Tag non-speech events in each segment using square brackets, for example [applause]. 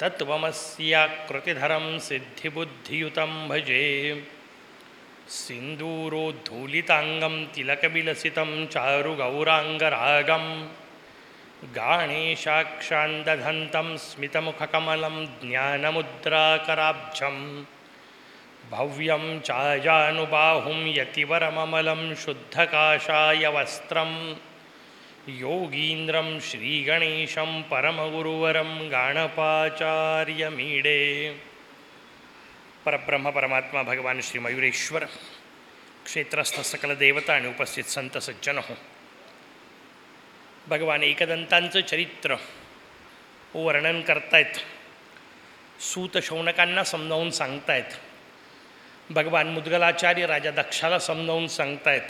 तत्त्वमस्याकृतिधरं सिद्धिबुद्धियुतं भजे। सिन्दूरोद्धूलिताङ्गं तिलकविलसितं चारुगौराङ्गरागं। गाणेशाक्षान्दधन्तं स्मितमुखकमलं ज्ञानमुद्राकराब्जं। भव्यं चाजानुबाहुं यतिवरममलं शुद्धकाशाय वस्त्रं योगीन्द्रं श्रीगणेशं परमगुरुवरं गाणपाचार्यमीडे। परब्रह्म परमात्मा भगवान श्री मयुरेश्वर क्षेत्रस्थ सकल देवता आणि उपस्थित संत सज्जन हो भगवान एकदंतांचं चरित्र वर्णन करतायत सूत शौनकांना समजावून सांगतायत भगवान मुद्गलाचार्य राजा दक्षाला समजावून सांगतायत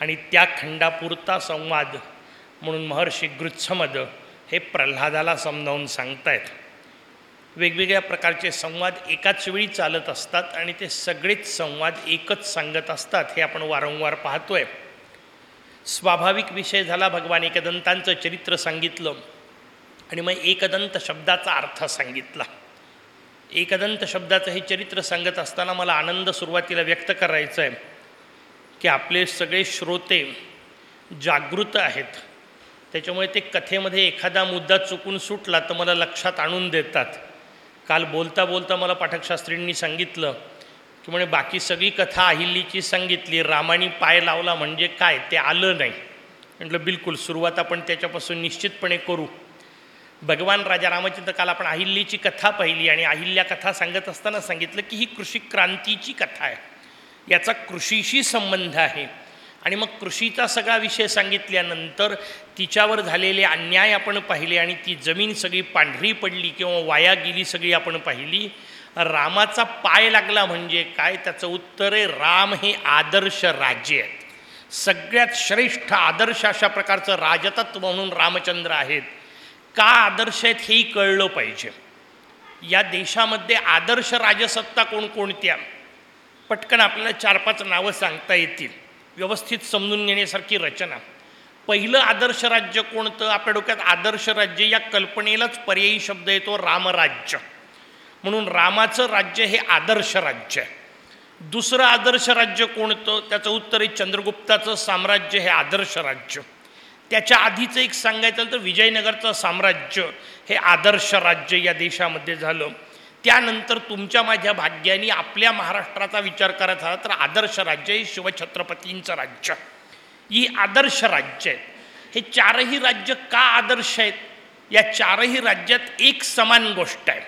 आणि त्या खंडापुरता संवाद म्हणून महर्षी गृच्छमद हे प्रल्हादाला समजावून सांगतायत. वेगवेगळ्या प्रकारचे संवाद एकाच वेळी चालत असतात आणि ते सगळेच संवाद एकच सांगत असतात हे आपण वारंवार पाहतोय. स्वाभाविक विषय झाला भगवान एकदंतांचं चरित्र सांगितलं आणि मग एकदंत शब्दाचा अर्थ सांगितला. एकदंत शब्दाचं हे चरित्र सांगत असताना मला आनंद सुरुवातीला व्यक्त करायचा आहे की आपले सगळे श्रोते जागृत आहेत. त्याच्यामुळे ते कथेमध्ये एखादा मुद्दा चुकून सुटला तर मला लक्षात आणून देतात. काल बोलता बोलता मला पाठकशास्त्रींनी सांगितलं की म्हणे बाकी सगळी कथा अहिल्लीची सांगितली रामाने पाय लावला म्हणजे काय? ते आलं नाही. म्हटलं बिलकुल सुरुवात आपण त्याच्यापासून निश्चितपणे करू. भगवान राजा रामचंद्र काल आपण अहिल्लीची कथा पाहिली आणि अहिल्या कथा सांगत असताना सांगितलं की ही कृषी क्रांतीची कथा आहे. याचा कृषीशी संबंध आहे. आणि मग कृषीचा सगळा विषय सांगितल्यानंतर तिच्यावर झालेले अन्याय आपण पाहिले आणि ती जमीन सगळी पांढरी पडली किंवा वाया गेली सगळी आपण पाहिली. रामाचा पाय लागला म्हणजे काय? त्याचं उत्तर आहे राम हे आदर्श राज्य आहेत. सगळ्यात श्रेष्ठ आदर्श अशा प्रकारचं राजतत्व म्हणून रामचंद्र आहेत. का आदर्श आहेत हेही कळलं पाहिजे. या देशामध्ये आदर्श राजसत्ता कोणकोणत्या पटकन आपल्याला चार पाच नावं सांगता येतील. व्यवस्थित समजून घेण्यासारखी रचना. पहिलं आदर्श राज्य कोणतं? आपल्या डोक्यात आदर्श राज्य या कल्पनेलाच पर्यायी शब्द येतो रामराज्य. म्हणून रामाचं राज्य हे आदर्श राज्य आहे. दुसरं आदर्श राज्य कोणतं? त्याचं उत्तर आहे चंद्रगुप्ताचं साम्राज्य हे आदर्श राज्य. त्याच्या आधीचं एक सांगायचं तर विजयनगरचं साम्राज्य हे आदर्श राज्य या देशामध्ये झालं. त्यानंतर तुमच्या माझ्या भाग्याने आपल्या महाराष्ट्राचा विचार करायचा तर आदर्श राज्य हे शिवछत्रपतींचं राज्य. ही आदर्श राज्य आहेत. हे चारही राज्य का आदर्श आहेत? या चारही राज्यात एक समान गोष्ट आहे.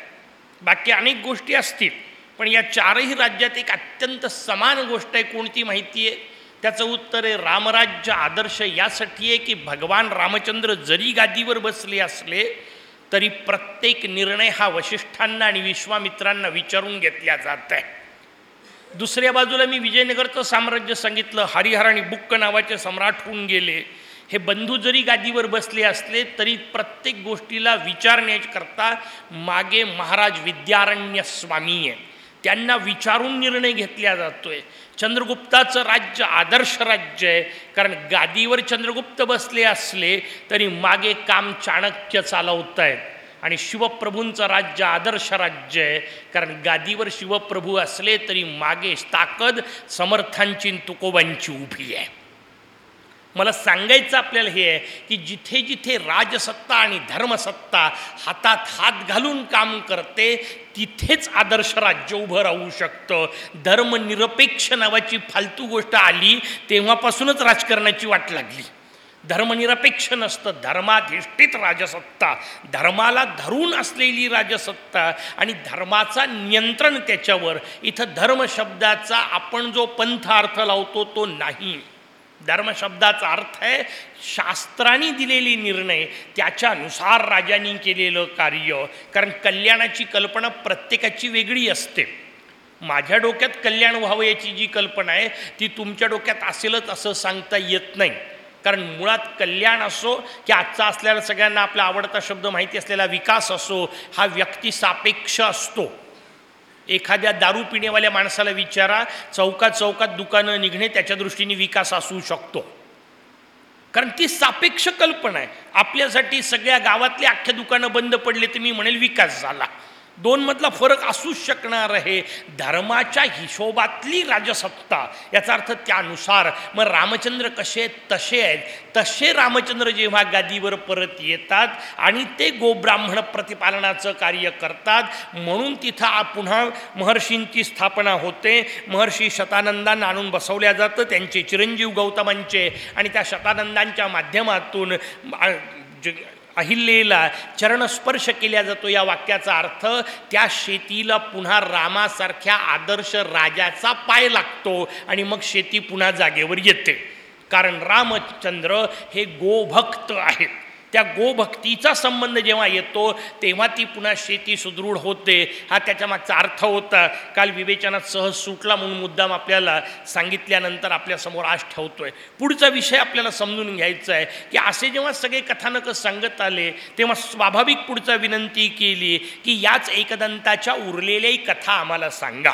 बाकी अनेक गोष्टी असतील पण या चारही राज्यात एक अत्यंत समान गोष्ट आहे. कोणती माहिती आहे? त्याचं उत्तर आहे रामराज्य आदर्श यासाठी आहे की भगवान रामचंद्र जरी गादीवर बसले असले तरी प्रत्येक निर्णय हा वशिष्ठांना आणि विश्वामित्रांना विचारून घेतला जात आहे. दुसऱ्या बाजूला मी विजयनगरचं साम्राज्य सांगितलं हरिहर आणि बुक्क नावाचे सम्राट होऊन गेले. हे बंधू जरी गादीवर बसले असले तरी प्रत्येक गोष्टीला विचारण्याकरता मागे महाराज विद्यारण्य स्वामी आहे त्यांना विचारून निर्णय घेतला जातोय. चंद्रगुप्ताचं राज्य आदर्श राज्य आहे. कारण गादीवर चंद्रगुप्त बसले असले तरी मागे काम चाणक्य चालवत आहेत आणि शिवप्रभूंचं राज्य आदर्श राज्य आहे. कारण गादीवर शिवप्रभू असले तरी मागे ताकद समर्थांची तुकोबांची उभी आहे. मला सांगायचं आपल्याला हे आहे की जिथे जिथे राजसत्ता आणि धर्मसत्ता हातात हात घालून काम करते तिथेच आदर्श राज्य उभं राहू शकतं. धर्मनिरपेक्ष नावाची फालतू गोष्ट आली तेव्हापासूनच राजकारणाची वाट लागली. धर्मनिरपेक्ष नसतं धर्माधिष्ठित राजसत्ता. धर्माला धरून असलेली राजसत्ता आणि धर्माचा नियंत्रण त्याच्यावर. इथं धर्मशब्दाचा आपण जो पंथ अर्थ लावतो तो नाही. धर्मशब्दाचा अर्थ आहे शास्त्राने दिलेली निर्णय त्याच्यानुसार राजांनी केलेलं कार्य. कारण कल्याणाची कल्पना प्रत्येकाची वेगळी असते. माझ्या डोक्यात कल्याण व्हावं याची जी कल्पना आहे ती तुमच्या डोक्यात असेलच असं सांगता येत नाही. कारण मुळात कल्याण असो की आजचा असलेला सगळ्यांना आपला आवडता शब्द माहिती असलेला विकास असो हा व्यक्ती सापेक्ष असतो. एखाद्या दारू पिण्यावाल्या माणसाला विचारा चौकात चौकात दुकानं निघणे त्याच्या दृष्टीने विकास असू शकतो. कारण ती सापेक्ष कल्पना आहे. आपल्यासाठी सगळ्या गावातले अख्ख्या दुकानं बंद पडले तर मी म्हणेल विकास झाला. दोनमधला फरक असूच शकणार आहे. धर्माच्या हिशोबातली राजसत्ता याचा अर्थ त्यानुसार. मग रामचंद्र कसे आहेत? तसे आहेत. तसे रामचंद्र जेव्हा गादीवर परत येतात आणि ते गोब्राह्मण प्रतिपालनाचं कार्य करतात म्हणून तिथं पुन्हा महर्षींची स्थापना होते. महर्षी शतानंदांना आणून बसवल्या जातं त्यांचे चिरंजीव गौतमांचे. आणि त्या शतानंदांच्या माध्यमातून ज- अहिल्येला चरणस्पर्श केला जातो या वाक्याचा अर्थ त्या शेतीला पुन्हा रामासारख्या आदर्श राजाचा पाय लागतो आणि मग शेती पुन्हा जागेवर येते. कारण रामचंद्र हे गोभक्त आहेत. त्या गोभक्तीचा संबंध जेव्हा येतो तेव्हा ती पुन्हा शेती सुदृढ होते. हा त्याच्या मागचा अर्थ होता. काल विवेचनात सहज सुटला म्हणून मुद्दाम आपल्याला सांगितल्यानंतर आपल्यासमोर आज ठेवतोय. पुढचा विषय आपल्याला समजून घ्यायचा आहे की असे जेव्हा सगळे कथानकं सांगत आले तेव्हा स्वाभाविक पुढचा विनंती केली की याच एकदंताच्या उरलेल्याही कथा आम्हाला सांगा.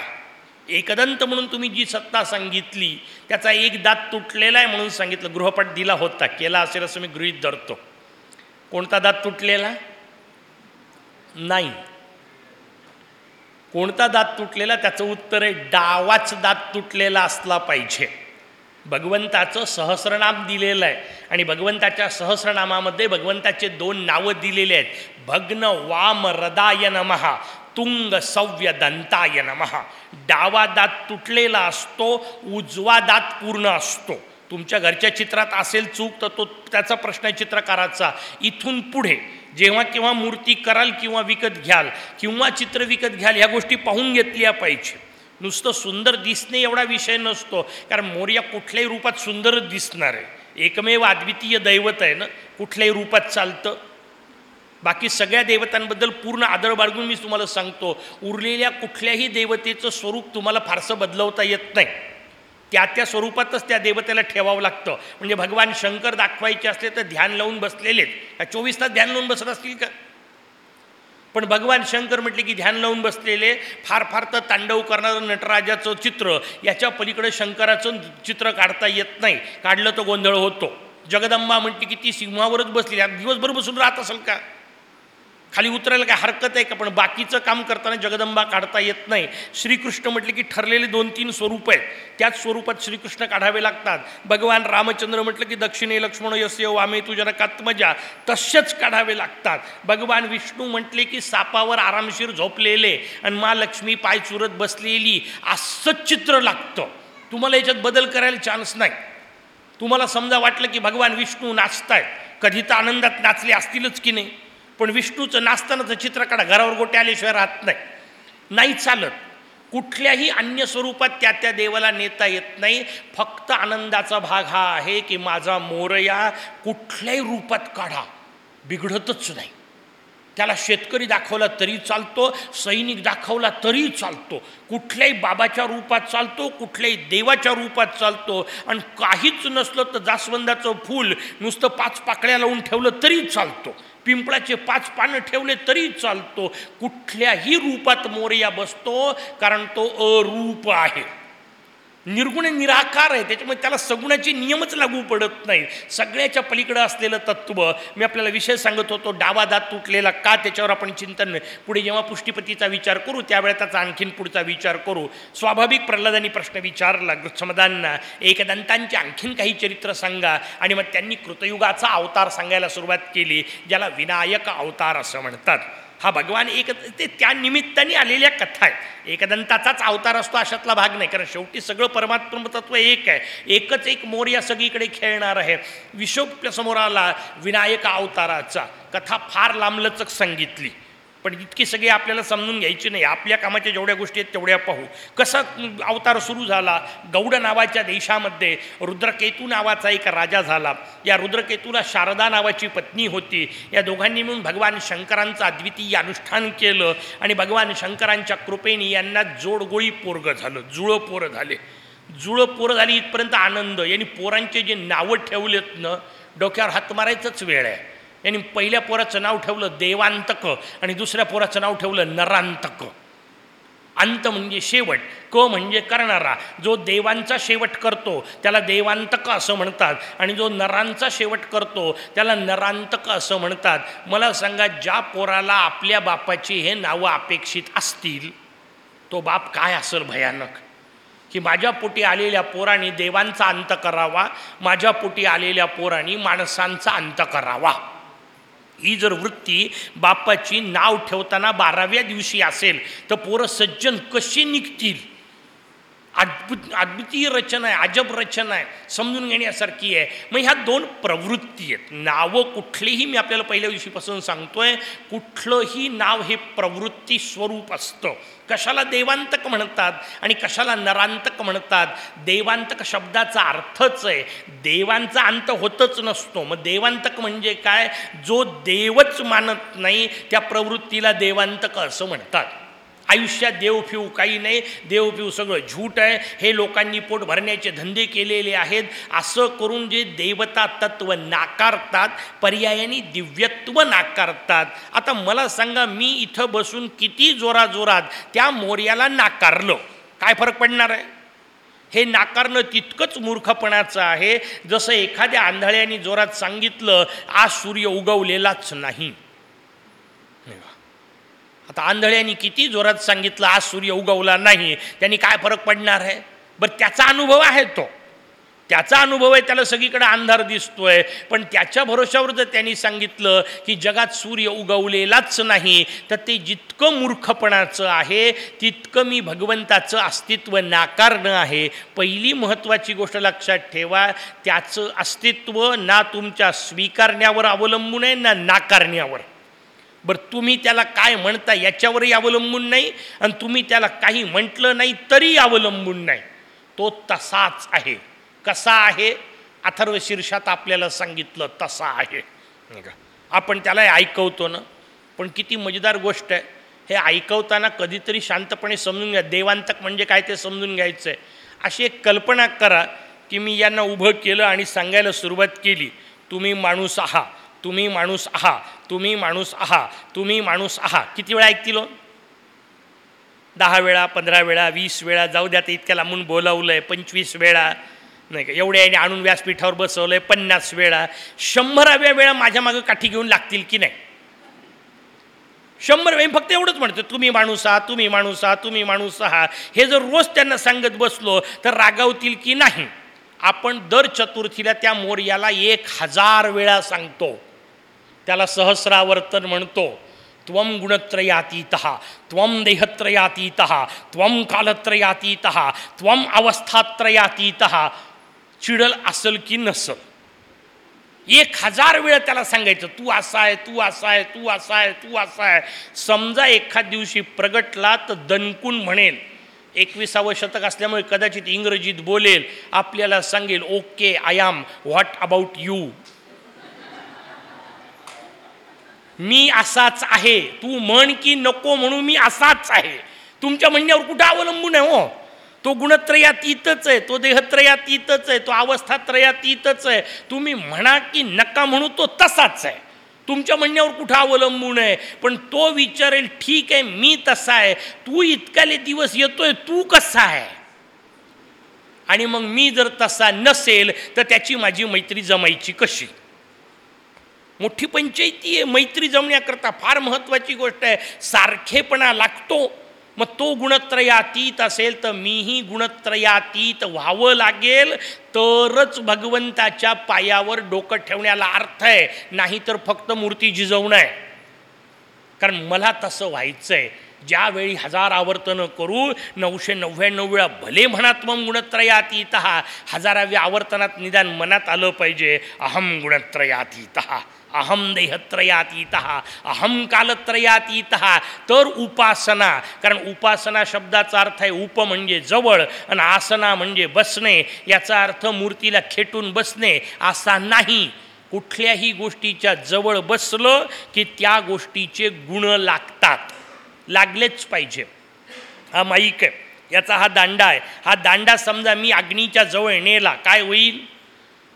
एकदंत म्हणून तुम्ही जी सत्ता सांगितली त्याचा एक दात तुटलेला आहे म्हणून सांगितलं. गृहपाठ दिला होता केला असेल असं मी गृहीत धरतो. कोणता दात तुटलेला? नाही. कोणता दात तुटलेला? त्याचं उत्तर आहे डावाच दात तुटलेला असला पाहिजे. भगवंताचं सहस्रनाम दिलेलं आहे. आणि भगवंताच्या सहस्रनामामध्ये भगवंताचे दोन नावं दिलेले आहेत. भग्न वाम रदाय नमहा तुंग सव्य दंताय नमहा डावा दात तुटलेला असतो उजवा दात पूर्ण असतो. तुमच्या घरच्या चित्रात असेल चूक तर तो त्याचा प्रश्न आहे चित्रकाराचा. इथून पुढे जेव्हा केव्हा मूर्ती कराल किंवा विकत घ्याल किंवा चित्र विकत घ्याल ह्या गोष्टी पाहून घेतल्या पाहिजे. नुसतं सुंदर दिसणे एवढा विषय नसतो कारण मोर्या कुठल्याही रूपात सुंदर दिसणार आहे. एकमेव अद्वितीय दैवत आहे ना कुठल्याही रूपात चालतं. बाकी सगळ्या देवतांबद्दल पूर्ण आदर बाळगून मी तुम्हाला सांगतो उरलेल्या कुठल्याही देवतेचं स्वरूप तुम्हाला फारसं बदलवता येत नाही. त्या त्या स्वरूपातच त्या देवतेला ठेवावं लागतं. म्हणजे भगवान शंकर दाखवायचे असले तर ध्यान लावून बसलेलेत. का चोवीस तास ध्यान लावून बसत असतील का? पण भगवान शंकर म्हटले की ध्यान लावून बसलेले फार फार तर तांडव करणारं नटराजाचं चित्र याच्या पलीकडे शंकराचं चित्र काढता येत नाही. काढलं तर गोंधळ होतो. जगदंबा म्हटली की ती सिंहावरच बसली दिवसभर बसून राहत असेल का? खाली उतरायला काय हरकत आहे का? पण बाकीचं काम करताना जगदंबा काढता येत नाही. श्रीकृष्ण म्हटले की ठरलेले दोन तीन स्वरूप आहेत. त्याच स्वरूपात श्रीकृष्ण काढावे लागतात. भगवान रामचंद्र म्हटलं की दक्षिणे लक्ष्मण यस्य वामे तुजनकात्मजा तसेच काढावे लागतात. भगवान विष्णू म्हटले की सापावर आरामशीर झोपलेले आणि मा लक्ष्मी पाय चुरत बसलेली असंच चित्र लागतं. तुम्हाला याच्यात बदल करायला चान्स नाही. तुम्हाला समजा वाटलं की भगवान विष्णू नाचतायत. कधी तर आनंदात नाचले असतीलच की नाही? पण विष्णूचं नाचतानाचं चित्र काढा घरावर गोटे आल्याशिवाय राहत नाही. नाही चालत. कुठल्याही अन्य स्वरूपात त्या त्या देवाला नेता येत नाही. फक्त आनंदाचा भाग हा आहे की माझा मोरया कुठल्याही रूपात काढा. बिघडतच नाही. त्याला शेतकरी दाखवला तरी चालतो सैनिक दाखवला तरी चालतो. कुठल्याही बाबाच्या रूपात चालतो कुठल्याही देवाच्या रूपात चालतो. आणि काहीच नसलं तर जास्वंदाचं फूल नुसतं पाच पाकळ्या लावून ठेवलं तरी चालतो. पिंपळाचे पाच पानं ठेवले तरी चालतो. कुठल्याही रूपात मोरया बसतो कारण तो अरूप आहे. निर्गुण निराकार आहे. त्याच्यामुळे त्याला सगुणाचे नियमच लागू पडत नाही सगळ्याच्या पलीकडं असलेलं तत्व मी आपल्याला विषय सांगत होतो डावा दात तुटलेला का त्याच्यावर आपण चिंतन पुढे जेव्हा पुष्टीपतीचा विचार करू त्यावेळेला त्याचा आणखीन पुढचा विचार करू. स्वाभाविक प्रल्हादांनी प्रश्न विचारला गृच्छमदांना एकदंतांचे आणखीन काही चरित्र सांगा. आणि मग त्यांनी कृतयुगाचा अवतार सांगायला सुरुवात केली ज्याला विनायक अवतार असं म्हणतात. हा भगवान एक ते त्या निमित्ताने आलेल्या कथा आहेत. एकदंताचाच अवतार असतो अशातला भाग नाही. कारण शेवटी सगळं परमात्मतत्व एक आहे. एकच एक मोर या सगळीकडे खेळणार आहे. विश्व समोर आला विनायक अवताराचा. कथा फार लांबलचक सांगितली. पण इतकी सगळी आपल्याला समजून घ्यायची नाही. आपल्या कामाच्या जेवढ्या गोष्टी आहेत तेवढ्या पाहू. कसा अवतार सुरू झाला? गौड नावाच्या देशामध्ये रुद्रकेतू नावाचा एक राजा झाला. या रुद्रकेतूला शारदा नावाची पत्नी होती. या दोघांनी मिळून भगवान शंकरांचं अद्वितीय अनुष्ठान केलं आणि भगवान शंकरांच्या कृपेने यांना जोडगोळी पोरग झालं. जुळं पोरं झाले. जुळं पोरं झाली इथपर्यंत आनंद. यांनी पोरांचे जे नावं ठेवलेत ना डोक्यावर हात मारायचंच वेळ आहे. यांनी पहिल्या पोराचं नाव ठेवलं देवांतक आणि दुसऱ्या पोराचं नाव ठेवलं नरांतक. अंत म्हणजे शेवट क म्हणजे करणारा. जो देवांचा शेवट करतो त्याला देवांतक असं म्हणतात. आणि जो नरांचा शेवट करतो त्याला नरांतक असं म्हणतात. मला सांगा ज्या पोराला आपल्या बापाची हे नावं अपेक्षित असतील तो बाप काय असेल भयानक? की माझ्या पोटी आलेल्या पोराने देवांचा अंत करावा माझ्या पोटी आलेल्या पोराने माणसांचा अंत करावा. ही जर वृत्ती बापाची नाव ठेवताना बाराव्या दिवशी असेल तर पोरं सज्जन कशी निघतील? अद्भुत अद्वितीय रचना आहे अजब रचना आहे समजून घेण्यासारखी आहे. मग ह्या दोन प्रवृत्ती आहेत. नावं कुठलीही मी आपल्याला पहिल्या दिवशीपासून सांगतोय कुठलंही नाव हे प्रवृत्ती स्वरूप असतं. कशाला देवांतक म्हणतात आणि कशाला नरांतक म्हणतात? देवांतक शब्दाचा अर्थच आहे. देवांचा अंत होतच नसतो. मग देवांतक म्हणजे काय? जो देवच मानत नाही त्या प्रवृत्तीला देवांतक असं म्हणतात. आयुष्यात देवफिव काही नाही. देवफिऊ सगळं झूट आहे. हे लोकांनी पोट भरण्याचे धंदे केलेले आहेत. असं करून जे देवता तत्व नाकारतात पर्यायाने दिव्यत्व नाकारतात. आता मला सांगा मी इथं बसून किती जोराजोरात त्या मोर्याला नाकारलं? काय फरक पडणार आहे? हे नाकारणं तितकंच मूर्खपणाचं आहे. जसं एखाद्या आंधळ्याने जोरात सांगितलं आज सूर्य उगवलेलाच नाही. आता आंधळ्यांनी किती जोरात सांगितलं आज सूर्य उगवला नाही. त्यांनी काय फरक पडणार आहे? बरं त्याचा अनुभव आहे तो. त्याचा अनुभव आहे त्याला सगळीकडे अंधार दिसतोय. पण त्याच्या भरोशावर जर त्यांनी सांगितलं की जगात सूर्य उगवलेलाच नाही तर ते जितकं मूर्खपणाचं आहे तितकं मी भगवंताचं अस्तित्व नाकारणं आहे. पहिली महत्त्वाची गोष्ट लक्षात ठेवा त्याचं अस्तित्व ना तुमच्या स्वीकारण्यावर अवलंबून आहे ना नाकारण्यावर. बरं तुम्ही त्याला काय म्हणता याच्यावरही अवलंबून नाही आणि तुम्ही त्याला काही म्हटलं नाही तरी अवलंबून नाही. तो तसाच आहे. कसा आहे? अथर्व शीर्षात आपल्याला सांगितलं तसा आहे. आपण त्याला ऐकवतो ना. पण किती मजेदार गोष्ट आहे. हे ऐकवताना कधीतरी शांतपणे समजून घ्या. देवांतक म्हणजे काय ते समजून घ्यायचं आहे अशी एक कल्पना करा की मी यांना उभं केलं आणि सांगायला सुरुवात केली. तुम्ही माणूस आहात. तुम्ही माणूस आहात तुम्ही माणूस आहात तुम्ही माणूस आहात किती वेळा ऐकतील हो? दहा वेळा पंधरा वेळा वीस वेळा जाऊ द्या तर इतक्या लांबून बोलावलं आहे पंचवीस वेळा. नाही का? एवढ्या याने आणून व्यासपीठावर बसवलं आहे पन्नास वेळा. शंभराव्या वेळा माझ्या मागं काठी घेऊन लागतील की नाही? शंभर वेळी फक्त एवढंच म्हणतो तुम्ही माणूस आहात तुम्ही माणूस आहात तुम्ही माणूस आहात हे जर रोज त्यांना सांगत बसलो तर रागावतील की नाही? आपण दर चतुर्थीला त्या मोर्याला एक हजार वेळा सांगतो. त्याला सहस्रावर्तन म्हणतो. त्वम गुणत्रयातीत त्वम देहत्रयातीत त्वम कालत्रयातीत त्वम अवस्थात्रयातीत. चिडल असल की नसल एक हजार वेळ त्याला सांगायचं तू असा आहे तू असा आहे तू असा आहे तू असा आहे. समजा एखाद दिवशी प्रगटला तर दणकून म्हणेल. एकविसावं शतक असल्यामुळे कदाचित इंग्रजीत बोलेल. आपल्याला सांगेल okay I am what about you? मी असाच आहे. तू म्हण की नको म्हणून मी असाच आहे. तुमच्या म्हणण्यावर कुठं अवलंबून आहे हो? तो गुणत्रयातीतच आहे तो देहत्रयातीतच आहे तो अवस्थात्रयातीतच आहे. तुम्ही म्हणा की नका म्हणू तो तसाच आहे. तुमच्या म्हणण्यावर कुठं अवलंबून आहे? पण तो विचारेल ठीक आहे मी तसा आहे. तू इतकाले दिवस येतोय तू कसा आहे? आणि मग मी जर तसा नसेल तर त्याची माझी मैत्री जमायची कशी? मोठी पंचायती आहे मैत्री जमण्याकरता फार महत्त्वाची गोष्ट आहे. सारखेपणा लागतो. मग तो गुणत्रयातीत असेल तर मीही गुणत्रयातीत व्हावं लागेल. तरच भगवंताच्या पायावर डोकं ठेवण्याला अर्थ आहे. नाही तर फक्त मूर्ती झिजवणं आहे. कारण मला तसं व्हायचं आहे ज्यावेळी हजार आवर्तनं करू नऊशे नव्याण्णव वेळा भले म्हणा गुणत्रयातीत हजाराव्या आवर्तनात निदान मनात आलं पाहिजे अहम गुणत्रयातीत. अहम देहत्रयातीत अहम कालत्रयातीत तर उपासना कारण उपासना शब्दाचा अर्थ आहे उप म्हणजे जवळ आणि आसना म्हणजे बसणे याचा अर्थ मूर्तीला खेटून बसणे असा नाही. कुठल्याही गोष्टीच्या जवळ बसलं की त्या गोष्टीचे गुण लागतात. लागलेच पाहिजे. हा माईक आहे. याचा हा दांडा आहे. हा दांडा समजा मी अग्नीच्या जवळ नेला काय होईल?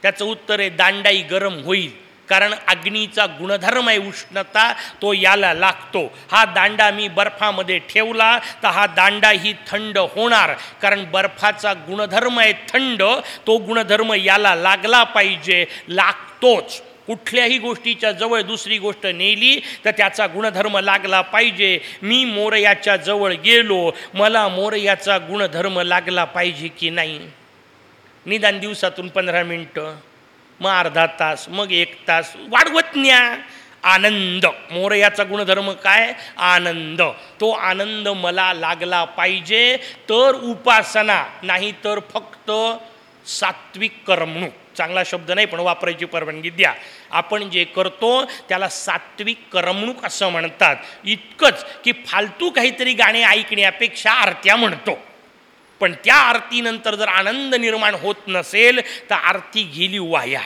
त्याचं उत्तर आहे दांडाई गरम होईल. कारण अग्नीचा गुणधर्म आहे उष्णता तो याला लागतो. हा दांडा मी बर्फामध्ये ठेवला तर हा दांडाही थंड होणार. कारण बर्फाचा गुणधर्म आहे थंड तो गुणधर्म याला लागला पाहिजे लागतोच. कुठल्याही गोष्टीच्या जवळ दुसरी गोष्ट नेली तर त्याचा गुणधर्म लागला पाहिजे. मी मोरयाच्या जवळ गेलो मला मोरयाचा गुणधर्म लागला पाहिजे की नाही? निदान दिवसातून पंधरा मिनटं. मग अर्धा तास मग एक तास. वाढवत न्या. आनंद. मोरयाचा गुणधर्म काय? आनंद. तो आनंद मला लागला पाहिजे. तर उपासना नाही तर फक्त सात्विक करमणूक. चांगला शब्द नाही पण वापरायची परवानगी द्या. आपण जे करतो त्याला सात्विक करमणूक असं म्हणतात. इतकंच की फालतू काहीतरी गाणे ऐकण्यापेक्षा आरत्या म्हणतो. पण त्या आरतीनंतर जर आनंद निर्माण होत नसेल तर आरती गेली वाया.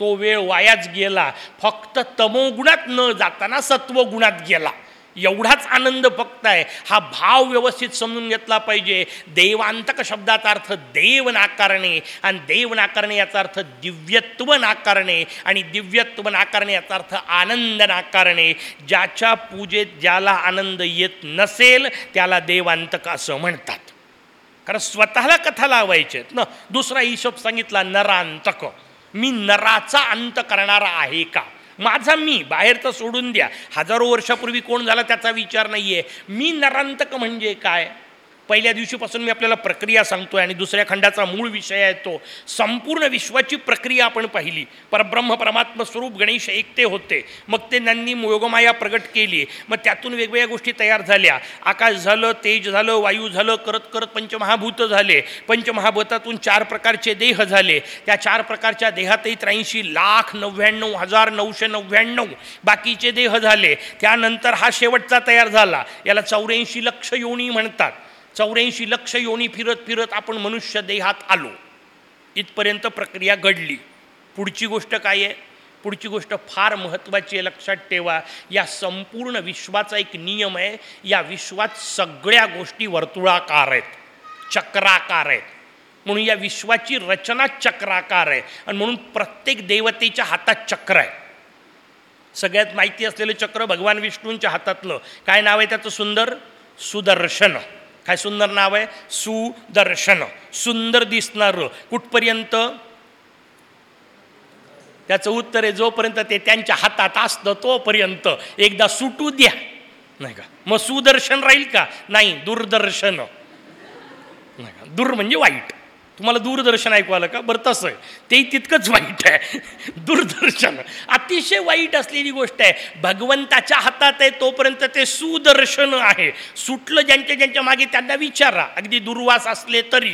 तो वेळ वायाच गेला. फक्त तमोगुणात न जाताना सत्वगुणात गेला. एवढाच आनंद फक्त आहे. हा भाव व्यवस्थित समजून घेतला पाहिजे. देवांतक शब्दाचा अर्थ देव नाकारणे आणि देव नाकारणे याचा अर्थ दिव्यत्व नाकारणे आणि दिव्यत्व नाकारणे याचा अर्थ आनंद नाकारणे ज्याच्या पूजेत ज्याला आनंद येत नसेल त्याला देवांतक असं म्हणतात. कारण स्वतःला कथा लावायचे ना दुसरा हिशोब सांगितला नरांतक मी नराचा अंत करणारा आहे का? माझा मी बाहेरचं सोडून द्या. हजारो वर्षापूर्वी कोण झाला त्याचा विचार नाही आहे मी नरांतक म्हणजे काय? पहिल्या दिवशीपासून मी आपल्याला प्रक्रिया सांगतो आहे आणि दुसऱ्या खंडाचा मूळ विषय आहे तो. संपूर्ण विश्वाची प्रक्रिया आपण पाहिली. परब्रह्म परमात्म स्वरूप गणेश एकते होते. मग ते त्यांनी योगमाया प्रगट केली. मग त्यातून वेगवेगळ्या गोष्टी तयार झाल्या. आकाश झालं तेज झालं वायू झालं करत करत पंचमहाभूत झाले. पंचमहाभूतातून चार प्रकारचे देह झाले. त्या चार प्रकारच्या देहातही त्र्याऐंशी लाख नव्याण्णव हजार नऊशे नव्याण्णव बाकीचे देह झाले. त्यानंतर हा शेवटचा तयार झाला. याला चौऱ्याऐंशी लक्ष योनी म्हणतात. चौऱ्याऐंशी लक्ष योनी फिरत फिरत आपण मनुष्य देहात आलो. इथपर्यंत प्रक्रिया घडली. पुढची गोष्ट काय आहे? पुढची गोष्ट फार महत्त्वाची आहे लक्षात ठेवा. या संपूर्ण विश्वाचा एक नियम आहे या विश्वात सगळ्या गोष्टी वर्तुळाकार आहेत चक्राकार आहेत. म्हणून या विश्वाची रचना चक्राकार आहे. आणि म्हणून प्रत्येक देवतेच्या हातात चक्र आहे. सगळ्यात माहिती असलेलं चक्र भगवान विष्णूंच्या हातातलं. काय नाव आहे त्याचं सुंदर? सुदर्शन. काय सुंदर नाव आहे? सुदर्शन. सुंदर दिसणारं. कुठपर्यंत? त्याचं उत्तर आहे जोपर्यंत ते त्यांच्या हातात असतं तोपर्यंत. एकदा सुटू द्या. नाही का? मग सुदर्शन राहील का? नाही दूरदर्शन. नाही का? दूर म्हणजे वाईट. तुम्हाला दूरदर्शन ऐकू आलं का? बरं तसं. तेही ते तितकंच वाईट आहे. [laughs] दूरदर्शन. अतिशय वाईट असलेली गोष्ट आहे. भगवंताच्या हातात आहे तोपर्यंत ते सुदर्शन आहे. सुटलं ज्यांच्या ज्यांच्या मागे त्यांना विचारा. अगदी दुर्वास असले तरी.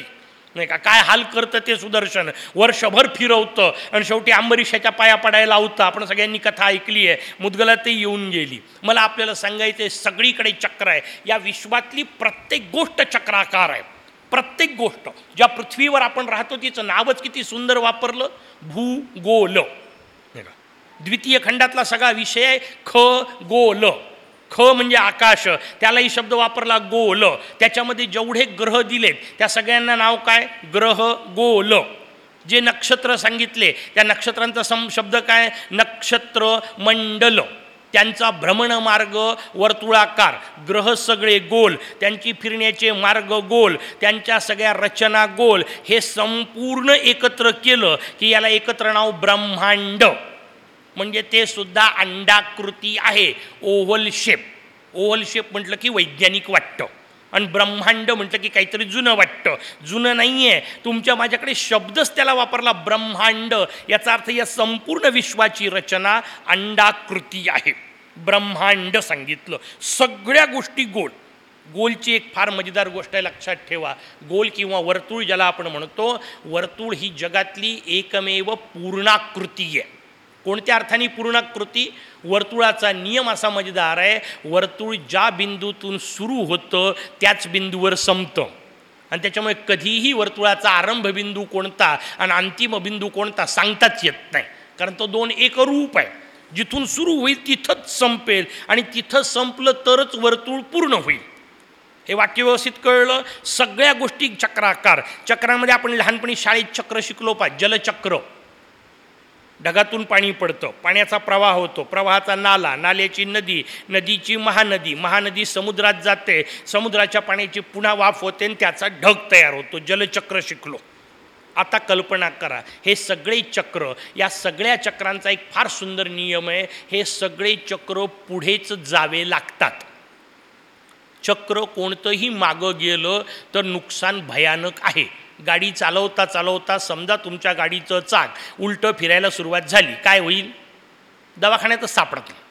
नाही का? काय हाल करतं ते सुदर्शन? वर्षभर फिरवतं. आणि शेवटी आंबरीशाच्या पाया पडायला लावतं. आपण सगळ्यांनी कथा ऐकली आहे. ते येऊन गेली. मला आपल्याला सांगायचं सगळीकडे चक्र आहे. या विश्वातली प्रत्येक गोष्ट चक्राकार आहे. प्रत्येक गोष्ट ज्या पृथ्वीवर आपण राहतो तिचं नावच किती सुंदर वापरलं? भूगोल. द्वितीय खंडातला सगळा विषय आहे ख गोल ख म्हणजे आकाश त्यालाही शब्द वापरला गोल. त्याच्यामध्ये जेवढे ग्रह दिलेत त्या सगळ्यांना नाव काय? ग्रह गोल जे नक्षत्र सांगितले त्या नक्षत्रांचा सम शब्द काय? नक्षत्र मंडल त्यांचा भ्रमणमार्ग वर्तुळाकार ग्रह सगळे गोल त्यांची फिरण्याचे मार्ग गोल त्यांच्या सगळ्या रचना गोल हे संपूर्ण एकत्र केलं की याला एकत्र नाव ब्रह्मांड. म्हणजे ते सुद्धा अंडाकृती आहे ओव्हल शेप. ओव्हल शेप म्हटलं की वैज्ञानिक वाटतं. आणि ब्रह्मांड म्हटलं की काहीतरी जुनं वाटतं. जुनं नाही आहे तुमच्या माझ्याकडे शब्दच त्याला वापरला ब्रह्मांड. याचा अर्थ या संपूर्ण विश्वाची रचना अंडाकृती आहे. ब्रह्मांड सांगितलं. सगळ्या गोष्टी गोल. गोलची एक फार मजेदार गोष्ट आहे लक्षात ठेवा. गोल किंवा वर्तुळ ज्याला आपण म्हणतो वर्तुळ ही जगातली एकमेव पूर्णाकृती आहे. कोणत्या अर्थाने पूर्णाकृती? वर्तुळाचा नियम असा मजेदार आहे वर्तुळ ज्या बिंदूतून सुरू होतं त्याच बिंदूवर संपतं. आणि त्याच्यामुळे कधीही वर्तुळाचा आरंभ बिंदू कोणता आणि अंतिम बिंदू कोणता सांगताच येत नाही. कारण तो दोन एकरूप आहे. जिथून सुरू होईल तिथंच संपेल आणि तिथं संपलं तरच वर्तुळ पूर्ण होईल. हे वाक्य व्यवस्थित कळलं. सगळ्या गोष्टी चक्राकार. चक्रामध्ये आपण लहानपणी शाळेत चक्र शिकलो पा जलचक्र. ढगातून पाणी पडतं. पाण्याचा प्रवाह होतो. प्रवाहाचा नाला नाल्याची नदी नदीची महानदी. महानदी समुद्रात जाते. समुद्राच्या पाण्याची पुन्हा वाफ होते आणि त्याचा ढग तयार होतो. जलचक्र शिकलो. आता कल्पना करा. हे सगळे चक्र या सगळ्या चक्रांचा एक फार सुंदर नियम आहे. हे सगळे चक्र पुढेच जावे लागतात. चक्र कोणतंही मागं गेलं तर नुकसान भयानक आहे. गाडी चालवता चालवता समजा तुमच्या गाडीचं चाक उलटं फिरायला सुरुवात झाली. काय होईल? दवाखान्यातच सापडत नाही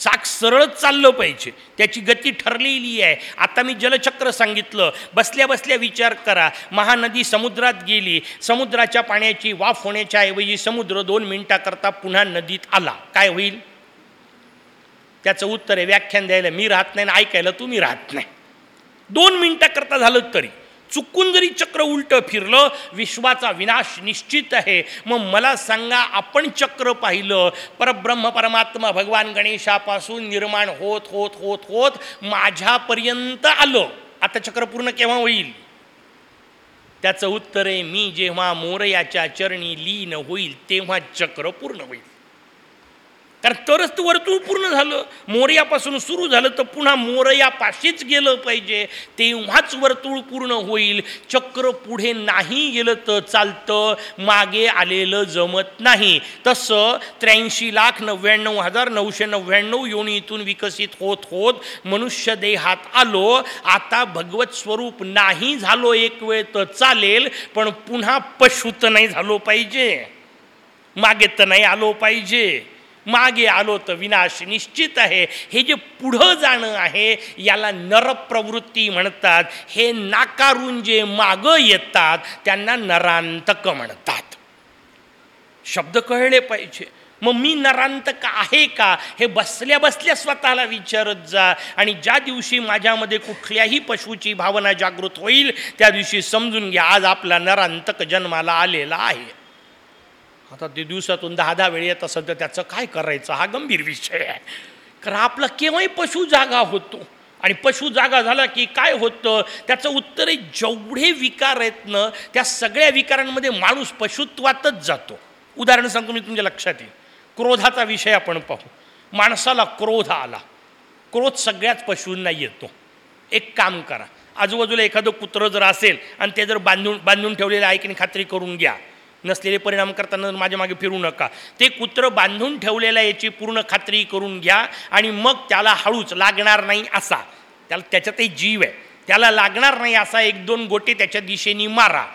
चाक सरळच चाललं पाहिजे. त्याची गती ठरलेली आहे. आता मी जलचक्र सांगितलं. बसल्या बसल्या विचार करा. महानदी समुद्रात गेली. समुद्राच्या पाण्याची वाफ होण्याच्या ऐवजी समुद्र दोन मिनिटाकरता पुन्हा नदीत आला. काय होईल? त्याचं उत्तर आहे व्याख्यान द्यायला मी राहत नाही आणि ऐकायला तुम्ही राहत नाही. दोन मिनिटाकरता झालं तरी. चुकून जरी चक्र उलटं फिरलं विश्वाचा विनाश निश्चित आहे. मग मला सांगा आपण चक्र पाहिलं परब्रह्म परमात्मा भगवान गणेशापासून निर्माण होत होत होत होत माझ्यापर्यंत आलं. आता चक्र पूर्ण केव्हा होईल? त्याचं उत्तर आहे मी जेव्हा मोरयाच्या चरणी लीन होईल तेव्हा चक्र पूर्ण होईल. कारण तरच ते वर्तुळ पूर्ण झालं. मोरयापासून सुरू झालं तर पुन्हा मोरयापाशीच गेलं पाहिजे. तेव्हाच वर्तुळ पूर्ण होईल. चक्र पुढे नाही गेलं तर चालतं. मागे आलेलं जमत नाही. तसं त्र्याऐंशी लाख नव्याण्णव हजार नऊशे नव्याण्णव योनीतून विकसित होत होत मनुष्य देहात आलो. आता भगवत स्वरूप नाही झालो एक वेळ तर चालेल पण पुन्हा पशुत नाही झालो पाहिजे. मागे तर नाही आलो पाहिजे. मागे आलो तर विनाश निश्चित आहे. हे जे पुढं जाणं आहे याला नरप्रवृत्ती म्हणतात. हे नाकारून जे मागं येतात त्यांना नरांतक म्हणतात. शब्द कळले पाहिजे. मग मी नरांतक आहे का? हे बसल्या बसल्या स्वतःला विचारत जा. आणि ज्या दिवशी माझ्यामध्ये कुठल्याही पशुची भावना जागृत होईल त्या दिवशी समजून घ्या आज आपला नरांतक जन्माला आलेला आहे. आता ते दिवसातून दहा दहा वेळ येत असेल तर त्याचं काय करायचं? हा गंभीर विषय आहे. कारण आपला केव्हाही पशु जागा होतो. आणि पशु जागा झाला की काय होतं? त्याचं उत्तर आहे जेवढे विकार आहेत ना त्या सगळ्या विकारांमध्ये माणूस पशुत्वातच जातो. उदाहरण सांगतो मी तुमच्या लक्षात येईल. क्रोधाचा विषय आपण पाहू. माणसाला क्रोध आला. क्रोध सगळ्याच पशूंना येतो. एक काम करा. आजूबाजूला एखादं कुत्रं जर असेल आणि ते जर बांधून बांधून ठेवलेलं ऐकणी खात्री करून घ्या. नसलेले परिणाम करताना माझ्या मागे फिरू नका. ते कुत्रं बांधून ठेवलेलं याची पूर्ण खात्री करून घ्या आणि मग त्याला हळूच लागणार नाही असा. त्याला त्याच्यातही जीव आहे. त्याला लागणार नाही असा एक दोन गोटे त्याच्या दिशेने मारा.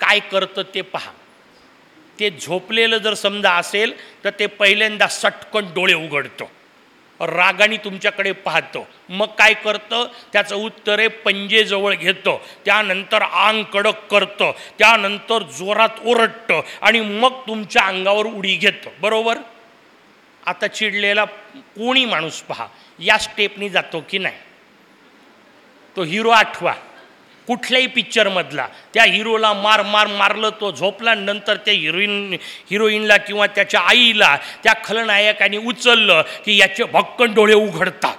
काय करतं ते पहा. ते झोपलेलं जर समजा असेल तर ते पहिल्यांदा सटकन डोळे उघडतं. रागाने तुमच्याकडे पाहतं. मग काय करतं? त्याचं उत्तर आहे पंजेजवळ घेतं. त्यानंतर आंग कडक करतं. त्यानंतर जोरात ओरडतं आणि मग तुमच्या अंगावर उडी घेतं. बरोबर? आता चिडलेला कोणी माणूस पहा या स्टेपनी जातो की नाही? तो हिरो आठवा. कुठल्याही पिक्चरमधला त्या हिरोला मार मार मारलं तो झोपला नंतर त्या हिरोईन हिरोईनला किंवा त्याच्या आईला त्या खलनायकाने उचललं की याचे भक्कन डोळे उघडतात.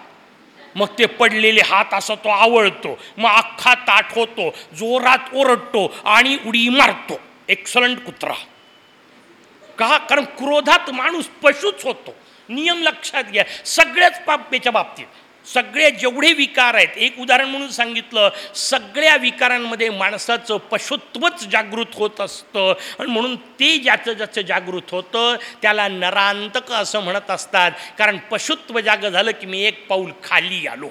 मग ते पडलेले हात असं तो आवळतो मग अख्खा ताट होतो जोरात ओरडतो आणि उडी मारतो. एक्सलंट कुत्रा. का? कारण क्रोधात माणूस पशुच होतो. नियम लक्षात घ्या. सगळ्याच पापेच्या बाबतीत. सगळे जेवढे विकार आहेत एक उदाहरण म्हणून सांगितलं सगळ्या विकारांमध्ये माणसाचं पशुत्वच जागृत होत असतं. आणि म्हणून ते ज्याचं ज्याचं जागृत होतं त्याला नरांतक असं म्हणत असतात. कारण पशुत्व जाग झालं की मी एक पाऊल खाली आलो.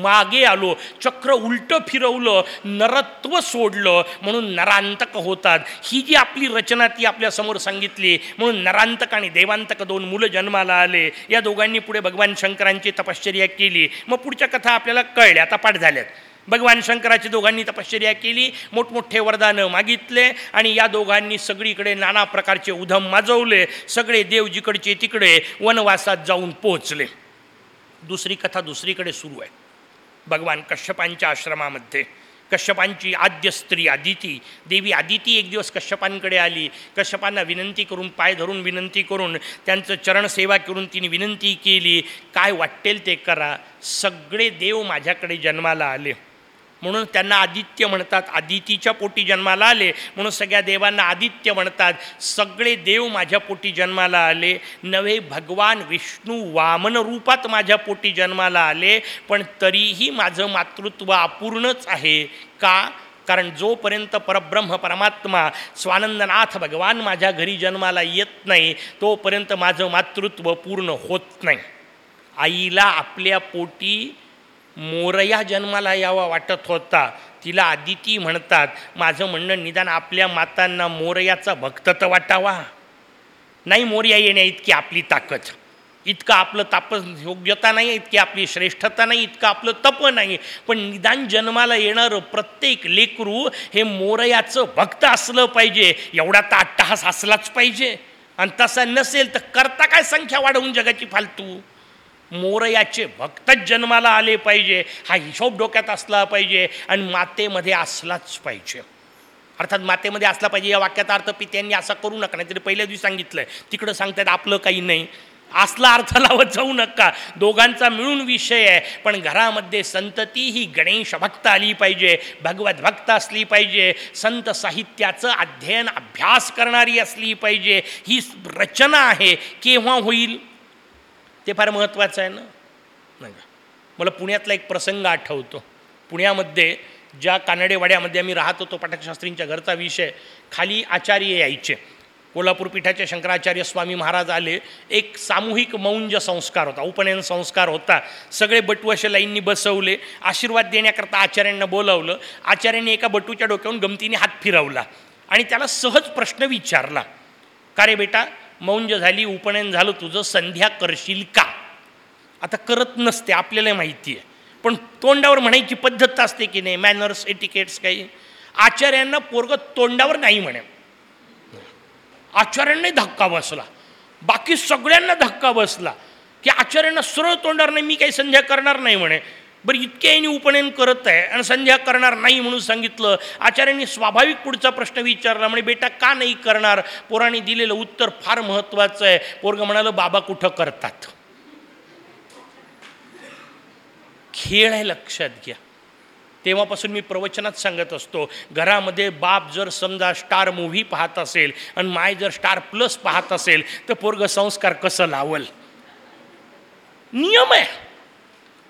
मागे आलो. चक्र उलटं फिरवलं नरत्व सोडलं म्हणून नरांतक होतात. ही जी आपली रचना ती आपल्यासमोर सांगितली म्हणून नरांतक आणि देवांतक दोन मुलं जन्माला आले. या दोघांनी पुढे भगवान शंकरांची तपश्चर्या केली. मग पुढच्या कथा आपल्याला कळल्या आता पाठ झाल्यात. भगवान शंकराची दोघांनी तपश्चर्या केली मोठमोठे वरदानं मागितले आणि या दोघांनी सगळीकडे नाना प्रकारचे उधम माजवले. सगळे देव जिकडचे तिकडे वनवासात जाऊन पोहोचले. दुसरी कथा दुसरीकडे सुरू आहे. भगवान कश्यपांच्या आश्रमामध्ये. कश्यपांची आद्य स्त्री आदिती देवी आदिती एक दिवस कश्यपांकडे आली. कश्यपांना विनंती करून पाय धरून विनंती करून त्यांचं चरणसेवा करून तिने विनंती केली. काय वाटेल ते करा. सगळे देव माझ्याकडे जन्माला आले. म्हणून त्यांना आदित्य म्हणतात. आदितीच्या पोटी जन्माला आले. म्हणून सगळ्या देवांना आदित्य म्हणतात. सगळे देव माझ्या पोटी जन्माला आले. नवे भगवान विष्णू वामन रूपात माझ्या पोटी जन्माला आले. पण तरीही माझं मातृत्व अपूर्णच आहे. का? कारण जोपर्यंत परब्रह्म परमात्मा स्वानंदनाथ भगवान माझ्या घरी जन्माला येत नाही तोपर्यंत माझं मातृत्व पूर्ण होत नाही. आईला आपल्या पोटी मोरया जन्माला यावा वाटत होता. तिला आदिती म्हणतात माझं म्हणणं निदान आपल्या मातांना मोरयाचा भक्त तर वाटावा. नाही मोर्या येण्या इतकी आपली ताकद. इतकं आपलं तापस योग्यता नाही इतकी आपली श्रेष्ठता नाही इतकं आपलं तप नाही. पण निदान जन्माला येणारं प्रत्येक लेकरू हे मोरयाचं भक्त असलं पाहिजे. एवढा तर अट्टहास असलाच पाहिजे. आणि तसा नसेल तर करता काय संख्या वाढवून जगाची फालतू? मोरयाचे भक्तच जन्माला आले पाहिजे. हा हिशोब डोक्यात असला पाहिजे आणि मातेमध्ये असलाच पाहिजे. अर्थात मातेमध्ये असला पाहिजे. या वाक्याचा अर्थ पित्यांनी असा करू नका नाही तरी पहिल्या दिवशी सांगितलं तिकडं सांगतात आपलं काही नाही. असला अर्थ लावत जाऊ नका. दोघांचा मिळून विषय आहे पण घरामध्ये संतती ही गणेश भक्त आली पाहिजे. भगवत भक्त असली पाहिजे. संत साहित्याचं अध्ययन अभ्यास करणारी असली पाहिजे. ही रचना आहे. केव्हा होईल? ते फार महत्त्वाचं आहे ना? नाही का? मला पुण्यातला एक प्रसंग आठवतो. पुण्यामध्ये ज्या कानडेवाड्यामध्ये आम्ही राहत होतो पाठकशास्त्रींच्या घरचा विषय खाली आचार्य यायचे. कोल्हापूर पीठाचे शंकराचार्य स्वामी महाराज आले. एक सामूहिक मौंज संस्कार होता उपनयन संस्कार होता. सगळे बटू असे लाईननी बसवले. आशीर्वाद देण्याकरता आचार्यांना बोलावलं. आचार्यांनी एका बटूच्या डोक्यावरून गमतीने हात फिरवला आणि त्याला सहज प्रश्न विचारला. का रे बेटा? मौंज झाली उपनयन झालं तुझं संध्या करशील का? आता करत नसते आपल्याला माहिती आहे पण तोंडावर म्हणायची पद्धत असते की नाही मॅनर्स एटिकेट्स काही. आचार्यांना पोरग तोंडावर नाही म्हणे. आचार्यांनाही धक्का बसला. बाकी सगळ्यांना धक्का बसला. की आचार्यांना सरळ तोंडावर नाही मी काही संध्या करणार नाही म्हणे. बरं इतक्या यांनी उपनयन करत आहे आणि संध्या करणार नाही म्हणून सांगितलं. आचार्यांनी स्वाभाविक पुढचा प्रश्न विचारला म्हणजे बेटा का नाही करणार? पोराने दिलेलं उत्तर फार महत्त्वाचं आहे. पोरग म्हणालं बाबा कुठं करतात? खेळ आहे लक्षात घ्या. तेव्हापासून मी प्रवचनात सांगत असतो घरामध्ये बाप जर समजा स्टार मूव्ही पाहत असेल आणि माय जर स्टार प्लस पाहत असेल तर पोरग संस्कार कसं लावल? नियम आहे.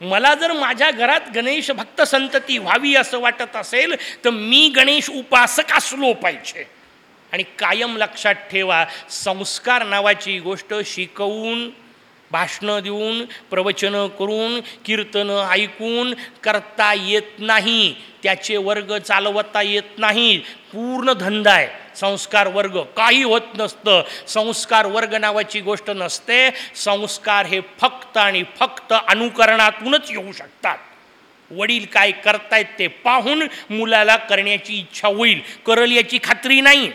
मला जर माझ्या घरात गणेश भक्त संतती व्हावी असं वाटत असेल तर मी गणेश उपासक असलो पाहिजे. आणि कायम लक्षात ठेवा संस्कार नावाची गोष्ट शिकवून भाषणं देऊन प्रवचनं करून कीर्तनं ऐकून करता येत नाही. त्याचे वर्ग चालवता येत नाही. पूर्ण धंदा आहे. संस्कार वर्ग. काही होत नसतं. संस्कार वर्ग नावाची गोष्ट नसते. संस्कार हे फक्त आणि फक्त अनुकरणातूनच येऊ शकतात. वडील काय करतायत ते पाहून मुलाला करण्याची इच्छा होईल. करल याची खात्री नाही.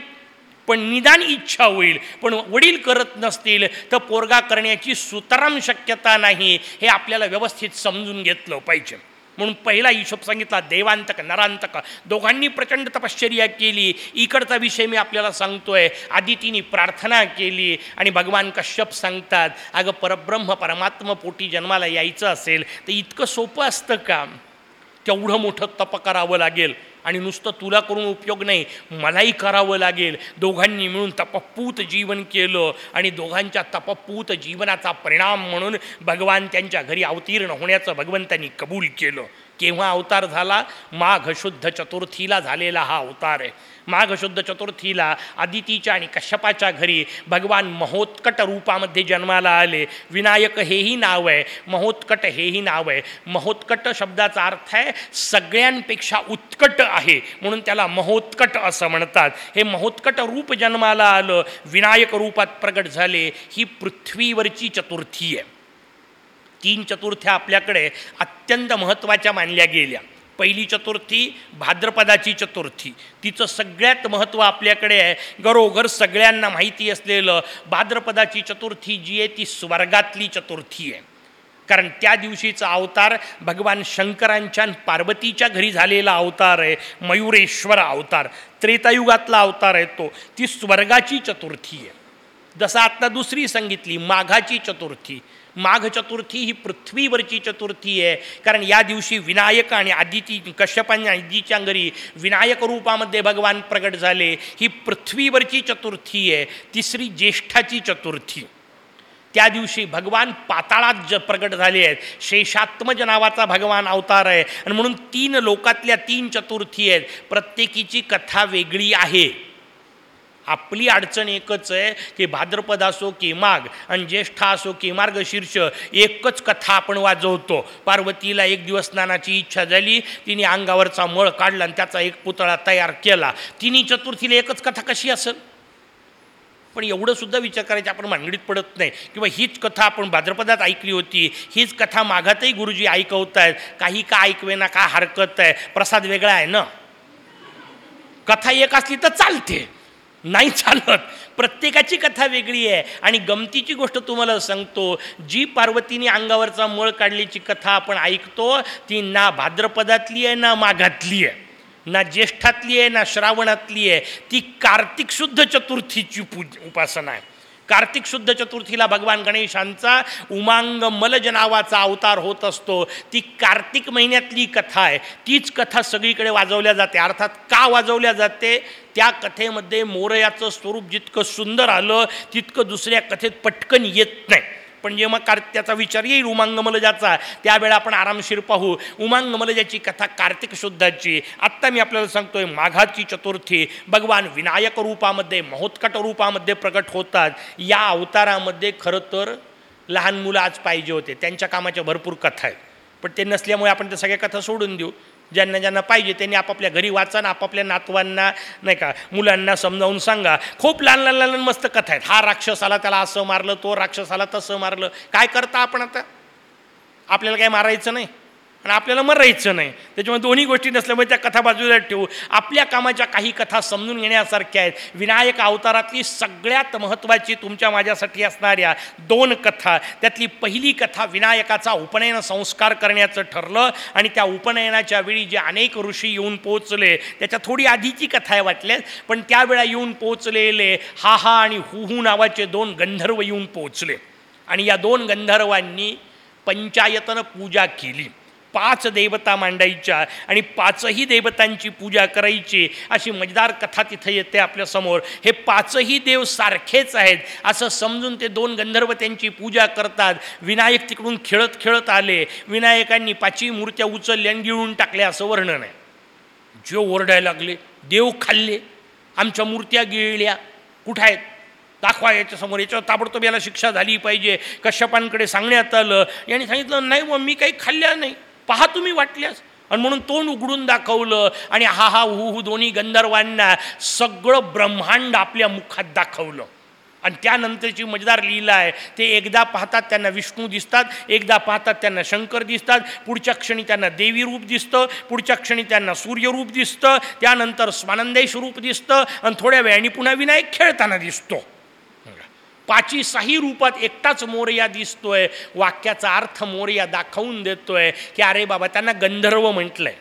पण निदान इच्छा होईल. पण वडील करत नसतील तर पोरगा करण्याची सुताराम शक्यता नाही. हे आपल्याला व्यवस्थित समजून घेतलं पाहिजे. म्हणून पहिला हिशोब सांगितला देवांतक नरांतक. दोघांनी प्रचंड तपश्चर्या केली. इकडचा विषय मी आपल्याला सांगतोय. आदितीने प्रार्थना केली आणि भगवान कश्यप सांगतात अगं परब्रह्म परमात्म पोटी जन्माला यायचं असेल तर इतकं सोपं असतं का? तेवढं मोठं तप करावं लागेल. आणि नुसतं तुला करून उपयोग नाही मलाही करावं लागेल. दोघांनी मिळून तपपूत जीवन केलं आणि दोघांच्या तपपूत जीवनाचा परिणाम म्हणून भगवान त्यांच्या घरी अवतीर्ण होण्याचं भगवंतांनी कबूल केलं. केव्हा अवतार झाला? माघ शुद्ध चतुर्थीला झालेला हा अवतार आहे. माघ शुद्ध चतुर्थीला आदितीच्या आणि कश्यपाच्या घरी भगवान महोत्कट रूपामध्ये जन्माला आले. विनायक हेही नाव आहे महोत्कट हेही नाव आहे. महोत्कट शब्दाचा अर्थ आहे सगळ्यांपेक्षा उत्कट आहे. म्हणून त्याला महोत्कट असं म्हणतात. हे महोत्कट रूप जन्माला आलं विनायक रूपात प्रगट झाले ही पृथ्वीवरची चतुर्थी आहे. तीन चतुर्थ्या आपल्याकडे अत्यंत महत्त्वाच्या मानल्या गेल्या. पहिली चतुर्थी भाद्रपदाची चतुर्थी. तिचं सगळ्यात महत्त्व आपल्याकडे आहे. घरोघर सगळ्यांना माहिती असलेलं भाद्रपदाची चतुर्थी जी आहे ती स्वर्गातली चतुर्थी आहे. कारण त्या दिवशीचा अवतार भगवान शंकरांच्या पार्वतीच्या घरी झालेला अवतार आहे मयुरेश्वर अवतार. त्रेतायुगातला अवतार आहे तो. ती स्वर्गाची चतुर्थी आहे. जसं आत्ता दुसरी सांगितली माघाची चतुर्थी. माघ चतुर्थी ही पृथ्वीवरची चतुर्थी आहे. कारण या दिवशी विनायक आणि आदिती कश्यपांच्या आदिच्या घरी विनायक रूपामध्ये भगवान प्रगट झाले. ही पृथ्वीवरची चतुर्थी आहे तिसरी ज्येष्ठाची चतुर्थी. त्या दिवशी भगवान पाताळात ज प्रगट झाले आहेत. शेषात्मज नावाचा भगवान अवतार आहे. आणि म्हणून तीन लोकातल्या तीन चतुर्थी आहेत. प्रत्येकीची कथा वेगळी आहे. आपली अडचण एकच आहे की भाद्रपद असो की माग आणि ज्येष्ठा असो की मार्गशीर्ष एकच कथा आपण वाजवतो. पार्वतीला एक दिवस स्नानाची इच्छा झाली तिने अंगावरचा मळ काढला आणि त्याचा एक पुतळा तयार केला. तिन्ही चतुर्थीला एकच कथा कशी असेल? पण एवढं सुद्धा विचार करायचे आपण मांडणीत पडत नाही. किंवा हीच कथा आपण भाद्रपदात ऐकली होती. हीच कथा माघातही गुरुजी ऐकवत आहेत काही का ऐकवे ना का हरकत आहे? प्रसाद वेगळा आहे ना? कथा एक असली तर चालते. नाही चालत. प्रत्येकाची कथा वेगळी आहे. आणि गमतीची गोष्ट तुम्हाला सांगतो जी पार्वतीने अंगावरचा मळ काढल्याची कथा आपण ऐकतो ती ना भाद्रपदातली आहे ना माघातली आहे. ना ज्येष्ठातली आहे ना श्रावणातली आहे. ती कार्तिक शुद्ध चतुर्थीची पूज उपासना आहे. कार्तिक शुद्ध चतुर्थीला भगवान गणेशांचा उमांग मलज नावाचा अवतार होत असतो. ती कार्तिक महिन्यातली कथा आहे. तीच कथा सगळीकडे वाजवल्या जाते. अर्थात का वाजवल्या जाते? त्या कथेमध्ये मोरयाचं स्वरूप जितकं सुंदर आलं तितकं दुसऱ्या कथेत पटकन येत नाही. पण जेव्हा कार्त्याचा विचार येईल उमांगमलजाचा त्यावेळा आपण आरामशीर पाहू. उमांगमलजाची कथा कार्तिक शुद्धाची. आत्ता मी आपल्याला सांगतोय माघाची चतुर्थी. भगवान विनायक रूपामध्ये महोत्कट रूपामध्ये प्रकट होतात. या अवतारामध्ये खरं तर लहान मुलं आज पाहिजे होते. त्यांच्या कामाच्या भरपूर कथा आहेत. पण ते नसल्यामुळे आपण त्या सगळ्या कथा सोडून देऊ. ज्यांना ज्यांना पाहिजे त्यांनी आपापल्या घरी वाचा ना आपापल्या नातवांना नाही का मुलांना समजावून सांगा. खूप लहान लहान लहान मस्त कथा आहेत. हा राक्षसाला त्याला असं मारलं तो राक्षसाला तसं मारलं. काय करता आपण आता? आपल्याला काय मारायचं नाही? आणि आपल्याला मरायचं नाही. त्याच्यामुळे दोन्ही गोष्टी नसल्यामुळे त्या कथा बाजूला ठेवू. आपल्या कामाच्या काही कथा समजून घेण्यासारख्या आहेत. विनायक अवतारातली सगळ्यात महत्त्वाची तुमच्या माझ्यासाठी असणाऱ्या दोन कथा. त्यातली पहिली कथा विनायकाचा उपनयन संस्कार करण्याचं ठरलं आणि त्या उपनयनाच्या वेळी जे अनेक ऋषी येऊन पोचले त्याच्या थोडी आधीची कथा आहे वाटल्यास पण त्यावेळा येऊन पोचलेले हा हा आणि हु हू नावाचे दोन गंधर्व येऊन पोचले आणि या दोन गंधर्वांनी पंचायतनं पूजा केली. पाच देवता मांडायच्या आणि पाचही देवतांची पूजा करायची अशी मजेदार कथा तिथं येते आपल्यासमोर हे पाचही देव सारखेच आहेत असं समजून ते दोन गंधर्व त्यांची पूजा करतात. विनायक तिकडून खेळत खेळत आले. विनायकांनी पाचही मूर्त्या उचलल्या आणि गिळून टाकल्या असं वर्णन आहे. जीव ओरडायला लागले. देव खाल्ले. आमच्या मूर्त्या गिळल्या. कुठं आहेत? दाखवा याच्यासमोर याच्यावर ताबडतोब याला शिक्षा झाली पाहिजे. कश्यपांकडे सांगण्यात आलं. यांनी सांगितलं नाही व मी काही खाल्ल्या नाही. पहा तुम्ही वाटल्यास. आणि म्हणून तोंड उघडून दाखवलं आणि हा हा हु हु दोन्ही गंधर्वांना सगळं ब्रह्मांड आपल्या मुखात दाखवलं. आणि त्यानंतरची मजेदार लीला आहे ते एकदा पाहतात त्यांना विष्णू दिसतात एकदा पाहतात त्यांना शंकर दिसतात पुढच्या क्षणी त्यांना देवी रूप दिसतं पुढच्या क्षणी त्यांना सूर्यरूप दिसतं त्यानंतर स्वानंदेश रूप दिसतं आणि थोड्या वेळाने पुन्हा विनायक खेळताना दिसतो. पाची साही रूपात एकटाच मोरया दिसतोय. वाक्याचा अर्थ मोरया दाखवून देतोय की अरे बाबा त्यांना गंधर्व म्हटलंय.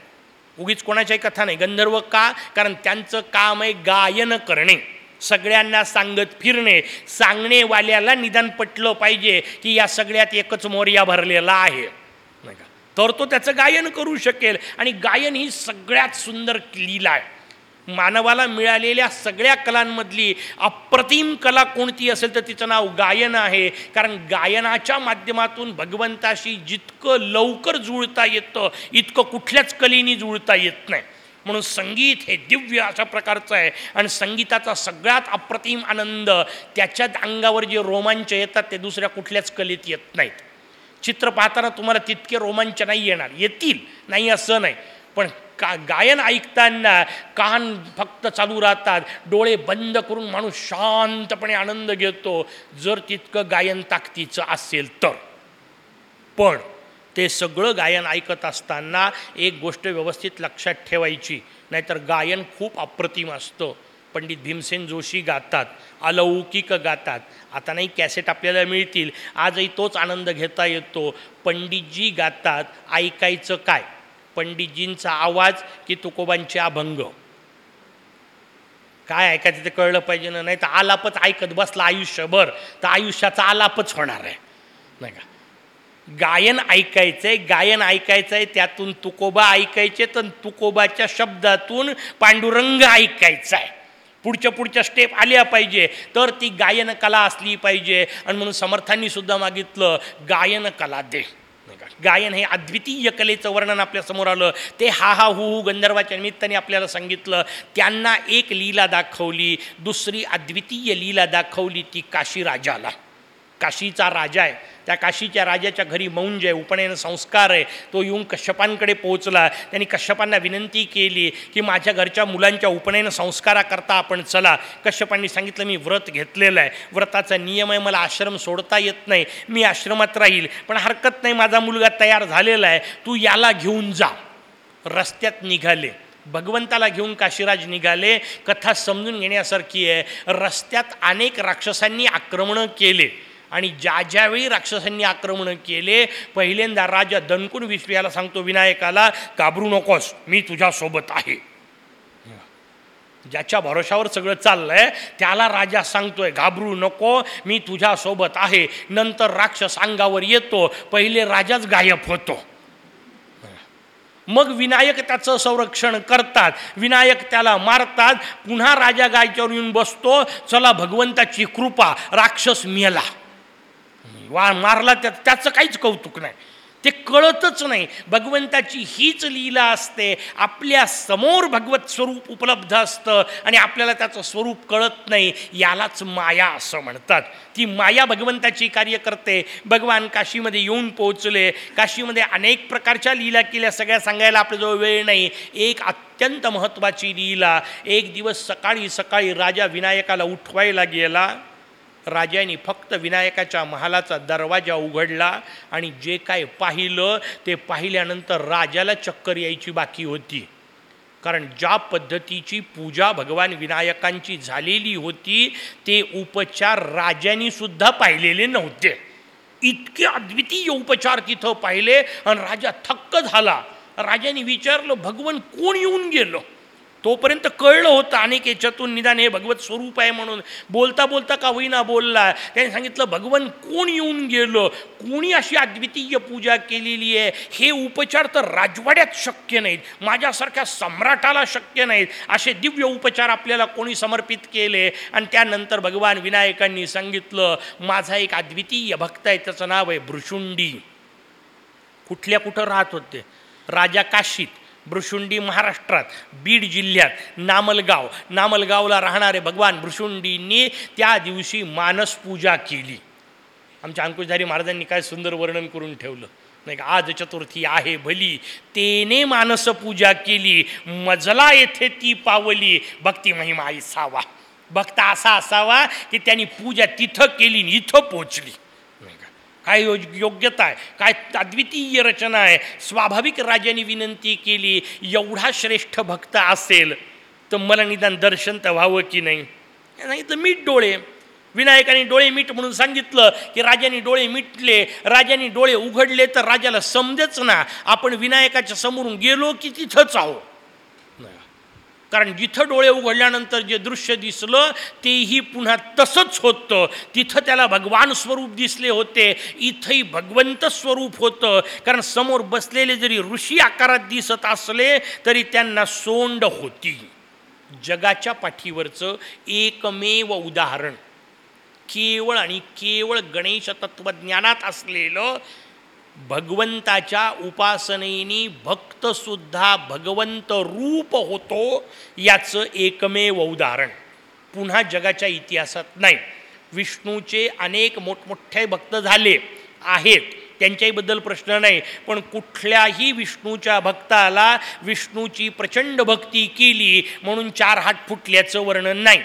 उगीच कोणाच्याही कथा नाही. गंधर्व का? कारण त्यांचं काम आहे गायन करणे. सगळ्यांना सांगत फिरणे. सांगणेवाल्याला निदान पटलं पाहिजे की या सगळ्यात एकच मोर्या भरलेला आहे. नाही का? तर तो त्याचं गायन करू शकेल. आणि गायन ही सगळ्यात सुंदर लीला आहे. मानवाला मिळालेल्या सगळ्या कलांमधली अप्रतिम कला कोणती असेल तर तिचं नाव गायन आहे. कारण गायनाच्या माध्यमातून भगवंताशी जितकं लवकर जुळता येतं इतकं कुठल्याच कलेनी जुळता येत नाही. म्हणून संगीत हे दिव्य अशा प्रकारचं आहे. आणि संगीताचा सगळ्यात अप्रतिम आनंद त्याच्या अंगावर जे रोमांच येतात ते दुसऱ्या कुठल्याच कलेत येत नाहीत. चित्र पाहताना तुम्हाला तितके रोमांच नाही येणार. येतील. नाही असं नाही. पण का गायन ऐकताना कान फक्त चालू राहतात डोळे बंद करून माणूस शांतपणे आनंद घेतो. जर तितकं गायन ताकदीचं असेल तर. पण ते सगळं गायन ऐकत असताना एक गोष्ट व्यवस्थित लक्षात ठेवायची नाहीतर गायन खूप अप्रतिम असतं. पंडित भीमसेन जोशी गातात अलौकिक गातात. आता नाही कॅसेट आपल्याला मिळतील. आजही तोच आनंद घेता येतो. पंडितजी गातात ऐकायचं काय? पंडितजींचा आवाज की तुकोबांचे अभंग. काय ऐकायचं ते कळलं पाहिजे ना नाही तर आलापच ऐकत बसला आयुष्यभर तर आयुष्याचा आलापच होणार आहे. नाही का? गायन ऐकायचं आहे गायन ऐकायचं आहे त्यातून तुकोबा ऐकायचे तर तुकोबाच्या शब्दातून पांडुरंग ऐकायचा आहे पुढच्या पुढच्या स्टेप आल्या पाहिजे तर ती गायन कला असली पाहिजे. आणि म्हणून समर्थांनी सुद्धा मागितलं गायन गायन हे अद्वितीय कलेचं वर्णन आपल्यासमोर आलं. ते हा हा हु हु गंधर्वाच्या निमित्ताने आपल्याला सांगितलं. त्यांना एक लीला दाखवली दुसरी अद्वितीय लीला दाखवली ती काशी राजाला काशीचा राजा आहे. त्या काशीच्या राजाच्या घरी मौंज आहे उपनयन संस्कार आहे. तो येऊन कश्यपांकडे पोहोचला. त्यांनी कश्यपांना विनंती केली की माझ्या घरच्या मुलांच्या उपनयन संस्काराकरता आपण चला. कश्यपांनी सांगितलं मी व्रत घेतलेलं आहे. व्रताचा नियम आहे मला आश्रम सोडता येत नाही. मी आश्रमात राहील. पण हरकत नाही माझा मुलगा तयार झालेला आहे. तू याला घेऊन जा. रस्त्यात निघाले. भगवंताला घेऊन काशीराज निघाले. कथा समजून घेण्यासारखी आहे. रस्त्यात अनेक राक्षसांनी आक्रमणं केले. आणि ज्या ज्यावेळी राक्षसांनी आक्रमण केले पहिल्यांदा राजा दणकून विश्वयाला सांगतो विनायकाला घाबरू नकोस मी तुझ्यासोबत आहे. ज्याच्या भरोशावर सगळं चाललंय त्याला राजा सांगतोय घाबरू नको मी तुझ्यासोबत आहे. नंतर राक्षस अंगावर येतो पहिले राजाच गायब होतो. मग विनायक त्याचं संरक्षण करतात. विनायक त्याला मारतात. पुन्हा राजा गायच्यावर येऊन बसतो चला भगवंताची कृपा राक्षस मेला. वा मारला त्या त्याचं काहीच कौतुक नाही. ते कळतच नाही. भगवंताची हीच लीला असते. आपल्यासमोर भगवत स्वरूप उपलब्ध असतं आणि आपल्याला त्याचं स्वरूप कळत नाही. यालाच माया असं म्हणतात. ती माया भगवंताची कार्य करते. भगवान काशीमध्ये येऊन पोहोचले. काशीमध्ये अनेक प्रकारच्या लीला केल्या. सगळ्या सांगायला आपल्याजवळ वेळ नाही. एक अत्यंत महत्त्वाची लीला. एक दिवस सकाळी सकाळी राजा विनायकाला उठवायला गेला. राजांनी फक्त विनायकाच्या महालाचा दरवाजा उघडला आणि जे काय पाहिलं ते पाहिल्यानंतर राजाला चक्कर यायची बाकी होती. कारण ज्या पद्धतीची पूजा भगवान विनायकांची झालेली होती ते उपचार राजांनी सुद्धा पाहिलेले नव्हते. इतके अद्वितीय उपचार तिथं पाहिले आणि राजा थक्क झाला. राजाने विचारलं भगवान कोण येऊन गेलं? तोपर्यंत कळलं होतं अनेक याच्यातून निदान हे भगवत स्वरूप आहे म्हणून. बोलता बोलता का होईना बोलला. त्याने सांगितलं भगवान कोण येऊन गेलं? कोणी अशी अद्वितीय पूजा केलेली आहे? हे उपचार तर राजवाड्यात शक्य नाहीत. माझ्यासारख्या सम्राटाला शक्य नाहीत. असे दिव्य उपचार आपल्याला कोणी समर्पित केले? आणि त्यानंतर भगवान विनायकांनी सांगितलं माझा एक अद्वितीय भक्त आहे त्याचं नाव आहे भृशुंडी. कुठल्या कुठं राहत होते? राजा काशीत. भ्रुशुंडी महाराष्ट्रात बीड जिल्ह्यात नामलगाव. नामलगावला राहणारे भगवान भ्रुशुंडींनी त्या दिवशी मानसपूजा केली. आमच्या अंकुशधारी महाराजांनी काय सुंदर वर्णन करून ठेवलं. नाही का? आज चतुर्थी आहे भली तेने मानसपूजा केली. मजला येथे ती पावली. भक्ती महिमा सावा भक्त असा असावा की त्यांनी पूजा तिथं केली इथं पोचली काय योज योग्यता आहे? काय अद्वितीय रचना आहे? स्वाभाविक राजाने विनंती केली एवढा श्रेष्ठ भक्त असेल तर मला निदान दर्शन तर व्हावं की नाही? नाही तर मीठ डोळे. विनायकाने डोळे मीठ म्हणून सांगितलं की राजाने डोळे मिटले. राजाने डोळे उघडले तर राजाला समजेच ना. आपण विनायकाच्या समोरून गेलो की तिथंच आहो कारण जिथं डोळे उघडल्यानंतर जे दृश्य दिसलं तेही पुन्हा तसंच होतं. तिथं त्याला भगवान स्वरूप दिसले होते. इथंही भगवंत स्वरूप होतं. कारण समोर बसलेले जरी ऋषी आकारात दिसत असले तरी त्यांना सोंड होती. जगाच्या पाठीवरचं एकमेव उदाहरण. केवळ आणि केवळ गणेश तत्त्वज्ञानात असलेलं भगवंताच्या उपासनेनी भक्तसुद्धा भगवंत रूप होतो याचं एकमेव उदाहरण. पुन्हा जगाच्या इतिहासात नाही. विष्णूचे अनेक मोठमोठे भक्त झाले आहेत. त्यांच्याहीबद्दल प्रश्न नाही. पण कुठल्याही विष्णूच्या भक्ताला विष्णूची प्रचंड भक्ती केली म्हणून चार हात फुटल्याचं वर्णन नाही.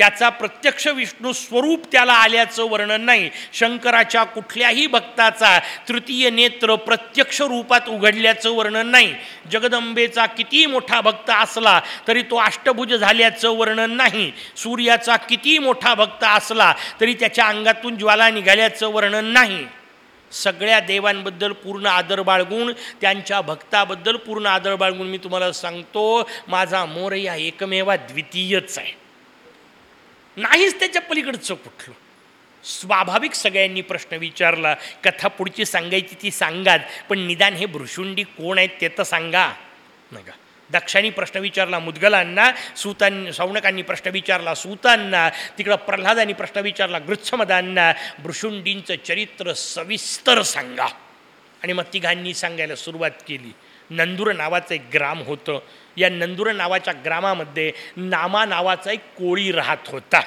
त्याचा प्रत्यक्ष विष्णू स्वरूप त्याला आल्याचं वर्णन नाही. शंकराच्या कुठल्याही भक्ताचा तृतीय नेत्र प्रत्यक्ष रूपात उघडल्याचं वर्णन नाही. जगदंबेचा किती मोठा भक्त असला तरी तो अष्टभुज झाल्याचं वर्णन नाही. सूर्याचा किती मोठा भक्त असला तरी त्याच्या अंगातून ज्वाला निघाल्याचं वर्णन नाही. सगळ्या देवांबद्दल पूर्ण आदर बाळगून त्यांच्या भक्ताबद्दल पूर्ण आदर बाळगून मी तुम्हाला सांगतो माझा मोरया एकमेवा द्वितीयच आहे. नाहीच त्याच्या पलीकडचं कुठलं. स्वाभाविक सगळ्यांनी प्रश्न विचारला कथा पुढची सांगायची ती सांगात पण निदान हे भृशुंडी कोण आहेत ते तर सांगा. नका. दक्षांनी प्रश्न विचारला मुदगलांना सूतां सौनकांनी प्रश्न विचारला सूतांना तिकडं प्रल्हादांनी प्रश्न विचारला गृच्छमदांना भृशुंडींचं चरित्र सविस्तर सांगा. आणि मग तिघांनी सांगायला सुरुवात केली. नंदूर नावाचं एक ग्राम होतं. या नंदुर नावाच्या ग्रामामध्ये नामा नावाचा एक कोळी राहत होता.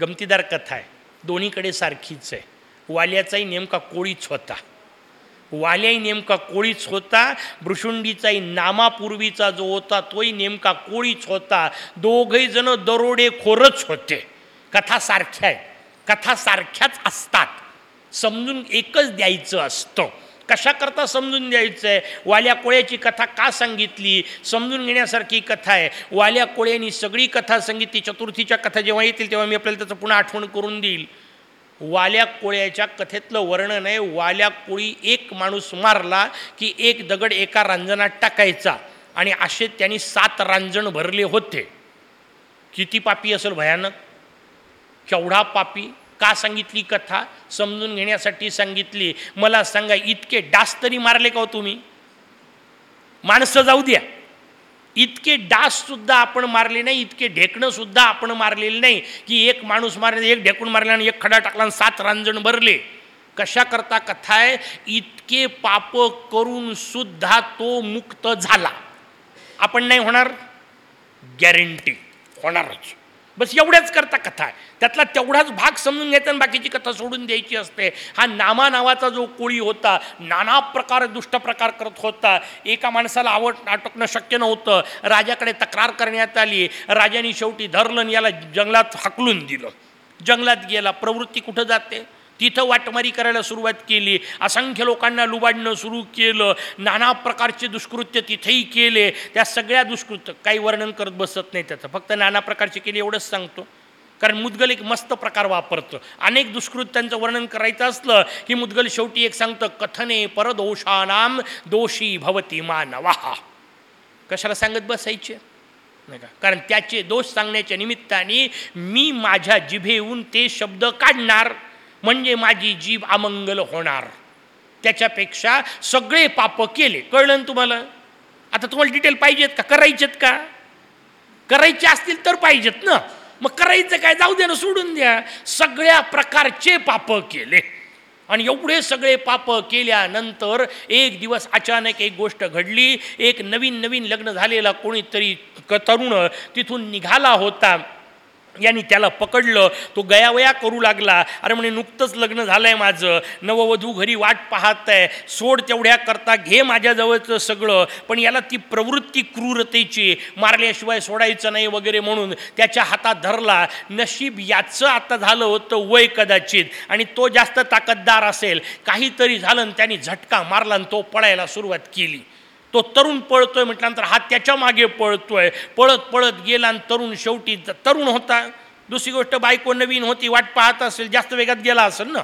गमतीदार कथा आहे. दोन्हीकडे सारखीच आहे. वाल्याचाही नेमका कोळीच होता. वाल्याही नेमका कोळीच होता. भृशुंडीचाही नामापूर्वीचा जो होता तोही नेमका कोळीच होता. दोघही जण दरोडेखोरच होते. कथा सारख्या आहे कथा सारख्याच असतात. समजून एकच द्यायचं असतं. कशाकरता समजून द्यायचं आहे वाल्या कोळ्याची कथा का सांगितली? समजून घेण्यासारखी कथा आहे. वाल्या कोळ्यांनी सगळी कथा सांगितली. चतुर्थीच्या कथा जेव्हा येतील तेव्हा मी आपल्याला त्याचं पुन्हा आठवण करून देईल. वाल्या कोळ्याच्या कथेतलं वर्णन आहे वाल्या कोळी एक माणूस मारला की एक दगड एका रांजणात टाकायचा आणि असे त्यांनी सात रांजण भरले होते. किती पापी असेल भयानक? केवढा पापी? का सांगितली कथा? समजून घेण्यासाठी सांगितली. मला सांगा इतके डास तरी मारले का हो तुम्ही? माणसं जाऊ द्या. इतके डास सुद्धा आपण मारले नाही इतके ढेकणंसुद्धा आपण मारलेले नाही की एक माणूस मारले एक ढेकून मारले आणि एक खडा टाकला आणि सात रांजण भरले. कशाकरता कथा आहे? इतके पाप करून सुद्धा तो मुक्त झाला. आपण नाही होणार? गॅरंटी होणारच. बस एवढ्याच करता कथा आहे. त्यातला तेवढाच भाग समजून घ्यायचा आणि बाकीची कथा सोडून द्यायची असते. हा नामा नावाचा जो कोळी होता नाना प्रकार दुष्ट प्रकार करत होता. एका माणसाला आवड आटोकणं शक्य नव्हतं. राजाकडे तक्रार करण्यात आली. राजाने शेवटी धरलं आणि याला जंगलात हाकलून दिलं. जंगलात गेला. प्रवृत्ती कुठं जाते? तिथं वाटमारी करायला सुरुवात केली. असंख्य लोकांना लुबाडणं सुरू केलं. नाना प्रकारचे दुष्कृत्य तिथेही केले. त्या सगळ्या दुष्कृत्य काही वर्णन करत बसत नाही त्याचं. फक्त नाना प्रकारचे केले एवढंच सांगतो. कारण मुदगल एक मस्त प्रकार वापरतं. अनेक दुष्कृत्यांचं वर्णन करायचं असलं की मुदगल शेवटी एक सांगतं कथने परदोषानाम दोषी भवती मानवा. कशाला सांगत बसायचे? नाही का? कारण त्याचे दोष सांगण्याच्या निमित्ताने मी माझ्या जिभेहून ते शब्द काढणार. म्हणजे माझी जीभ अमंगल होणार. त्याच्यापेक्षा सगळे पाप केले. कळलं ना तुम्हाला? आता तुम्हाला डिटेल पाहिजेत का? करायचेत का? करायचे असतील तर पाहिजेत ना. मग करायचं काय? जाऊ द्या ना सोडून द्या. सगळ्या प्रकारचे पाप केले. आणि एवढे सगळे पाप केल्यानंतर एक दिवस अचानक एक गोष्ट घडली. एक नवीन नवीन लग्न झालेला कोणीतरी क तरुण तिथून निघाला होता. यांनी त्याला पकडलं तो गयावया करू लागला. अरे म्हणे नुकतंच लग्न झालं आहे माझं. नववधू घरी वाट पाहत आहे सोड तेवढ्या करता घे माझ्याजवळचं सगळं. पण याला ती प्रवृत्ती क्रूरतेची मारल्याशिवाय सोडायचं नाही वगैरे म्हणून त्याच्या हातात धरला. नशीब याचं आता झालं होतं वय कदाचित. आणि तो जास्त ताकददार असेल. काहीतरी झालं आणि त्यांनी झटका मारला आणि तो पळायला सुरुवात केली. तो तरुण पळतोय म्हटल्यानंतर हा त्याच्यामागे पळतोय. पळत पळत गेला आणि तरुण शेवटी तरुण होता. दुसरी गोष्ट बायको नवीन होती वाट पाहत असेल जास्त वेगात गेला असेल ना?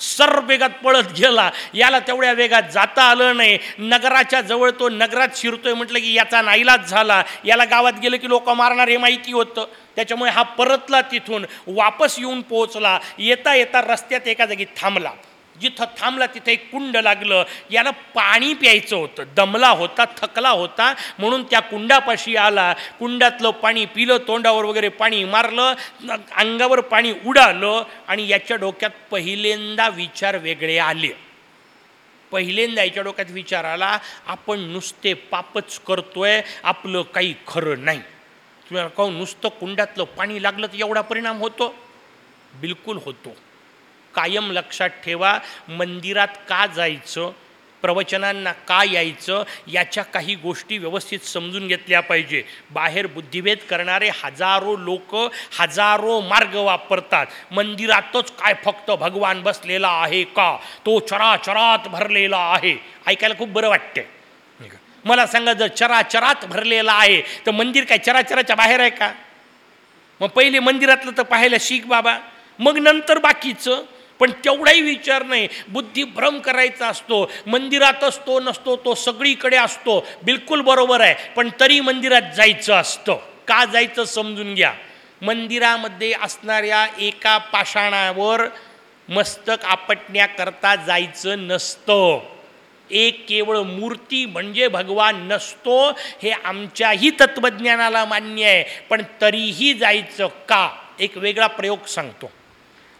सर वेगात पळत गेला. याला तेवढ्या वेगात जाता आलं नाही. नगराच्या जवळ तो नगरात शिरतोय म्हटलं की याचा नाईलाज झाला. याला गावात गेलं की लोक मारणार हे माहिती होतं. त्याच्यामुळे हा परतला तिथून. वापस येऊन पोहोचला. येता येता रस्त्यात एका जागी थांबला. जिथं थांबला तिथं एक कुंड लागलं. याला पाणी प्यायचं होतं. दमला होता थकला होता. म्हणून त्या कुंडापाशी आला. कुंडातलं पाणी पिलं तोंडावर वगैरे पाणी मारलं अंगावर पाणी उडालं आणि याच्या डोक्यात पहिल्यांदा विचार वेगळे आले. पहिल्यांदा याच्या डोक्यात विचार आला आपण नुसते पापच करतोय आपलं काही खरं नाही. तुम्हाला कहून? नुसतं कुंडातलं पाणी लागलं तर एवढा परिणाम होतो? बिलकुल होतो. कायम लक्षात ठेवा. मंदिरात का जायचं? प्रवचनांना का यायचं? याच्या काही गोष्टी व्यवस्थित समजून घेतल्या पाहिजे. बाहेर बुद्धिभेद करणारे हजारो लोक हजारो मार्ग वापरतात. मंदिरातच काय फक्त भगवान बसलेला आहे का? तो चराचरात भरलेला आहे. ऐकायला खूप बरं वाटते मला सांगा जर चराचरात भरलेला आहे तर मंदिर काय चराचराच्या बाहेर आहे का? मग पहिले मंदिरातलं तर पाहायला शिक बाबा. मग नंतर बाकीचं. पण तेवढाही विचार नाही. बुद्धी भ्रम करायचा असतो. मंदिरातच तो नसतो तो सगळीकडे असतो. बिलकुल बरोबर आहे. पण तरी मंदिरात जायचं असतं. का जायचं समजून घ्या. मंदिरामध्ये असणाऱ्या एका पाषाणावर मस्तक आपटण्याकरता जायचं नसतं. एक केवळ मूर्ती म्हणजे भगवान नसतो हे आमच्याही तत्त्वज्ञानाला मान्य आहे. पण तरीही जायचं का? एक वेगळा प्रयोग सांगतो.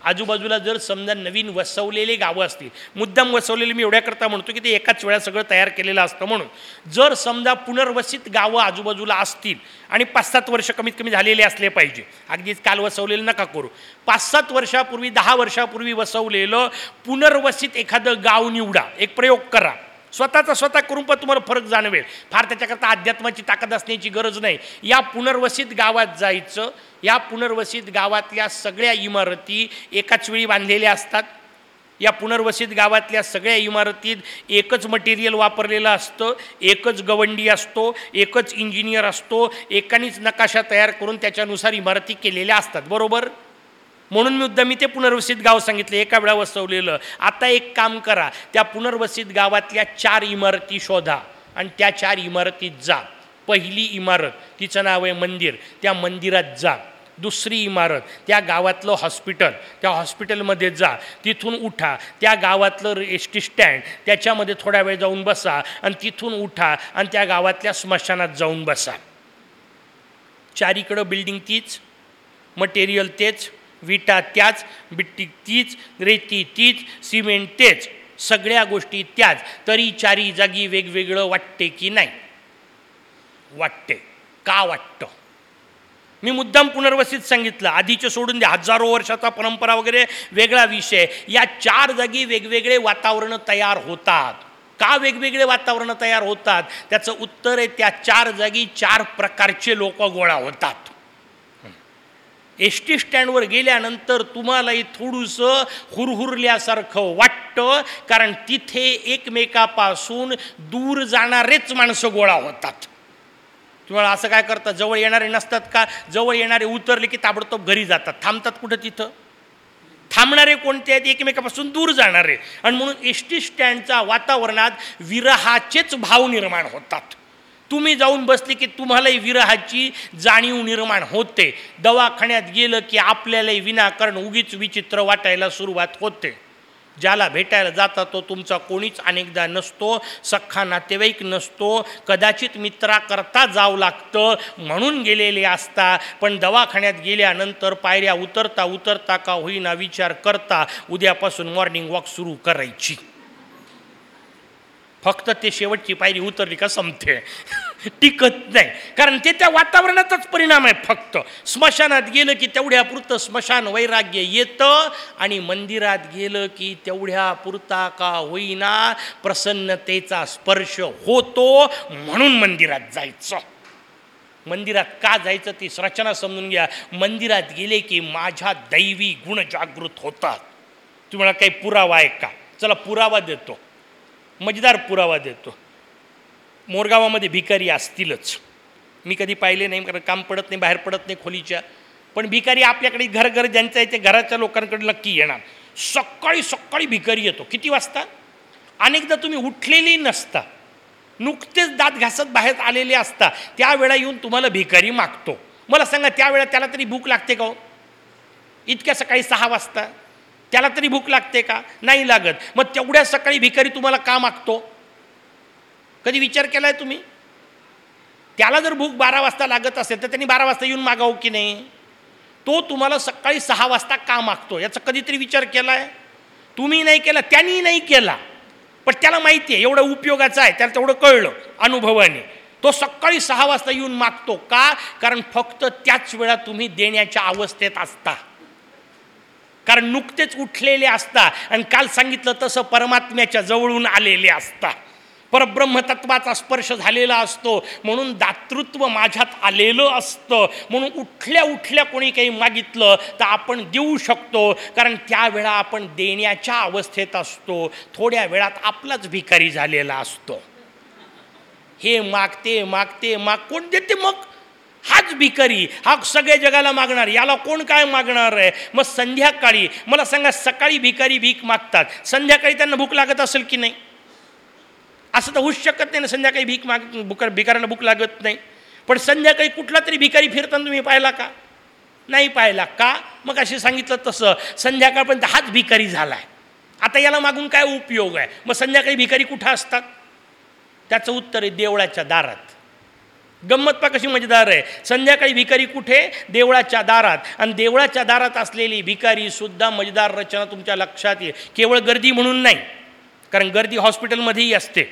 आजूबाजूला जर समजा नवीन वसवलेले गावं असतील मुद्दाम वसवलेले मी एवढ्याकरता म्हणतो की ते एकाच वेळा सगळं तयार केलेलं असतं म्हणून. जर समजा पुनर्वसित गावं आजूबाजूला असतील आणि पाच सात वर्ष कमीत कमी झालेले असले पाहिजे अगदीच काल वसवलेलं नका करू. पाच सात वर्षापूर्वी दहा वर्षापूर्वी वसवलेलं पुनर्वसित एखादं गाव निवडा एक प्रयोग करा. स्वतःचा स्वतः करून पण तुम्हाला फरक जाणवेल. फार त्याच्याकरता अध्यात्माची ताकद असण्याची गरज नाही. या पुनर्वसित गावात जायचं या पुनर्वसित गावातल्या सगळ्या इमारती एकाच वेळी बांधलेल्या असतात. या पुनर्वसित गावातल्या सगळ्या इमारतीत एकच मटेरियल वापरलेलं असतं एकच गवंडी असतो एकच इंजिनियर असतो एकानेच नकाशा तयार करून त्याच्यानुसार इमारती केलेल्या असतात. बरोबर? म्हणून मी मुद्दा मी ते पुनर्वसित गाव सांगितलं एका वेळा वसवलेलं. आता एक काम करा त्या पुनर्वसित गावातल्या चार इमारती शोधा आणि त्या चार इमारतीत जा. पहिली इमारत तिचं नाव आहे मंदिर त्या मंदिरात जा. दुसरी इमारत त्या गावातलं हॉस्पिटल त्या हॉस्पिटलमध्ये जा. तिथून उठा त्या गावातलं एस टी स्टँड त्याच्यामध्ये थोडा वेळ जाऊन बसा आणि तिथून उठा आणि त्या गावातल्या स्मशानात जाऊन बसा. चारीकडं बिल्डिंग तीच मटेरियल तेच विटा त्याच बिट्टी तीच रेती तीच सिमेंट तेच सगळ्या गोष्टी त्याच तरी चारी जागी वेगवेगळं वाटते की नाही? वाटते. का वाटतं? मी मुद्दाम पुनर्वसित सांगितलं. आधीचे सोडून द्या हजारो वर्षाचा परंपरा वगैरे वेगळा विषय या चार जागी वेगवेगळे वातावरण तयार होतात. का वेगवेगळे वातावरण तयार होतात? त्याचं उत्तर आहे त्या चार जागी चार प्रकारचे लोक गोळा होतात. एस टी स्टँडवर गेल्यानंतर तुम्हालाही थोडंसं हुरहुरल्यासारखं वाटतं कारण तिथे एकमेकापासून दूर जाणारेच माणसं गोळा होतात. तुम्हाला असं काय करतात जवळ येणारे नसतात का? जवळ येणारे उतरले की ताबडतोब घरी जातात. थांबतात कुठं तिथं? थांबणारे कोणते आहेत? एकमेकापासून दूर जाणारे. आणि म्हणून एस टी स्टँडच्या वातावरणात विरहाचेच भाव निर्माण होतात. तुम्ही जाऊन बसले की तुम्हालाही विरहाची जाणीव निर्माण होते. दवाखान्यात गेलं की आपल्यालाही विनाकारण उगीच विचित्र वाटायला सुरुवात होते. ज्याला भेटायला जाता तो तुमचा कोणीच अनेकदा नसतो सख्खा नातेवाईक नसतो कदाचित मित्राकरता जावं लागतं म्हणून गेलेले असता पण दवाखान्यात गेल्यानंतर पायऱ्या उतरता उतरता का होईना विचार करता उद्यापासून मॉर्निंग वॉक सुरू करायची. फक्त ते शेवटची पायरी उतरली का संपते. [laughs] टिकत नाही. कारण ते त्या वातावरणाचाच परिणाम आहे फक्त. स्मशानात गेलं की तेवढ्यापुरतं स्मशान वैराग्य येतं आणि मंदिरात गेलं की तेवढ्यापुरता का होईना प्रसन्नतेचा स्पर्श होतो म्हणून मंदिरात जायचं. मंदिरात का जायचं ती रचना समजून घ्या. मंदिरात गेले की माझ्या दैवी गुण जागृत होतात. तुम्हाला काही पुरावा आहे का? चला पुरावा देतो. मजेदार पुरावा देतो. मोरगावामध्ये भिकारी असतीलच. मी कधी पाहिले नाही कारण काम पडत नाही बाहेर पडत नाही खोलीच्या. पण भिकारी आपल्याकडे घर घर ज्यांचं आहे ते घराच्या लोकांकडे नक्की येणार. सकाळी सकाळी भिकारी येतो. किती वाजता? अनेकदा तुम्ही उठलेली नसता. नुकतेच दात घासत बाहेर आलेले असता. त्यावेळा येऊन तुम्हाला भिकारी मागतो. मला सांगा त्यावेळा त्याला तरी भूक लागते का हो? इतक्या सकाळी सहा वाजता? त्याला तरी भूक लागते का? नाही लागत. मग तेवढ्या सकाळी भिकारी तुम्हाला का मागतो? कधी विचार केला आहे तुम्ही? त्याला जर भूक बारा वाजता लागत असेल तर त्यांनी बारा वाजता येऊन मागावं की नाही? तो तुम्हाला सकाळी सहा वाजता का मागतो याचा कधीतरी विचार केला आहे तुम्ही नाही केला त्यांनी नाही केला. पण त्याला माहिती आहे एवढं उपयोगाचं आहे त्याला तेवढं कळलं अनुभवाने. तो सकाळी सहा वाजता येऊन मागतो का? कारण फक्त त्याच वेळा तुम्ही देण्याच्या अवस्थेत असता. कारण नुकतेच उठलेले असता आणि काल सांगितलं तसं परमात्म्याच्या जवळून आलेले असता. परब्रह्मतत्वाचा स्पर्श झालेला असतो. म्हणून दातृत्व माझ्यात आलेलं असतं. म्हणून उठल्या उठल्या कोणी काही मागितलं तर आपण देऊ शकतो. कारण त्यावेळा आपण देण्याच्या अवस्थेत असतो. थोड्या वेळात आपलाच भिकारी झालेला असतो. हे मागते मागते माग कोण देते मग? हाच भिकारी हा सगळ्या जगाला मागणार याला कोण काय मागणार आहे? मग संध्याकाळी मला सांगा सकाळी भिकारी भीक मागतात. संध्याकाळी त्यांना भूक लागत असेल की नाही? असं तर होऊच शकत नाही ना संध्याकाळी भीक माग भुकार भिकाऱ्यांना भूक लागत नाही. पण संध्याकाळी कुठला तरी भिकारी फिरताना तुम्ही पाहिला का? नाही पाहिला का? मग असे सांगितलं तसं. संध्याकाळपर्यंत हाच भिकारी झाला आहे आता याला मागून काय उपयोग आहे? मग संध्याकाळी भिकारी कुठं असतात? त्याचं उत्तर आहे देवळाच्या दारात. गंमत पा कशी मजेदार आहे. संध्याकाळी भिकारी कुठे? देवळाच्या दारात. आणि देवळाच्या दारात असलेली भिकारीसुद्धा मजेदार रचना तुमच्या लक्षात येईल. केवळ गर्दी म्हणून नाही कारण गर्दी हॉस्पिटलमध्येही असते.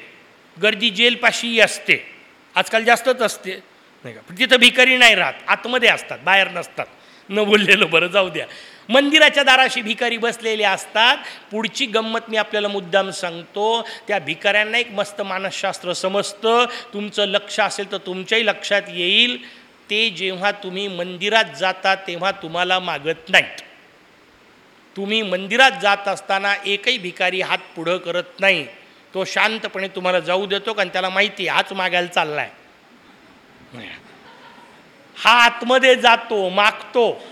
गर्दी जेलपाशीही असते. आजकाल जास्तच असते. नाही का? तिथं भिकारी नाही राहत. आतमध्ये असतात बाहेर नसतात. न बोललेलं बरं जाऊ द्या. मंदिराच्या दाराशी भिकारी बसलेले असतात. पुढची गंमत मी आपल्याला मुद्दाम सांगतो. त्या भिकाऱ्यांना एक मस्त मानसशास्त्र समजतं. तुमचं लक्ष असेल तर तुमच्याही लक्षात येईल. ते जेव्हा तुम्ही मंदिरात जाता तेव्हा तुम्हाला मागत नाहीत. तुम्ही मंदिरात जात असताना एकही भिकारी हात पुढं करत नाही. तो शांतपणे तुम्हाला जाऊ देतो कारण त्याला माहिती आहे हाच मागायला चाललाय. हा आतमध्ये जातो मागतो.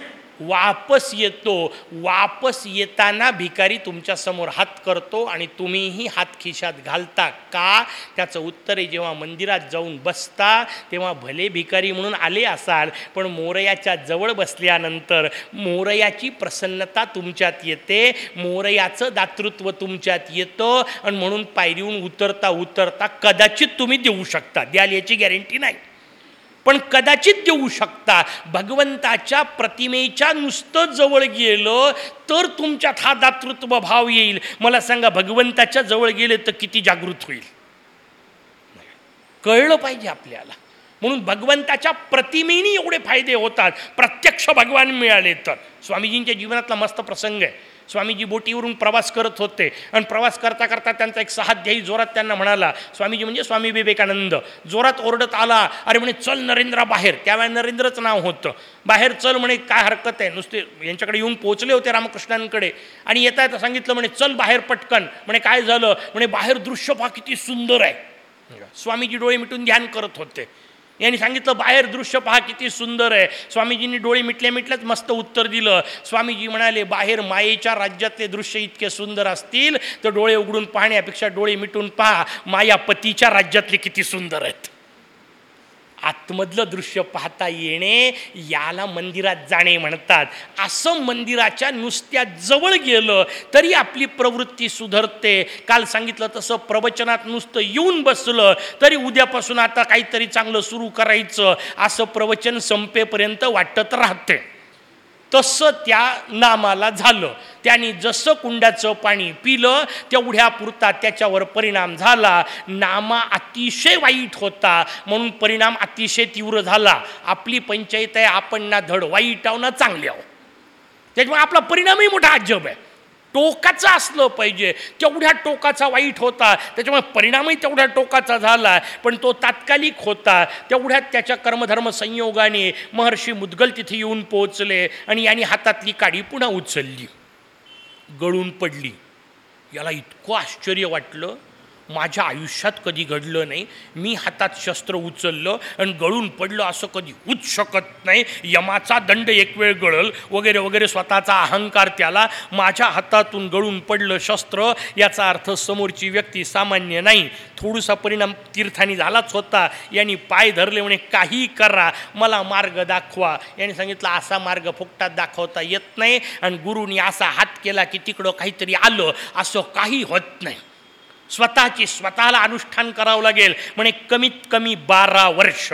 वापस येतो. वापस येताना भिकारी तुमच्यासमोर हात करतो आणि तुम्हीही हात खिशात घालता का? त्याचं उत्तर आहे जेव्हा मंदिरात जाऊन बसता तेव्हा भले भिकारी म्हणून आले असाल पण मोरयाच्या जवळ बसल्यानंतर मोरयाची प्रसन्नता तुमच्यात येते मोरयाचं दातृत्व तुमच्यात येतं आणि म्हणून पायरीहून उतरता उतरता कदाचित तुम्ही देऊ शकता. द्याल याची गॅरंटी नाही. पण कदाचित देऊ शकता. भगवंताच्या प्रतिमेच्या नुसतं जवळ गेलं तर तुमच्यात हा दातृत्व भाव येईल. मला सांगा भगवंताच्या जवळ गेले तर किती जागृत होईल? कळलं पाहिजे आपल्याला. म्हणून भगवंताच्या प्रतिमेनी एवढे फायदे होतात. प्रत्यक्ष भगवान मिळाले तर. स्वामीजींच्या जीवनातला मस्त प्रसंग आहे. स्वामीजी बोटीवरून प्रवास करत होते. आणि प्रवास करता करता त्यांचा एक सहाध्यायी जोरात त्यांना म्हणाला स्वामीजी म्हणजे स्वामी विवेकानंद. जोरात ओरडत आला अरे म्हणे चल नरेंद्रा बाहेर. त्यावेळेला नरेंद्रच नाव होतं. बाहेर चल म्हणे काय हरकत आहे? नुसते यांच्याकडे येऊन पोहोचले होते रामकृष्णांकडे. आणि येता येता सांगितलं म्हणे चल बाहेर पटकन. म्हणे काय झालं? म्हणे बाहेर दृश्य पहा किती सुंदर आहे. स्वामीजी डोळे मिटून ध्यान करत होते. यांनी सांगितलं बाहेर दृश्य पहा किती सुंदर आहे. स्वामीजींनी डोळे मिटल्या मिटल्याच मस्त उत्तर दिलं. स्वामीजी म्हणाले बाहेर मायेच्या राज्यातले दृश्य इतके सुंदर असतील तर डोळे उघडून पाहण्यापेक्षा डोळे मिटून पहा. माया पतीच्या राज्यातले किती सुंदर आहेत. आतमधलं दृश्य पाहता येणे याला मंदिरात जाणे म्हणतात. असं मंदिराच्या नुसत्या जवळ गेलं तरी आपली प्रवृत्ती सुधरते. काल सांगितलं तसं प्रवचनात नुसतं येऊन बसलं तरी उद्यापासून आता काहीतरी चांगलं सुरू करायचं. असं प्रवचन संपेपर्यंत वाटत राहते. तसं त्या नामाला झालं. त्यांनी जसं कुंडाचं पाणी पिलं तेवढ्या पुरता त्याच्यावर परिणाम झाला. नामा अतिशय वाईट होता. म्हणून परिणाम अतिशय तीव्र झाला. आपली पंचायत आहे आपण ना धड वाईट आहो ना चांगली आहो. त्याच्यामुळे आपला परिणामही मोठा अजब आहे. टोकाचं असलं पाहिजे. तेवढ्या टोकाचा वाईट होता त्याच्यामुळे परिणामही तेवढ्या टोकाचा झाला पण तो तात्कालिक होता. तेवढ्यात त्याच्या कर्मधर्म संयोगाने महर्षी मुद्गल तिथे येऊन पोहोचले आणि यांनी हातातली काडी पुन्हा उचलली. गळून पडली. याला इतकं आश्चर्य वाटलं माझ्या आयुष्यात कधी घडलं नाही. मी हातात शस्त्र उचललं आणि गळून पडलं असं कधी होऊच शकत नाही. यमाचा दंड एक वेळ गळल वगैरे वगैरे स्वतःचा अहंकार त्याला. माझ्या हातातून गळून पडलं शस्त्र याचा अर्थ समोरची व्यक्ती सामान्य नाही. थोडासा परिणाम तीर्थानी झालाच होता. यांनी पाय धरले म्हणे काही करा मला मार्ग दाखवा. यांनी सांगितलं असा मार्ग फुकटात दाखवता येत नाही आणि गुरुनी असा हात केला की तिकडं काहीतरी आलं. असं काही होत नाही. स्वतःची स्वतःला अनुष्ठान करावं लागेल. म्हणे कमीत कमी बारा वर्ष.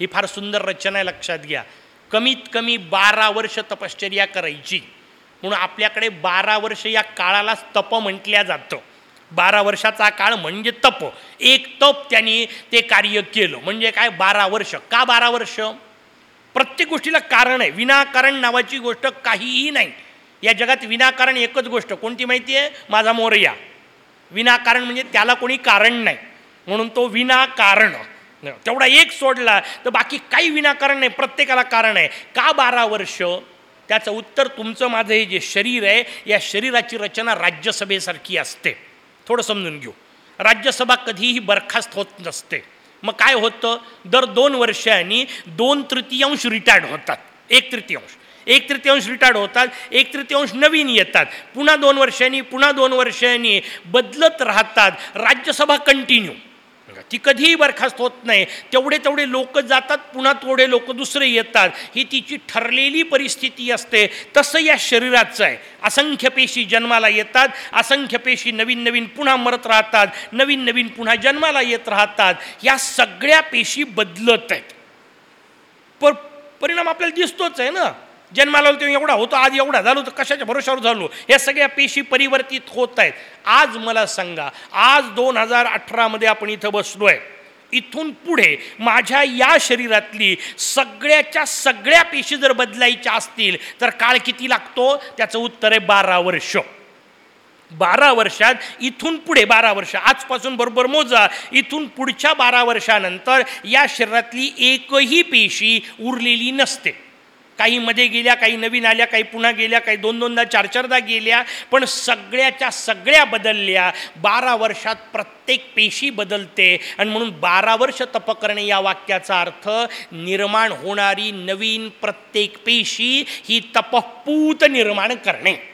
ही फार सुंदर रचना आहे लक्षात घ्या. कमीत कमी बारा वर्ष तपश्चर्या करायची. म्हणून आपल्याकडे बारा वर्ष या काळालाच तप म्हटल्या जातं. बारा वर्षाचा काळ म्हणजे तप. एक तप त्यांनी ते कार्य केलं. म्हणजे काय? बारा वर्ष. का बारा वर्ष? प्रत्येक गोष्टीला कारण आहे. विनाकारण नावाची गोष्ट काहीही नाही. या जगात विनाकारण एकच गोष्ट. कोणती माहिती आहे? माझा मोरया. विनाकारण म्हणजे त्याला कोणी कारण नाही. म्हणून तो विनाकारण. तेवढा एक सोडला तर बाकी काही विनाकारण नाही प्रत्येकाला कारण आहे. का बारा वर्ष? त्याचं उत्तर तुमचं माझं हे जे शरीर आहे या शरीराची रचना राज्यसभेसारखी असते. थोडं समजून घेऊ. राज्यसभा कधीही बरखास्त होत नसते. मग काय होतं? दर दोन वर्षांनी दोन तृतीयांश रिटायर्ड होतात. एक तृतीयांश. एक तृतीयांश रिटायर्ड होतात एक तृतीयांश नवीन येतात. पुन्हा दोन वर्षांनी पुन्हा दोन वर्षांनी बदलत राहतात. राज्यसभा कंटिन्यू ती कधीही बरखास्त होत नाही. तेवढे तेवढे लोक जातात पुन्हा थोडे लोक दुसरे येतात. ही तिची ठरलेली परिस्थिती असते. तसं या शरीराचं आहे. असंख्य पेशी जन्माला येतात. असंख्य पेशी नवीन नवीन पुन्हा मरत राहतात. नवीन नवीन पुन्हा जन्माला येत राहतात. या सगळ्या पेशी बदलत आहेत. पर परिणाम आपल्याला दिसतोच आहे ना. जन्माला तेव्हा एवढा होतो आज एवढा झालो तर कशाच्या भरोशावर झालो? या सगळ्या पेशी परिवर्तित होत आहेत. आज मला सांगा आज दोन हजार अठरामध्ये आपण इथं बसलो आहे इथून पुढे माझ्या या शरीरातली सगळ्याच्या सगळ्या पेशी जर बदलायच्या असतील तर काळ किती लागतो? त्याचं उत्तर आहे बारा वर्ष. बारा वर्षात इथून पुढे बारा वर्ष. आजपासून बरोबर मोजा. इथून पुढच्या बारा वर्षानंतर या शरीरातली एकही पेशी उरलेली नसते. काही मध्ये गेल्या काही नवीन आल्या काही पुन्हा गेल्या काही दोन दोनदा चार चारदा गेल्या पण सगळ्याच्या सगळ्या बदलल्या. बारा वर्षात प्रत्येक पेशी बदलते. आणि म्हणून बारा वर्ष तप करणे या वाक्याचा अर्थ निर्माण होणारी नवीन प्रत्येक पेशी ही तपपूत निर्माण करणे.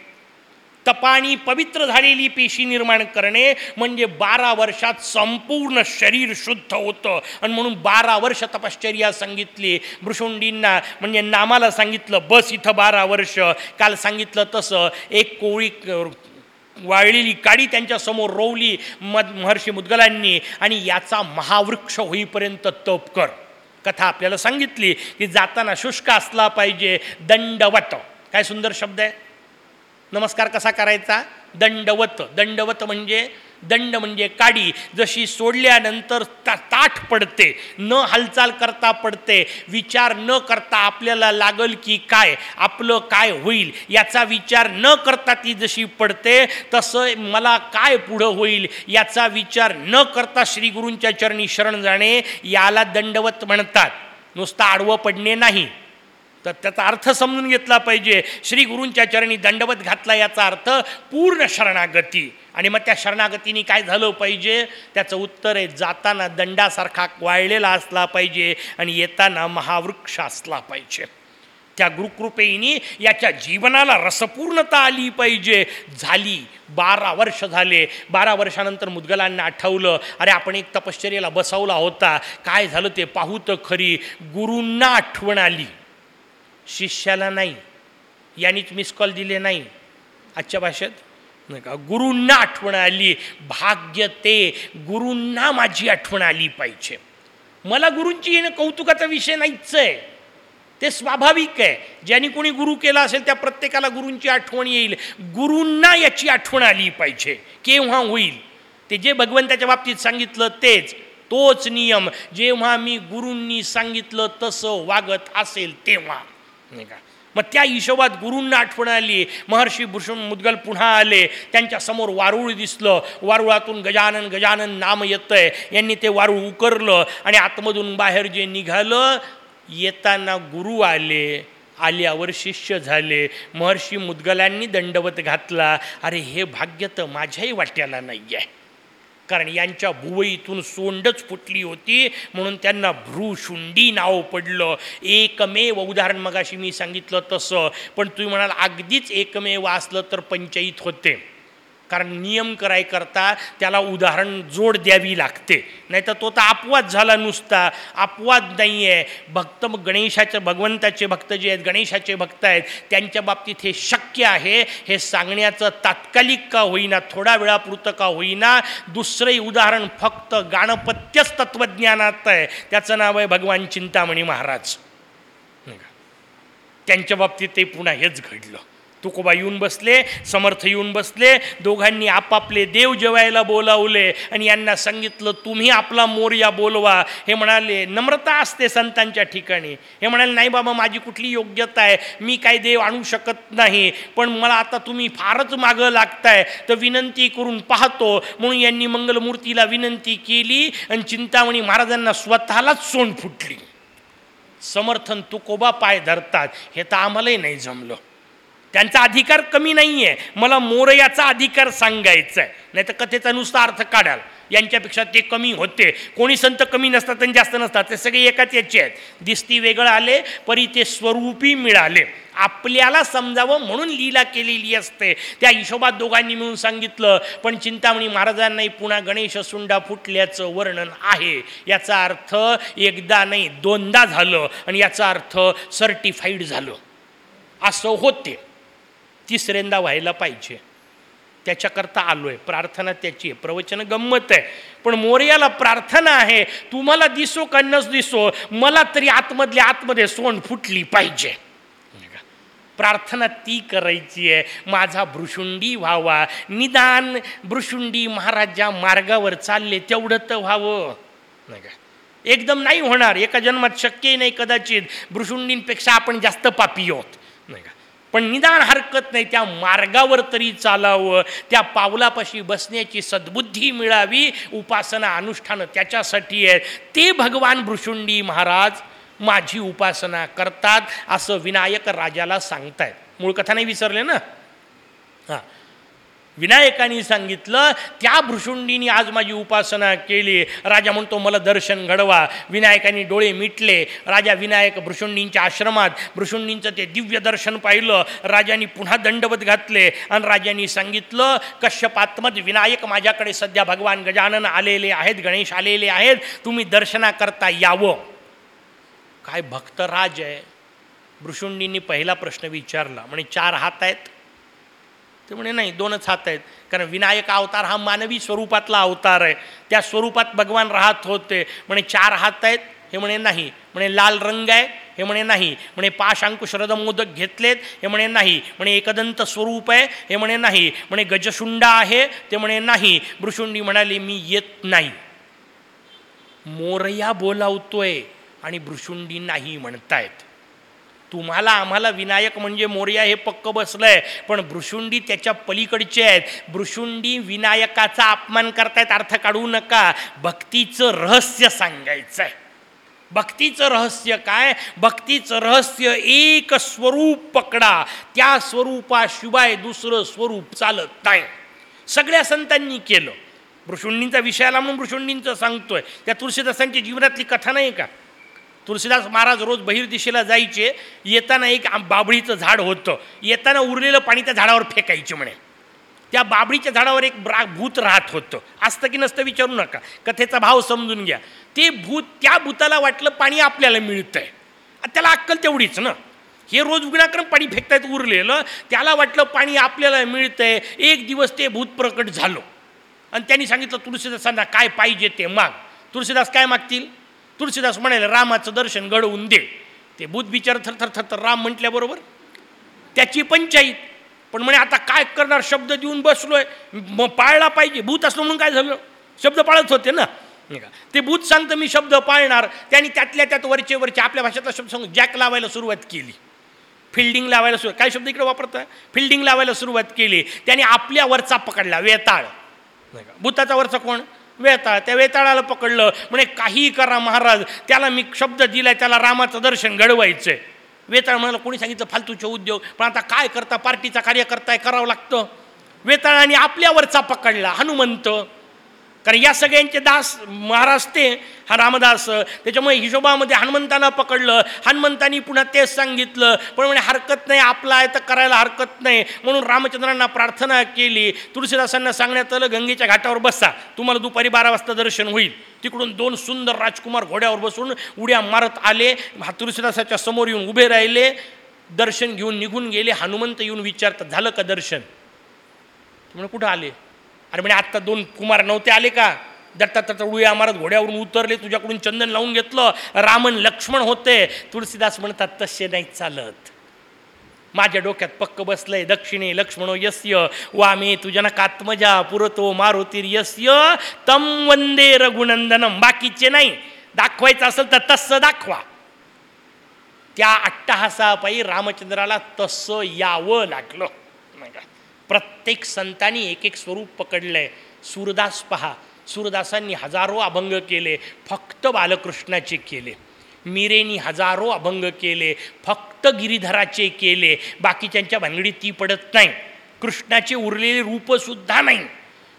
तपानी पवित्र झालेली पेशी निर्माण करणे म्हणजे बारा वर्षात संपूर्ण शरीर शुद्ध होतं. आणि म्हणून बारा वर्ष तपश्चर्या सांगितली. भृशुंडींना म्हणजे नामाला सांगितलं बस इथं बारा वर्ष. काल सांगितलं तसं. एक कोळी वाळलेली काडी त्यांच्यासमोर रोवली मद महर्षी मुद्गलांनी. आणि याचा महावृक्ष होईपर्यंत तप कर. कथा आपल्याला सांगितली की जाताना शुष्क असला पाहिजे दंडवत. काय सुंदर शब्द आहे? नमस्कार कसा करायचा? दंडवत. दंडवत म्हणजे दंड म्हणजे काडी. जशी सोडल्यानंतर ता ताठ पडते न हालचाल करता पडते विचार न करता आपल्याला लागल की काय आपलं काय होईल याचा विचार न करता ती जशी पडते तसं मला काय पुढं होईल याचा विचार न करता श्रीगुरूंच्या चरणी शरण जाणे याला दंडवत म्हणतात. नुसतं आडवं पडणे नाही. तर त्याचा अर्थ समजून घेतला पाहिजे. श्री गुरूंच्या चरणी दंडवत घातला याचा अर्थ पूर्ण शरणागती. आणि मग त्या शरणागतीने काय झालं पाहिजे? त्याचं उत्तर आहे जाताना दंडासारखा वाळलेला असला पाहिजे आणि येताना महावृक्ष असला पाहिजे. त्या गुरुकृपेनी याच्या जीवनाला रसपूर्णता आली पाहिजे. झाली बारा वर्ष झाले. बारा वर्षानंतर मुदगलांना आठवलं अरे आपण एक तपश्चर्याला बसवला होता. काय झालं ते पाहू तर खरी. गुरूंना आठवण आली. शिष्याला नाही. यानेच मिस कॉल दिले नाही. आजच्या भाषेत? नाही का? गुरूंना आठवण आली. भाग्य ते. गुरूंना माझी आठवण आली पाहिजे. मला गुरूंची येणं कौतुकाचा विषय नाहीच आहे. ते स्वाभाविक आहे. ज्यांनी कोणी गुरु केला असेल त्या प्रत्येकाला गुरूंची आठवण येईल. गुरूंना याची आठवण आली पाहिजे. केव्हा होईल? ते जे भगवंताच्या बाबतीत सांगितलं तेच. तोच नियम. जेव्हा मी गुरूंनी सांगितलं तसं वागत असेल तेव्हा. नाही का? मग त्या हिशोबात गुरूंना आठवण आली महर्षी भूषण मुदगल पुन्हा आले त्यांच्यासमोर वारुळ दिसलं वारुळातून गजानन गजानन नाम येतंय यांनी ते वारुळ उकरलं आणि आतमधून बाहेर जे निघालं येताना गुरु आले आल्यावर शिष्य झाले. महर्षी मुदगलांनी दंडवत घातला. अरे हे भाग्य तर माझ्याही वाट्याला नाही आहे कारण यांच्या भुवईतून सोंडच फुटली होती म्हणून त्यांना भ्रूशुंडी नाव पडलं. एकमेव उदाहरण मगाशी मी सांगितलं तसं पण तुम्ही म्हणाल अगदीच एकमेव असलं तर पंचायत होते. कारण नियम कराय करता त्याला उदाहरण जोड द्यावी लागते. नाही तर तो तर अपवाद झाला नुसता. अपवाद नाही आहे भक्त गणेशाचे भगवंताचे भक्त जे आहेत गणेशाचे भक्त आहेत त्यांच्या बाबतीत हे शक्य आहे. हे सांगण्याचं तात्कालिक का होईना थोडा वेळापुरतं का होईना दुसरंही उदाहरण फक्त गाणपत्यच तत्त्वज्ञानात आहे. त्याचं नाव आहे भगवान चिंतामणी महाराज. त्यांच्या बाबतीत ते पुन्हा हेच घडलं. तुकोबा येऊन बसले समर्थ येऊन बसले दोघांनी आपापले देव जेवायला बोलावले आणि यांना सांगितलं तुम्ही आपला मोर्या बोलवा. हे म्हणाले नम्रता असते संतांच्या ठिकाणी. हे म्हणाले नाही बाबा माझी कुठली योग्यता आहे. मी काय देव आणू शकत नाही. पण मला आता तुम्ही फारच मागं लागताय. तर विनंती करून पाहतो. म्हणून यांनी मंगलमूर्तीला विनंती केली आणि चिंतामणी महाराजांना स्वतःलाच सोंड फुटली. समर्थन तुकोबा पाय धरतात. हे तर आम्हालाही नाही जमलं. त्यांचा अधिकार कमी नाही आहे मला मोरयाचा अधिकार सांगायचा आहे नाही तर कथेचा नुसता अर्थ काढाल. यांच्यापेक्षा ते कमी होते. कोणी संत कमी नसतात आणि जास्त नसतात. ते सगळे एकाच याचे आहेत. दिसती वेगळं आले परी ते स्वरूपी मिळाले. आपल्याला समजावं म्हणून लीला केलेली असते. त्या हिशोबात दोघांनी मिळून सांगितलं पण चिंतामणी महाराजांनाही पुन्हा गणेश सुंडा फुटल्याचं वर्णन आहे. याचा अर्थ एकदा नाही दोनदा झालं. आणि याचा अर्थ सर्टिफाईड झालं. असं होते. तिसऱ्यांदा व्हायला पाहिजे. त्याच्याकरता आलो आहे प्रार्थना त्याची आहे. प्रवचन गंमत आहे. पण मोर्याला प्रार्थना आहे तुम्हाला दिसो का नस दिसो? मला तरी आतमधल्या आतमध्ये सोंड फुटली पाहिजे. प्रार्थना ती करायची आहे माझा भ्रुशुंडी व्हावा. निदान भ्रुशुंडी महाराजा मार्गावर चालले तेवढं तर व्हावं. नाही का एकदम नाही होणार. एका जन्मात शक्यही नाही कदाचित. भ्रुशुंडींपेक्षा आपण जास्त पापी आहोत. पण निदान हरकत नाही त्या मार्गावर तरी चालावं त्या पावलापाशी बसण्याची सद्बुद्धी मिळावी उपासना अनुष्ठानं त्याच्यासाठी आहे ते भगवान भृशुंडी महाराज माझी उपासना करतात असं विनायक राजाला सांगतायत. मूळ कथा नाही विसरले ना? हां. विनायकाने सांगितलं त्या भृशुंडीने आज माझी उपासना केली. राजा म्हणतो मला दर्शन घडवा. विनायकाने डोळे मिटले. राजा विनायक भृशुंडींच्या आश्रमात भृशुंडींचं ते दिव्य दर्शन पाहिलं. राजांनी पुन्हा दंडवत घातले आणि राजांनी सांगितलं कश्यपात्मत विनायक माझ्याकडे सध्या भगवान गजानन आलेले आहेत गणेश आलेले आहेत. तुम्ही दर्शनाकरता यावं. काय भक्तराज आहे? भृशुंडींनी पहिला प्रश्न विचारला. म्हणे चार हात आहेत? ते म्हणे नाही दोनच हात आहेत. कारण विनायक अवतार हा मानवी स्वरूपातला अवतार आहे. त्या स्वरूपात भगवान राहत होते. म्हणे चार हात आहेत. हे म्हणे नाही. म्हणे लाल रंग आहे. हे म्हणे नाही. म्हणे पाश अंकुशरद मोदक घेतलेत. हे म्हणे नाही. म्हणे एकदंत स्वरूप आहे. हे म्हणे नाही. म्हणे गजशुंडा आहे. ते म्हणे नाही. भृशुंडी म्हणाली मी येत नाही. मोरया बोलावतोय आणि भृशुंडी नाही म्हणतायत. तुम्हाला आम्हाला विनायक म्हणजे मोर्या हे पक्क बसलंय. पण भृशुंडी त्याच्या पलीकडचे आहेत. भृशुंडी विनायकाचा अपमान करतायत अर्थ काढू नका. भक्तीचं रहस्य सांगायचं आहे भक्तीचं रहस्य काय? भक्तीचं रहस्य एक स्वरूप पकडा. त्या स्वरूपाशिवाय दुसरं स्वरूप चालत नाही. सगळ्या संतांनी केलं. भृशुंडींचा विषयाला म्हणून भृशुंडींचं सांगतोय. त्या तुळशीदासांच्या जीवनातली कथा नाही का? तुलसीदास महाराज रोज बहिर्दिशेला जायचे येताना एक बाबळीचं झाड होतं. येताना उरलेलं पाणी त्या झाडावर फेकायचे म्हणे. त्या बाबळीच्या झाडावर एक ब्रा भूत राहत होतं. असतं की नसतं विचारू नका. कथेचा भाव समजून घ्या. ते भूत त्या भूताला वाटलं पाणी आपल्याला मिळतंय. त्याला अक्कल तेवढीच ना. हे रोज विनाक्रम पाणी फेकतायत उरलेलं त्याला वाटलं पाणी आपल्याला मिळतंय. एक दिवस ते भूत प्रकट झालं. आणि त्यांनी सांगितलं तुळशीदासांना काय पाहिजे ते माग. तुळशीदास काय मागतील? तुळशीदास म्हणाले रामाचं दर्शन घडवून दे. ते भूत विचार थर थर थर राम म्हटल्याबरोबर त्याची पंचाईत पण म्हणे आता काय करणार? शब्द देऊन बसलोय. मग पाळला पाहिजे. भूत असलो म्हणून काय झालं? शब्द पाळत होते ना. ते भूत सांगतं मी शब्द पाळणार. त्यांनी त्यातल्या त्यात वरचे वरचे आपल्या भाषेतला शब्द सांगून जॅक लावायला सुरुवात केली. फिल्डिंग लावायला सुरुवात काय शब्द इकडे वापरतं फिल्डिंग लावायला सुरुवात केली. त्याने आपल्या वरचा पकडला वेताळ. भूताचा वरचा कोण? वेताळ त्या वेताळाला पकडलं. म्हणे काहीही करा महाराज. त्याला मी शब्द दिलाय त्याला रामाचं दर्शन घडवायचंय. वेताळ म्हणाला कोणी सांगितलं फालतूचे उद्योग? पण आता काय करता? पार्टीचा कार्यकर्ता करावं लागतं. वेताळाने आपल्यावरचा पकडला हनुमंत. कारण या सगळ्यांचे दास महाराज ते हा रामदास. त्याच्यामुळे हिशोबामध्ये हनुमंतांना पकडलं. हनुमंतांनी पुन्हा तेच सांगितलं. पण म्हणे हरकत नाही आपला आहे तर करायला हरकत नाही. म्हणून रामचंद्रांना प्रार्थना केली. तुळशीदासांना सांगण्यात आलं गंगेच्या घाटावर बसा. तुम्हाला दुपारी बारा वाजता दर्शन होईल. तिकडून दोन सुंदर राजकुमार घोड्यावर बसून उड्या मारत आले. हा तुळशीदासाच्या समोर येऊन उभे राहिले. दर्शन घेऊन निघून गेले. हनुमंत येऊन विचारतात झालं का दर्शन? म्हणून कुठं आले? अरे म्हणजे आत्ता दोन कुमार नव्हते आले का? दत्ता तर उड्या मारत घोड्यावरून उतरले तुझ्याकडून चंदन लावून घेतलं. रामन लक्ष्मण होते. तुळशीदास म्हणतात तसे नाही चालत. माझ्या डोक्यात पक्क बसलंय. दक्षिणे लक्ष्मणो यस्य. वामे कात्मजा पुरतो मारुतीर यस्य. तम वंदे रघुनंदनम. बाकीचे नाही. दाखवायचं असेल तर तसं दाखवा. त्या अट्टहासापायी रामचंद्राला तसं यावं लागलं. नाही प्रत्येक संतांनी एक एक स्वरूप पकडलंय. सूरदास पहा. सूरदासांनी हजारो अभंग केले. फक्त बालकृष्णाचे केले. मीरेनी हजारो अभंग केले. फक्त गिरीधराचे केले. बाकीच्यांच्या भानगडीत ती पडत नाही. कृष्णाचे उरलेले रूपसुद्धा नाही.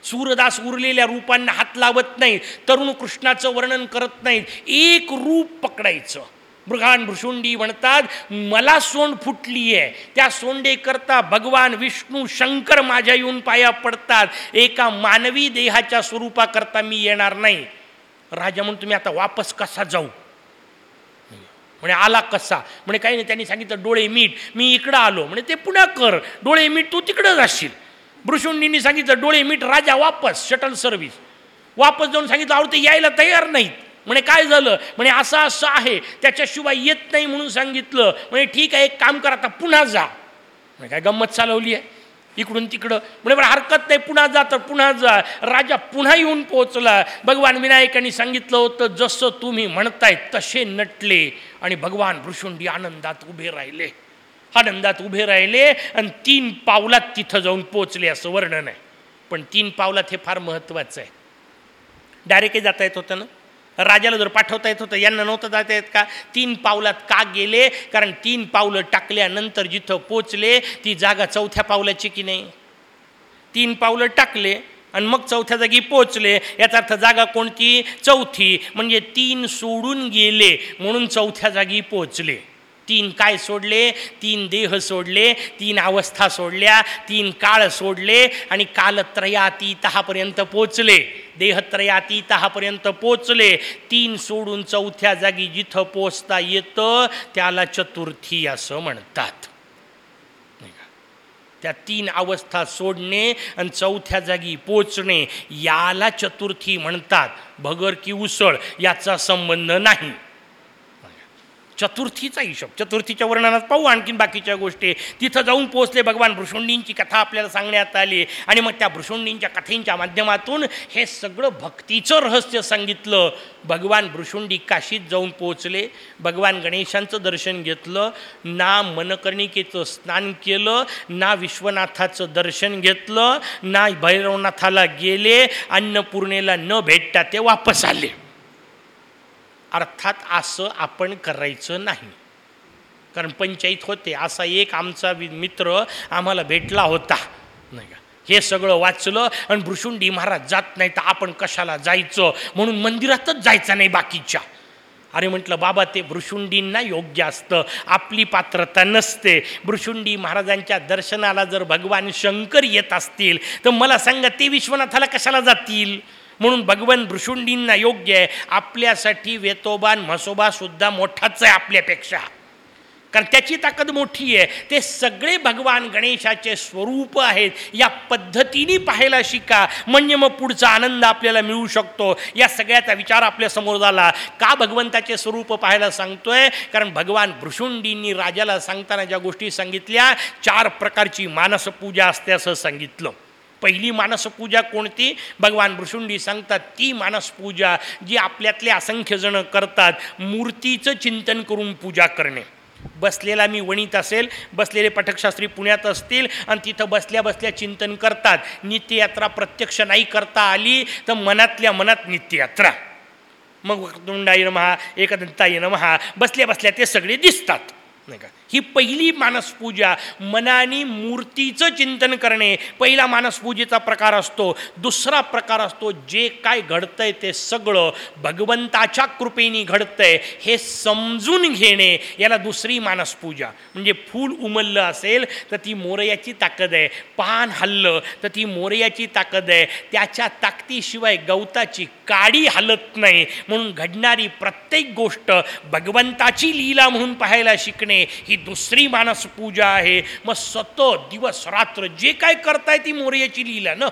सूरदास उरलेल्या रूपांना हात लावत नाही. तरुण कृष्णाचं वर्णन करत नाहीत. एक रूप पकडायचं. मृगान भृशुंडी म्हणतात मला सोंड फुटली आहे त्या सोंडेकरता भगवान विष्णू शंकर माझ्या येऊन पाया पडतात. एका मानवी देहाच्या स्वरूपाकरता मी येणार नाही. राजा म्हणून तुम्ही आता वापस कसा जाऊ? म्हणे आला कसा? म्हणे काही नाही त्यांनी सांगितलं डोळे मीठ. मी इकडं आलो. म्हणे ते पुन्हा कर. डोळे मीठ तू तिकडं जाशील. भृशुंडींनी सांगितलं डोळे मीठ राजा वापस शटल सर्व्हिस वापस जाऊन सांगितलं आवडते ते यायला तयार नाहीत. म्हणे काय झालं? म्हणे असं असं आहे. त्याच्याशिवाय येत नाही म्हणून सांगितलं. म्हणे ठीक आहे एक काम करा आता पुन्हा जा. म्हणे काय गंमत चालवली आहे? इकडून तिकडं. म्हणे बरं हरकत नाही पुन्हा जा तर पुन्हा जा. राजा पुन्हा येऊन पोहोचला. भगवान विनायकांनी सांगितलं होतं जसं तुम्ही म्हणताय तसे नटले. आणि भगवान भृशुंडी आनंदात उभे राहिले. आनंदात उभे राहिले आणि तीन पावलात तिथं जाऊन पोचले असं वर्णन आहे. पण तीन पावलात हे फार महत्त्वाचं आहे. डायरेक्टही जाता येत होतं ना? राजाला जर पाठवता येत होतं यांना नव्हतं जाता येत का? तीन पावलात का गेले? कारण तीन पावलं टाकल्यानंतर जिथं पोचले ती जागा चौथ्या पावलाची की नाही? तीन पावलं टाकले आणि मग चौथ्या जागी पोचले. याचा अर्थ जागा कोणती? चौथी. म्हणजे तीन सोडून गेले म्हणून चौथ्या जागी पोचले. तीन काय सोडले? तीन देह सोडले तीन अवस्था सोडल्या तीन काळ सोडले आणि कालत्रयातीतहापर्यंत पोचले. देहत्रयातीतहापर्यंत पोचले. तीन सोडून चौथ्या जागी जिथं पोचता येतं त्याला चतुर्थी असं म्हणतात. त्या तीन अवस्था सोडणे आणि चौथ्या जागी पोचणे याला चतुर्थी म्हणतात. भगर की उसळ याचा संबंध नाही. चतुर्थीचा हिशोब. चतुर्थीच्या वर्णनात पाहू आणखीन बाकीच्या गोष्टी. तिथं जाऊन पोहोचले भगवान भृषुंडींची कथा आपल्याला सांगण्यात आली. आणि मग त्या भृषुंडींच्या कथेंच्या माध्यमातून हे सगळं भक्तीचं रहस्य सांगितलं. भगवान भृषुंडी काशीत जाऊन पोहोचले. भगवान गणेशांचं दर्शन घेतलं. ना मनकर्णिकेचं स्नान केलं. ना विश्वनाथाचं दर्शन घेतलं. ना भैरवनाथाला गेले. अन्नपूर्णेला न भेटता ते वापस आले. अर्थात असं आपण करायचं नाही. कारण पंचायत होते असा एक आमचा मित्र आम्हाला भेटला होता. नाही का? हे सगळं वाचलं आणि भृशुंडी महाराज जात नाही तर आपण कशाला जायचं? म्हणून मंदिरातच जायचं नाही बाकीच्या. अरे म्हटलं बाबा ते भृशुंडींना योग्य असतं. आपली पात्रता नसते. भृशुंडी महाराजांच्या दर्शनाला जर भगवान शंकर येत असतील तर मला सांगा ते विश्वनाथाला कशाला जातील? म्हणून भगवान भृशुंडींना योग्य आहे. आपल्यासाठी वेतोबान म्हसोबासुद्धा मोठाच आहे आपल्यापेक्षा. कारण त्याची ताकद मोठी आहे. ते सगळे भगवान गणेशाचे स्वरूप आहेत. या पद्धतीने पाहायला शिका. म्हणजे मग पुढचा आनंद आपल्याला मिळू शकतो. या सगळ्याचा विचार आपल्यासमोर झाला. का भगवंताचे स्वरूप पाहायला सांगतोय? कारण भगवान भृशुंडींनी राजाला सांगताना ज्या गोष्टी सांगितल्या चार प्रकारची मानसपूजा असते असं सांगितलं. पहिली मानसपूजा कोणती? भगवान भृशुंडी सांगतात ती मानसपूजा जी आपल्यातले असंख्यजणं करतात मूर्तीचं चिंतन करून पूजा करणे. बसलेला मी वणीत असेल बसलेले पठकशास्त्री पुण्यात असतील आणि तिथं बसल्या बसल्या चिंतन करतात. नित्ययात्रा प्रत्यक्ष नाही करता आली तर मनातल्या मनात नित्ययात्रा. मग वक्रतुंडाय नमहा एकदंताई नमहा बसल्या बसल्या ते सगळे दिसतात. नाही का? ही पहिली मानसपूजा मनाने मूर्तीचं चिंतन करणे पहिला मानसपूजेचा प्रकार असतो. दुसरा प्रकार असतो जे काय घडतंय ते सगळं भगवंताच्या कृपेने घडतंय हे समजून घेणे याला दुसरी मानसपूजा. म्हणजे फूल उमललं असेल तर ती मोरयाची ताकद आहे. पान हल्लं तर ती मोरयाची ताकद आहे. त्याच्या ताकदीशिवाय गवताची काडी हलत नाही. म्हणून घडणारी प्रत्येक गोष्ट भगवंताची लीला म्हणून पाहायला शिकणे ही दुसरी मानसपूजा आहे. मग सतत दिवस रात्र जे काय करताय ती मोर्याची लीला ना?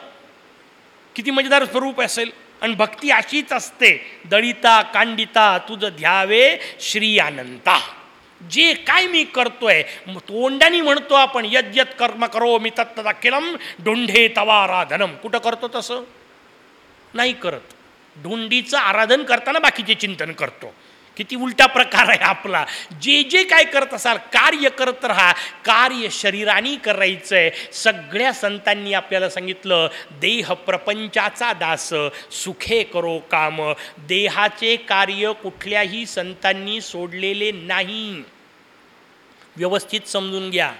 किती मजेदार स्वरूप असेल. आणि भक्ती अशीच असते. दळिता कांडिता तुझं ध्यावे श्री अनंता. जे काय मी करतोय म- तोंडाने म्हणतो आपण यद कर्म करो मी तत्तदा केलम डोंढे तवा आराधनम. कुठं करतो तसं? नाही करत. ढोंडीचं आराधन करताना बाकीचे चिंतन करतो. किती उलटा प्रकार आहे आपला. जे जे काय करत असाल कार्य करत राहा. कार्य शरीराने करायचं आहे सगळ्या संतांनी आपल्याला सांगितलं देह प्रपंचाचा दास सुखे करो काम. देहाचे कार्य कुठल्याही संतांनी सोडलेले नाही. व्यवस्थित समजून घ्या.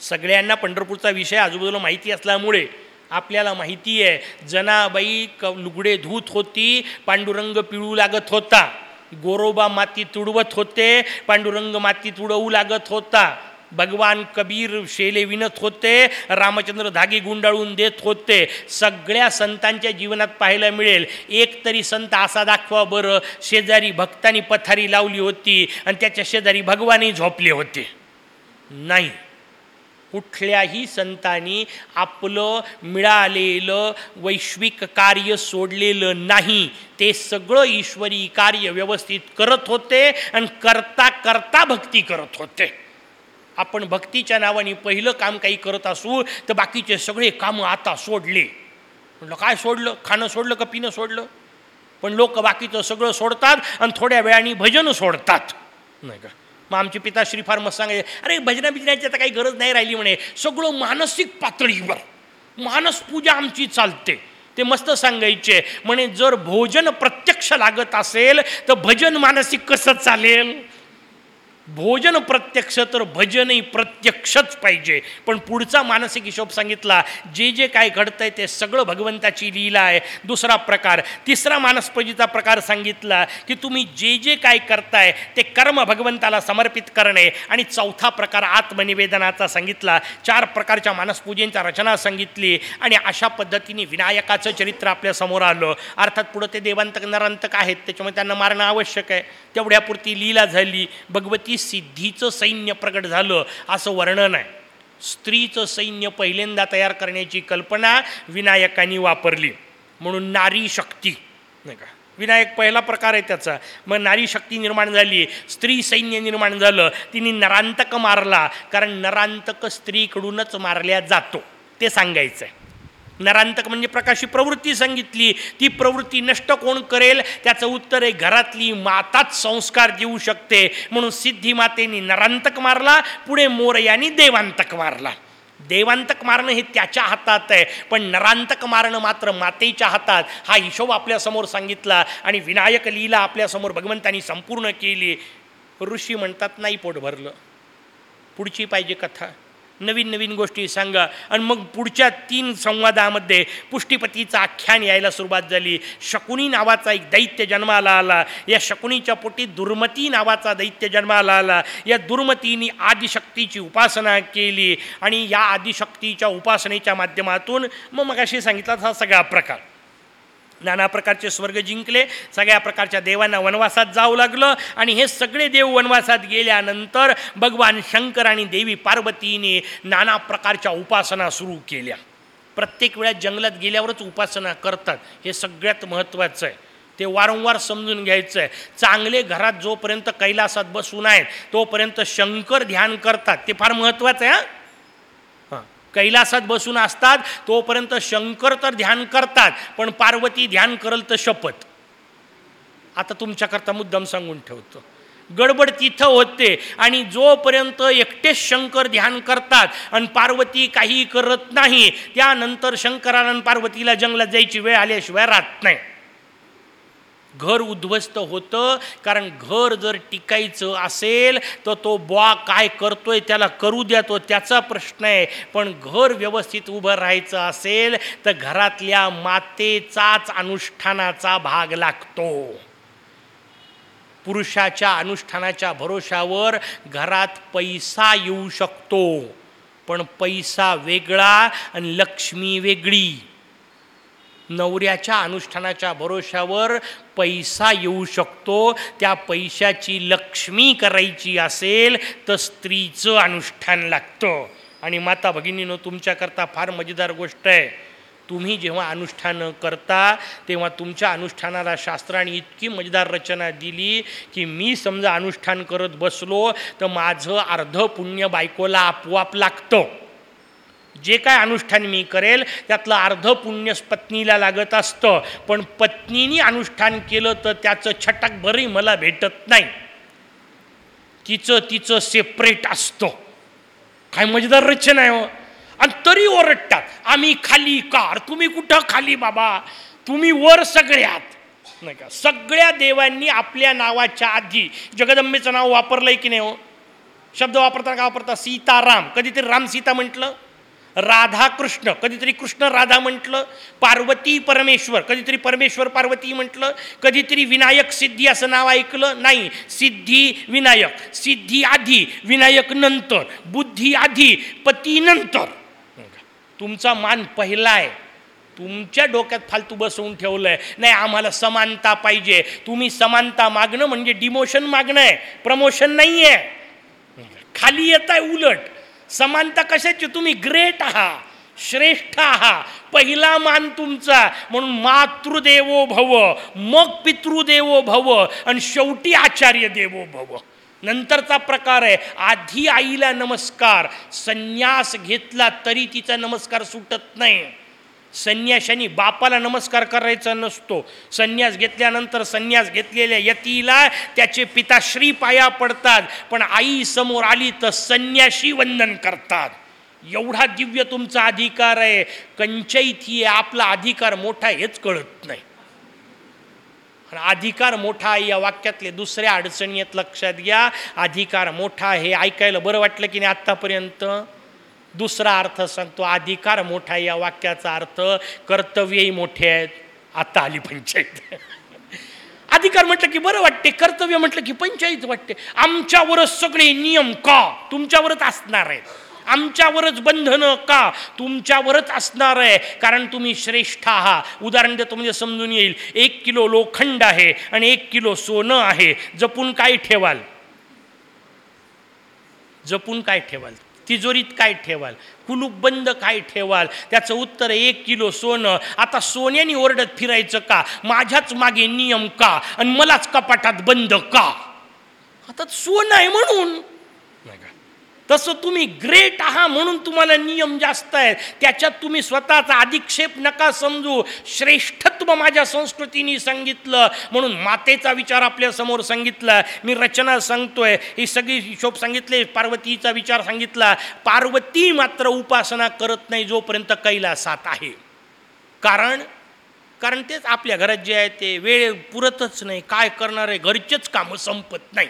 सगळ्यांना पंढरपूरचा विषय आजूबाजूला माहिती असल्यामुळे आपल्याला माहिती आहे जनाबाई क लुगडे धूत होती पांडुरंग पिळू लागत होता. गोरोबा माती तुडवत होते पांडुरंग माती तुडवू लागत होता. भगवान कबीर शेले विणत होते रामचंद्र धागे गुंडाळून देत होते. सगळ्या संतांच्या जीवनात पाहायला मिळेल एक तरी संत असा दाखवा बरं. शेजारी भक्तांनी पथारी लावली होती आणि त्याच्या शेजारी भगवानही झोपले होते. नाही. कुठल्याही संतांनी आपलं मिळालेलं वैश्विक कार्य सोडलेलं नाही. ते सगळं ईश्वरी कार्य व्यवस्थित करत होते आणि करता करता भक्ती करत होते. आपण भक्तीच्या नावाने पहिलं काम काही करत असू तर बाकीचे सगळे कामं आता सोडले. म्हटलं काय सोडलं? खाणं सोडलं का पिणं सोडलं? पण लोक बाकीचं सगळं सोडतात आणि थोड्या वेळाने भजन सोडतात. नाही का? मग आमचे पिताश्री फार मस्त सांगायचे अरे भजना बिजनाची आता काही गरज नाही राहिली म्हणे. सगळं मानसिक पातळीवर मानस पूजा आमची चालते. ते मस्त सांगायचे म्हणे जर भोजन प्रत्यक्ष लागत असेल तर भजन मानसिक कसं चालेल? भोजन प्रत्यक्ष तर भजनही प्रत्यक्षच पाहिजे. पण पुढचा मानसिक हिशोब सांगितला जे जे काय घडतंय ते सगळं भगवंताची लीला आहे. दुसरा प्रकार तिसरा मानसपजीचा प्रकार सांगितला की तुम्ही जे जे काय करताय ते कर्म भगवंताला समर्पित करणे. आणि चौथा प्रकार आत्मनिवेदनाचा सांगितला चार प्रकारच्या मानसपूजेंच्या रचना सांगितली आणि अशा पद्धतीने विनायकाचं चरित्र आपल्यासमोर आलं. अर्थात पुढं ते देवांतक नरांतक आहेत त्याच्यामुळे त्यांना मारणं आवश्यक आहे. तेवढ्यापुरती लीला झाली भगवती की सिद्धीचं सैन्य प्रगट झालं असं वर्णन आहे. स्त्रीचं सैन्य पहिल्यांदा तयार करण्याची कल्पना विनायकांनी वापरली. म्हणून नारी शक्ती. नाही का? विनायक पहिला प्रकार आहे त्याचा. मग नारी शक्ती निर्माण झाली स्त्री सैन्य निर्माण झालं तिने नरांतक मारला कारण नरांतक स्त्रीकडूनच मारल्या जातो. ते सांगायचं आहे नरांतक म्हणजे प्रकाशी प्रवृत्ती सांगितली. ती प्रवृत्ती नष्ट कोण करेल? त्याचं उत्तर आहे घरातली माताच संस्कार देऊ शकते. म्हणून सिद्धी मातेने नरांतक मारला पुढे मोरयानी देवांतक मारला. देवांतक मारणं हे त्याच्या हातात आहे पण नरांतक मारणं मात्र मातेच्या हातात. हा हिशोब आपल्यासमोर सांगितला आणि विनायक लीला आपल्यासमोर भगवंतानी संपूर्ण केली. ऋषी म्हणतात नाही पोट भरलं. पुढची पाहिजे कथा. नवीन नवीन गोष्टी सांगा. आणि मग पुढच्या तीन संवादामध्ये पुष्टीपतीचं आख्यान यायला सुरुवात झाली. शकुनी नावाचा एक दैत्य जन्माला आला. या शकुनीच्या पोटी दुर्मती नावाचा दैत्य जन्माला आला. या दुर्मतीने आदिशक्तीची उपासना केली. आणि या आदिशक्तीच्या उपासनेच्या माध्यमातून मग मगाशी सांगितला हा सगळा प्रकार. नाना प्रकारचे स्वर्ग जिंकले सगळ्या प्रकारच्या देवांना वनवासात जावं लागलं आणि हे सगळे देव वनवासात गेल्यानंतर भगवान शंकर आणि देवी पार्वतीने नाना प्रकारच्या उपासना सुरू केल्या. प्रत्येक वेळा जंगलात गेल्यावरच उपासना करतात. हे सगळ्यात महत्त्वाचं आहे. ते वारंवार समजून घ्यायचं आहे चांगले घरात जोपर्यंत कैलासात बसून आहेत तोपर्यंत शंकर ध्यान करतात. ते फार महत्त्वाचं आहे हां? कैलासात बसून असतात तोपर्यंत शंकर तर ध्यान करतात पण पार्वती ध्यान करल तर शपथ. आता तुमच्याकरता मुद्दाम सांगून ठेवतो. गडबड तिथं होते आणि जोपर्यंत एकटेच शंकर ध्यान करतात आणि पार्वती काही करत नाही त्यानंतर शंकरानं पार्वतीला जंगलात जायची वेळ आल्याशिवाय राहत नाही. घर उद्ध्वस्त होतं. कारण घर जर टिकायचं असेल तर तो बॉ काय करतोय त्याला करू द्या तो त्याचा प्रश्न आहे. पण घर व्यवस्थित उभं राहायचं असेल तर घरातल्या मातेचाच अनुष्ठानाचा भाग लागतो. पुरुषाच्या अनुष्ठानाच्या भरोशावर घरात पैसा येऊ शकतो. पण पैसा वेगळा आणि लक्ष्मी वेगळी. नवऱ्याच्या अनुष्ठानाच्या भरोश्यावर पैसा येऊ शकतो. त्या पैशाची लक्ष्मी करायची असेल तर स्त्रीचं अनुष्ठान लागतं. आणि माता भगिनीनं तुमच्याकरता फार मजेदार गोष्ट आहे. तुम्ही जेव्हा अनुष्ठानं करता तेव्हा तुमच्या अनुष्ठानाला शास्त्राने इतकी मजेदार रचना दिली की मी समजा अनुष्ठान करत बसलो तर माझं अर्ध पुण्य बायकोला आपोआप लागतं. जे काय अनुष्ठान मी करेल त्यातलं अर्ध पुण्य पत्नीला लागत असतं. पण पत्नीने अनुष्ठान केलं तर त्याचं छटाक मला भेटत नाही. तिचं तिचं सेपरेट असतं. काय मजेदार रचना आहे हो. आणि तरी ओरडतात आम्ही खाली कार तुम्ही कुठं खाली बाबा? तुम्ही वर सगळ्यात. नाही का? सगळ्या देवांनी आपल्या नावाच्या आधी जगदंबेचं नाव वापरलंय की नाही हो? शब्द वापरताना का वापरता सीताराम. कधीतरी राम सीता म्हटलं? राधा कृष्ण कधीतरी कृष्ण राधा म्हटलं पार्वती परमेश्वर. कधीतरी परमेश्वर पार्वती म्हटलं कधीतरी विनायक सिद्धी असं नाव ऐकलं? नाही. सिद्धी विनायक. सिद्धी आधी विनायक नंतर. बुद्धी आधी पती नंतर. तुमचा मान पहिला आहे. तुमच्या डोक्यात फालतू बसवून ठेवलं आहे नाही आम्हाला समानता पाहिजे. तुम्ही समानता मागणं म्हणजे डिमोशन मागणं आहे. प्रमोशन नाही आहे खाली येत आहे उलट. समानता कशाची? तुम्ही ग्रेट आहात श्रेष्ठ आहात पहिला मान तुमचा. म्हणून मातृदेवो भव मग पितृदेवो भव आणि शेवटी आचार्य देवो भव. नंतरचा प्रकार आहे आधी आईला नमस्कार संन्यास घेतला तरी तिचा नमस्कार सुटत नाही. संन्याशानी बापाला नमस्कार करायचा नसतो. संन्यास घेतल्यानंतर संन्यास घेतलेल्या यतीला त्याचे पिताश्री पाया पडतात. पण आई समोर आली तर संन्याशी वंदन करतात. एवढा दिव्य तुमचा अधिकार आहे. कंचैती आहे आपला अधिकार मोठा हेच कळत नाही. अधिकार मोठा आहे या वाक्यातले दुसऱ्या अडचणी आहेत लक्षात घ्या. अधिकार मोठा हे ऐकायला बरं वाटलं की नाही आत्तापर्यंत? दुसरा अर्थ सांगतो अधिकार मोठा या वाक्याचा अर्थ कर्तव्यही मोठे आहेत. आता आली पंचायत. [laughs] अधिकार म्हटलं की बरं वाटते कर्तव्य म्हटलं की पंचायत वाटते. आमच्यावरच सगळे नियम का? तुमच्यावरच असणार आहेत. आमच्यावरच बंधनं का? तुमच्यावरच असणार आहे. कारण तुम्ही श्रेष्ठ आहात. उदाहरण देतो म्हणजे समजून येईल. एक किलो लोखंड आहे आणि एक किलो सोनं आहे. जपून काय ठेवाल? जपून काय ठेवाल? तिजोरीत काय ठेवाल? कुलूप बंद काय ठेवाल? त्याचं उत्तर एक किलो सोनं. आता सोन्याने ओरडत फिरायचं का? माझ्याच मागे नियम का? आणि मलाच कपाटात बंद का? आता सोनं आहे म्हणून. तसं तुम्ही ग्रेट आहात म्हणून तुम्हाला नियम जास्त आहेत. त्याच्यात तुम्ही स्वतःचा अधिक्षेप नका समजू. श्रेष्ठत्व माझ्या संस्कृतीने सांगितलं. म्हणून मातेचा विचार आपल्यासमोर सांगितला. मी रचना सांगतोय. ही सगळी हिशोब सांगितले. पार्वतीचा विचार सांगितला. पार्वती मात्र उपासना करत नाही जोपर्यंत कैलासात आहे. कारण कारण तेच आपल्या घरात जे आहे ते वेळ पुरतच नाही. काय करणार आहे? घरचेच कामं संपत नाही.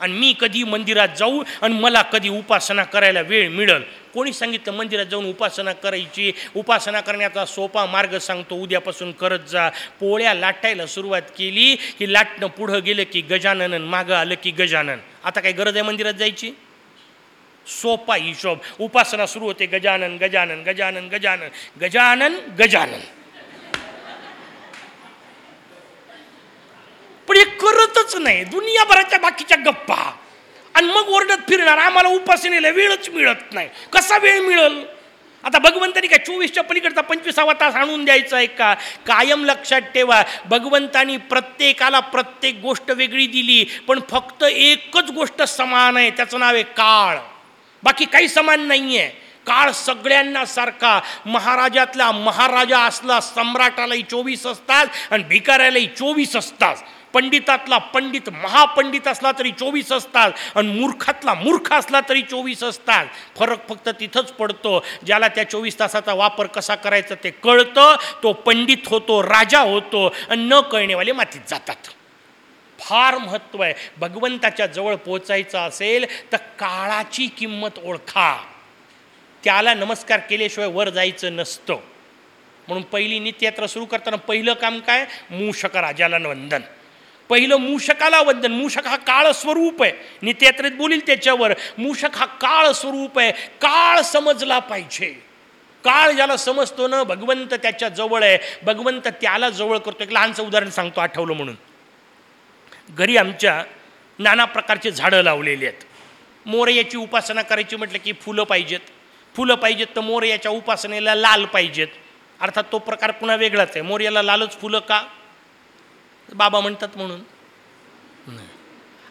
आणि मी कधी मंदिरात जाऊ आणि मला कधी उपासना करायला वेळ मिळेल? कोणी सांगितलं मंदिरात जाऊन उपासना करायची? उपासना करण्याचा सोपा मार्ग सांगतो उद्यापासून करत जा. पोळ्या लाटायला सुरुवात केली की लाटणं पुढं गेलं की गजानन मागं आलं की गजानन. आता काय गरज आहे मंदिरात जायची? सोपा हिशोब. उपासना सुरू होते गजानन गजानन गजानन गजानन. गजानन गजानन. पण हे करतच नाही. दुनियाभराच्या बाकीच्या गप्पा. आणि मग ओरडत फिरणार. आम्हाला उपासनेला वेळच मिळत नाही. कसा वेळ मिळेल? आता भगवंतानी काय चोवीसच्या पलीकडचा पंचवीसावा तास आणून द्यायचा आहे का? कायम लक्षात ठेवा. भगवंतानी प्रत्येकाला प्रत्येक गोष्ट वेगळी दिली पण फक्त एकच गोष्ट समान आहे. त्याचं नाव आहे काळ. बाकी काही समान नाही आहे काळ सगळ्यांना सारखा. महाराजातला महाराजा असला सम्राटालाही चोवीस असतात आणि भिकाऱ्यालाही चोवीस असतात. पंडितातला पंडित महापंडित असला तरी चोवीस असतात आणि मूर्खातला मूर्ख असला तरी चोवीस असतात. फरक फक्त तिथंच पडतो ज्याला त्या चोवीस तासाचा वापर कसा करायचा ते कळतं तो पंडित होतो राजा होतो आणि न कळणेवाले मातीत जातात. फार महत्त्व आहे. भगवंताच्या जवळ पोचायचं असेल तर काळाची किंमत ओळखा. त्याला नमस्कार केल्याशिवाय वर जायचं नसतं. म्हणून पहिली नित्ययात्रा सुरू करताना पहिलं काम काय? मूषक राजाला वंदन पहिलं मूषकाला वंदन. मूषक हा काळ स्वरूप आहे. नित्ययात्रेत बोलील त्याच्यावर मूषक हा काळ स्वरूप आहे. काळ समजला पाहिजे. काळ ज्याला समजतो ना भगवंत त्याच्याजवळ आहे. भगवंत त्याला जवळ करतो. एक लहानचं उदाहरण सांगतो आठवलं म्हणून. घरी आमच्या नाना प्रकारचे झाडं लावलेली आहेत. मोरयाची उपासना करायची म्हटलं की फुलं पाहिजेत. फुलं पाहिजेत तर मोरयाच्या उपासनेला लाल पाहिजेत. अर्थात तो प्रकार पुन्हा वेगळाच आहे. मोर्याला लालच फुलं का? बाबा म्हणतात म्हणून. नाही.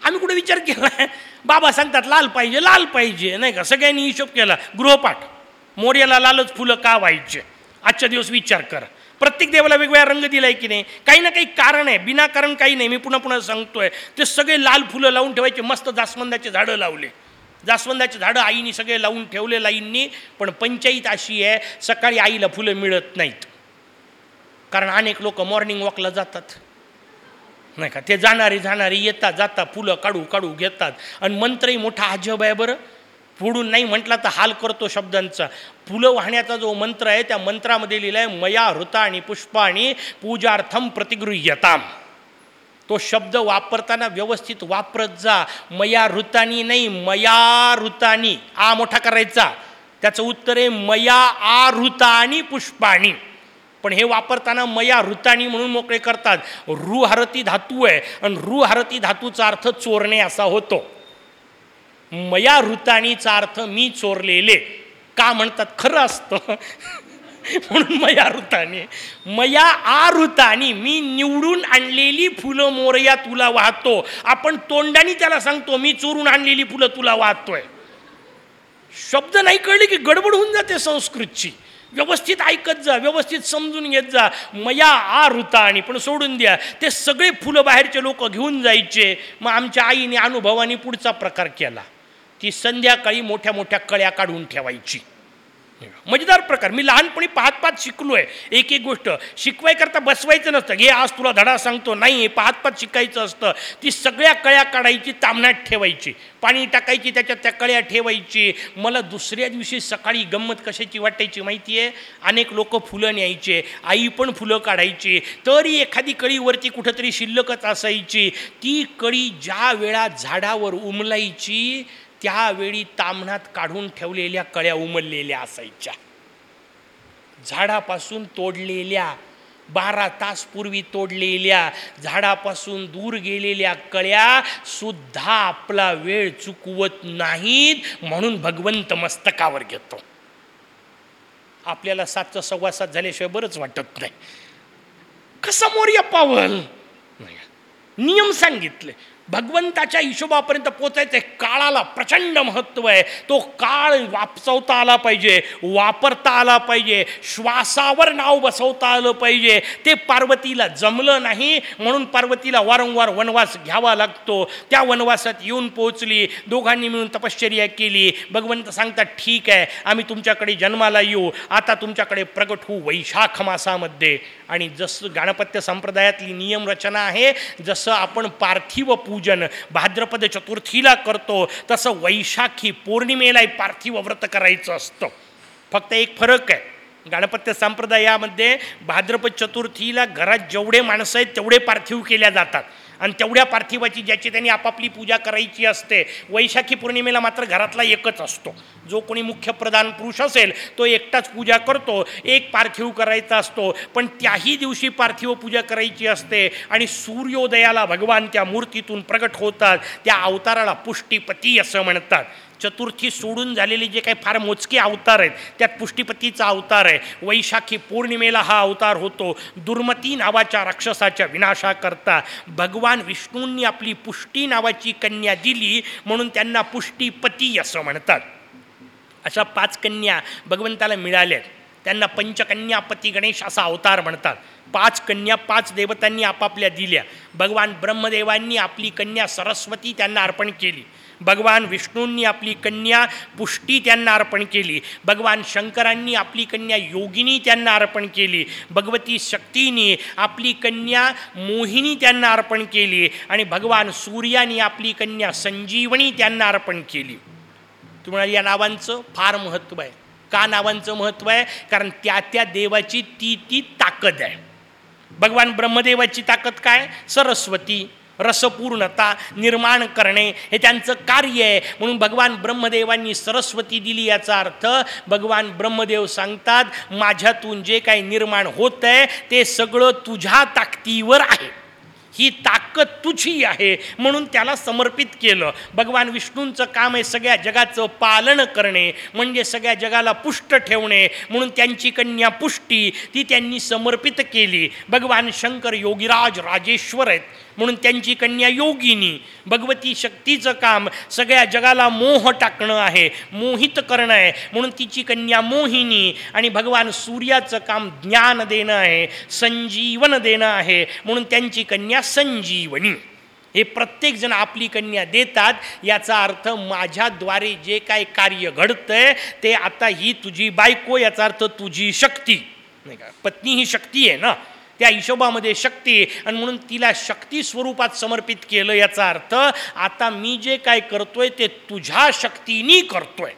आम्ही कुठे विचार केला? बाबा सांगतात लाल पाहिजे लाल पाहिजे. नाही का? सगळ्यांनी हिशोब केला. गृहपाठ. मोर्याला लालच फुलं का व्हायचे? आजच्या दिवस विचार करा. प्रत्येक देवाला वेगवेगळा रंग दिलाय की नाही? काही ना काही कारण आहे. विनाकारण काही नाही. मी पुन्हा पुन्हा सांगतोय. ते सगळे लाल फुलं लावून ठेवायचे. मस्त जास्वंदाचे झाडं लावले. जास्वंदाचे झाडं आईने सगळे लावून ठेवले लाईंनी पण पंचायत अशी आहे सकाळी आईला फुलं मिळत नाहीत. कारण अनेक लोक मॉर्निंग वॉकला जातात. नाही का? ते जाणारे जाणारे येतात जातात फुलं काढू काढू घेतात. आणि मंत्रही मोठा अजब आहे बरं. पुढून नाही म्हटला तर हाल करतो शब्दांचा. फुलं वाहण्याचा जो मंत्र आहे त्या मंत्रामध्ये लिहिलं आहे मया हृता आणि पुष्पाणी पूजार्थम प्रतिगृह्यताम. तो शब्द वापरताना व्यवस्थित वापरत जा. मया ऋतानी नाही मया ऋतानी आ मोठा करायचा. त्याचं उत्तर आहे मया आ पुष्पाणी. पण हे वापरताना मया ऋतानी म्हणून मोकळे करतात. रुहारती धातू आहे आणि रुहारती धातूचा अर्थ चोरणे असा होतो. मया ऋतानीचा अर्थ मी चोरलेले. का म्हणतात? खरं असतं. [laughs] म्हणून मया ऋतानी. मया आ मी निवडून आणलेली फुलं मोरया तुला वाहतो. आपण तोंडाने त्याला सांगतो मी चोरून आणलेली फुलं तुला वाहतोय. शब्द नाही कळले की गडबड होऊन जाते संस्कृतची. व्यवस्थित ऐकत जा व्यवस्थित समजून घेत जा. मया आ आणि पण सोडून द्या. ते सगळे फुलं बाहेरचे लोक घेऊन जायचे. मग आमच्या आईने अनुभवाने पुढचा प्रकार केला. ती संध्याकाळी मोठ्या मोठ्या कळ्या काढून ठेवायची. मजेदार प्रकार. मी लहानपणी पाहत पाहत आहे एक एक गोष्ट. शिकवायकरता बसवायचं नसतं. घे आज तुला धडा सांगतो. नाही पाहत पाहत शिकायचं असतं. ती सगळ्या कळ्या काढायची तामणात ठेवायची. पाणी टाकायची त्याच्यात त्या कळ्या ठेवायची. मला दुसऱ्या दिवशी सकाळी गंमत कशाची वाटायची माहिती आहे अनेक लोक फुलं न्यायचे. आई पण फुलं काढायची. तरी एखादी कळीवरती कुठंतरी शिल्लकच असायची. ती कळी ज्या वेळा झाडावर उमलायची त्यावेळी तामणात काढून ठेवलेल्या कळ्या उमललेल्या असायच्या. झाडापासून तोडलेल्या बारा तास पूर्वी तोडलेल्या झाडापासून दूर गेलेल्या कळ्या सुद्धा आपला वेळ चुकवत नाहीत म्हणून भगवंत मस्तकावर घेतो. आपल्याला सातचा सव्वा सात झाल्याशिवाय बरंच वाटत नाही. कसा मोर्या पावल नियम सांगितले. भगवंताच्या हिशोबापर्यंत पोचायचं आहे. काळाला प्रचंड महत्त्व आहे. तो काळ वापसवता आला पाहिजे वापरता आला पाहिजे श्वासावर नाव बसवता आलं पाहिजे. ते पार्वतीला जमलं नाही म्हणून पार्वतीला वारंवार वनवास घ्यावा लागतो. त्या वनवासात येऊन पोचली दोघांनी मिळून तपश्चर्या केली. भगवंत सांगतात ठीक आहे आम्ही तुमच्याकडे जन्माला येऊ. आता तुमच्याकडे प्रगट होऊ वैशाख मासामध्ये. आणि जसं गणपत्य संप्रदायातली नियम रचना आहे जसं आपण पार्थिव पूजन भाद्रपद चतुर्थीला करतो तसं वैशाखी पौर्णिमेलाही पार्थिव व्रत करायचं असतं फक्त एक फरक आहे गणपत्य संप्रदायामध्ये भाद्रपद चतुर्थीला घरात जेवढे माणसं आहेत तेवढे पार्थिव केल्या जातात आणि तेवढ्या पार्थिवाची ज्याची त्यांनी आपापली पूजा करायची असते वैशाखी पौर्णिमेला मात्र घरातला एकच असतो. जो कोणी मुख्य प्रधान पुरुष असेल तो एकटाच पूजा करतो एक पार्थिव करायचा असतो पण त्याही दिवशी पार्थिव पूजा करायची असते आणि सूर्योदयाला भगवान त्या मूर्तीतून प्रगट होतात त्या अवताराला पुष्टीपती असं म्हणतात. चतुर्थी सोडून झालेले जे काही फार मोजके अवतार आहेत त्यात पुष्टीपतीचा अवतार आहे वैशाखी पौर्णिमेला हा अवतार होतो दुर्मती नावाच्या राक्षसाच्या विनाशाकरता भगवान विष्णूंनी आपली पुष्टी नावाची कन्या दिली म्हणून त्यांना पुष्टीपती असं म्हणतात. अशा पाच कन्या भगवंताला मिळाल्या त्यांना पंचकन्यापती गणेश असा अवतार म्हणतात. पाच कन्या पाच देवतांनी आपापल्या दिल्या. भगवान ब्रह्मदेवांनी आपली कन्या सरस्वती त्यांना अर्पण केली. भगवान विष्णूंनी आपली कन्या पुष्टी त्यांना अर्पण केली. भगवान शंकरांनी आपली कन्या योगिनी त्यांना अर्पण केली. भगवती शक्तीनी आपली कन्या मोहिनी त्यांना अर्पण केली. आणि भगवान सूर्यानी आपली कन्या संजीवनी त्यांना अर्पण केली. तुम्हाला या नावांचं फार महत्त्व आहे. का नावांचं महत्त्व आहे? कारण त्या त्या देवाची ती ती ताकद आहे. भगवान ब्रह्मदेवाची ताकद काय? सरस्वती. रसपूर्णता निर्माण करणे हे त्यांचं कार्य आहे. म्हणून भगवान ब्रह्मदेवांनी सरस्वती दिली याचा अर्थ भगवान ब्रह्मदेव सांगतात माझ्यातून जे काही निर्माण होत आहे ते सगळं तुझ्या ताकदीवर आहे. ही ताकद तुझी आहे. म्हणून त्याला समर्पित केलं. भगवान विष्णूंचं काम आहे सगळ्या जगाचं पालन करणे म्हणजे सगळ्या जगाला पुष्ट ठेवणे. म्हणून त्यांची कन्या पुष्टी ती त्यांनी समर्पित केली. भगवान शंकर योगीराज राजेश्वर आहेत. म्हणून त्यांची कन्या योगिनी भगवती शक्तीचं काम सगळ्या जगाला मोह टाकणं आहे मोहित करणं आहे. म्हणून तिची कन्या मोहिनी आणि भगवान सूर्याचं काम ज्ञान देणं आहे संजीवन देणं आहे. म्हणून त्यांची कन्या संजीवनी. हे प्रत्येकजण आपली कन्या देतात. याचा अर्थ माझ्याद्वारे जे काय कार्य घडतंय ते आता ही तुझी बायको याचा अर्थ तुझी शक्ती. नाही का? पत्नी ही शक्ती आहे ना? त्या हिशोबामध्ये शक्ती आणि म्हणून तिला शक्ती स्वरूपात समर्पित केलं याचा अर्थ आता मी जे काय करतोय ते तुझ्या शक्तीनी करतोय.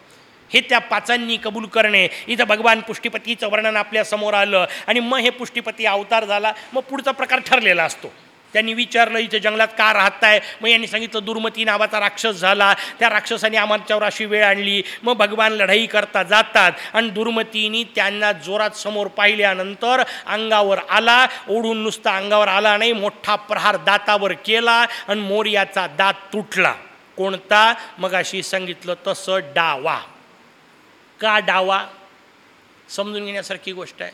हे त्या पाचांनी कबूल करणे. इथं भगवान पुष्टीपतीचं वर्णन आपल्यासमोर आलं आणि मग हे पुष्टीपती अवतार झाला. मग पुढचा प्रकार ठरलेला असतो. त्यांनी विचारलं इथे जंगलात का राहताय? मग यांनी सांगितलं दुर्मती नावाचा राक्षस झाला. त्या राक्षसाने आमच्यावर अशी वेळ आणली. मग भगवान लढाई करता जातात आणि दुर्मतीनी त्यांना जोरात समोर पाहिल्यानंतर अंगावर आला. ओढून नुसता अंगावर आला नाही मोठा प्रहार दातावर केला आणि मोर्याचा दात तुटला. कोणता? मग अशी सांगितलं तसं डावा. का डावा? समजून घेण्यासारखी गोष्ट आहे.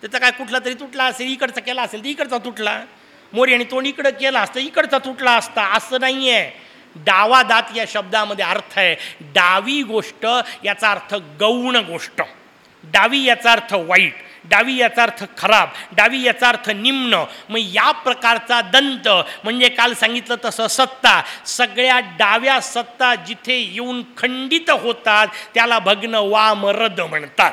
त्याचा काय कुठला तरी तुटला असेल इकडचा केला असेल तर इकडचा तुटला. मोर्याने तोंड इकडं केला असतं इकडचा तुटला असता असं नाही आहे डावा दात या शब्दामध्ये अर्थ आहे. डावी गोष्ट याचा अर्थ गौण गोष्ट. डावी याचा अर्थ वाईट डावी याचा अर्थ खराब डावी याचा अर्थ निम्न. मग या प्रकारचा दंत म्हणजे काल सांगितलं तसं सत्ता. सगळ्या डाव्या सत्ता जिथे येऊन खंडित होतात त्याला भग्न वामरद म्हणतात.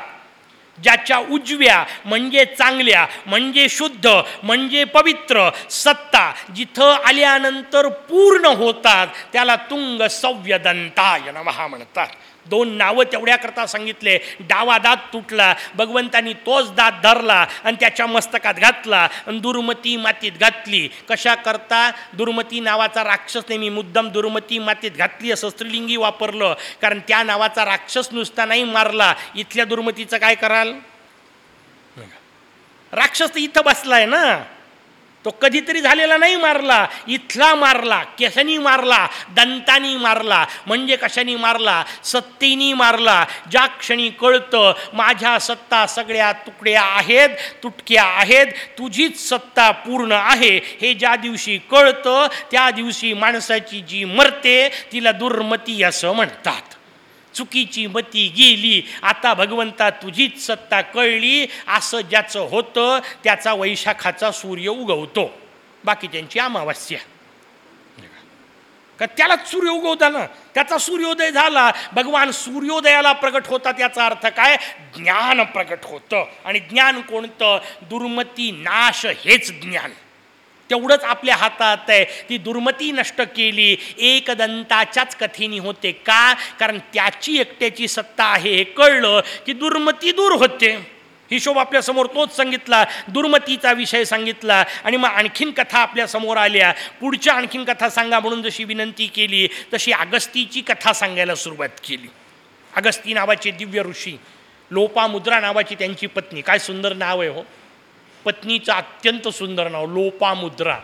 ज्याच्या उजव्या म्हणजे चांगल्या म्हणजे शुद्ध म्हणजे पवित्र सत्ता जिथं आल्यानंतर पूर्ण होतात त्याला तुंग सव्यदंताय नमहा म्हणतात. दोन नावं तेवढ्याकरता सांगितले. डावा दात तुटला भगवंतानी तोच दात धरला आणि त्याच्या मस्तकात घातला आणि दुर्मती मातीत घातली. कशा करता? दुर्मती नावाचा राक्षस नेहमी मुद्दम दुर्मती मातीत घातली असं स्त्रीलिंगी वापरलं. कारण त्या नावाचा राक्षस नुसता नाही मारला. इथल्या दुर्मतीचं काय कराल? राक्षस तर इथं आहे ना. तो कधीतरी झालेला नाही मारला इथला मारला केसानी मारला दंतानी मारला म्हणजे कशानी मारला? सत्तेनी मारला. ज्या क्षणी कळतं माझ्या सत्ता सगळ्या तुकड्या आहेत तुटक्या आहेत तुझीच सत्ता पूर्ण आहे. हे ज्या दिवशी कळतं त्या दिवशी माणसाची जी मरते तिला दुर्मती असं म्हणतात. चुकीची मती गेली आता भगवंता तुझीच सत्ता कळली असं ज्याचं होतं त्याचा वैशाखाचा सूर्य उगवतो. बाकी त्यांची अमावस्या. का त्यालाच सूर्य उगवता ना? त्याचा सूर्योदय झाला. भगवान सूर्योदयाला प्रकट होतात याचा अर्थ काय? ज्ञान प्रकट होतं. आणि ज्ञान कोणतं? दुर्मती नाश हेच ज्ञान. तेवढंच आपल्या हातात आहे ती दुर्मती नष्ट केली. एकदंताच्याच कथेनी होते का? कारण त्याची एकट्याची सत्ता आहे. हे कळलं की दुर्मती दूर होते. हिशोब आपल्यासमोर तोच सांगितला. दुर्मतीचा विषय सांगितला. आणि मग आणखीन कथा आपल्यासमोर आल्या. पुढच्या आणखीन कथा सांगा म्हणून जशी विनंती केली तशी अगस्तीची कथा सांगायला सुरुवात केली. अगस्ती नावाचे दिव्य ऋषी लोपामुद्रा नावाची त्यांची पत्नी. काय सुंदर नाव आहे हो. पत्नीचं अत्यंत सुंदर नाव लोपामुद्रा.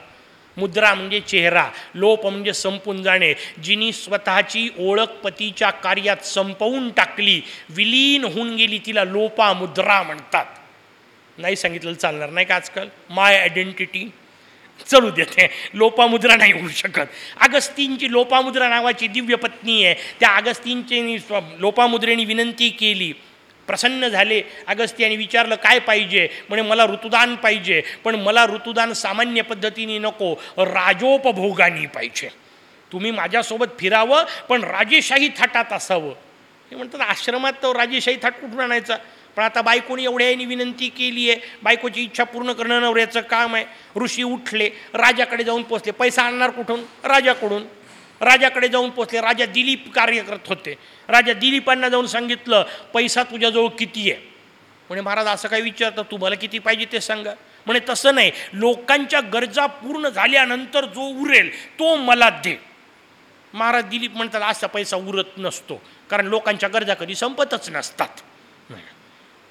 मुद्रा म्हणजे चेहरा. लोप म्हणजे संपून जाणे. जिनी स्वतःची ओळख पतीच्या कार्यात संपवून टाकली विलीन होऊन गेली तिला लोपामुद्रा म्हणतात. नाही सांगितलं चालणार नाही का आजकाल? माय आयडेंटिटी चलू देते लोपामुद्रा नाही होऊ शकत. अगस्तींची लोपामुद्रा नावाची दिव्य पत्नी आहे. त्या अगस्तींची लोपामुद्रेने विनंती केली प्रसन्न झाले. अगस्त्याने विचारलं काय पाहिजे? म्हणे मला ऋतुदान पाहिजे. पण मला ऋतुदान सामान्य पद्धतीने नको राजोपभोगानी पाहिजे. तुम्ही माझ्यासोबत फिरावं पण राजेशाही थाटात असावं. हे म्हणतात आश्रमात तर राजेशाही थाट कुठून आणायचा? पण आता बायकोनी एवढ्यानी विनंती केली आहे बायकोची इच्छा पूर्ण करणं नवऱ्याचं काम आहे. ऋषी उठले राजाकडे जाऊन पोचले पैसा आणणार कुठून? राजाकडून. राजाकडे जाऊन पोचले राजा दिलीप कार्य करत होते. राजा दिलीपांना जाऊन सांगितलं पैसा तुझ्याजवळ किती आहे? म्हणे महाराज असं काय विचारतं तुम्हाला किती पाहिजे ते सांगा. म्हणे तसं नाही. लोकांच्या गरजा पूर्ण झाल्यानंतर जो उरेल तो मला दे. महाराज दिलीप म्हणतात असा पैसा उरत नसतो कारण लोकांच्या गरजा कधी संपतच नसतात.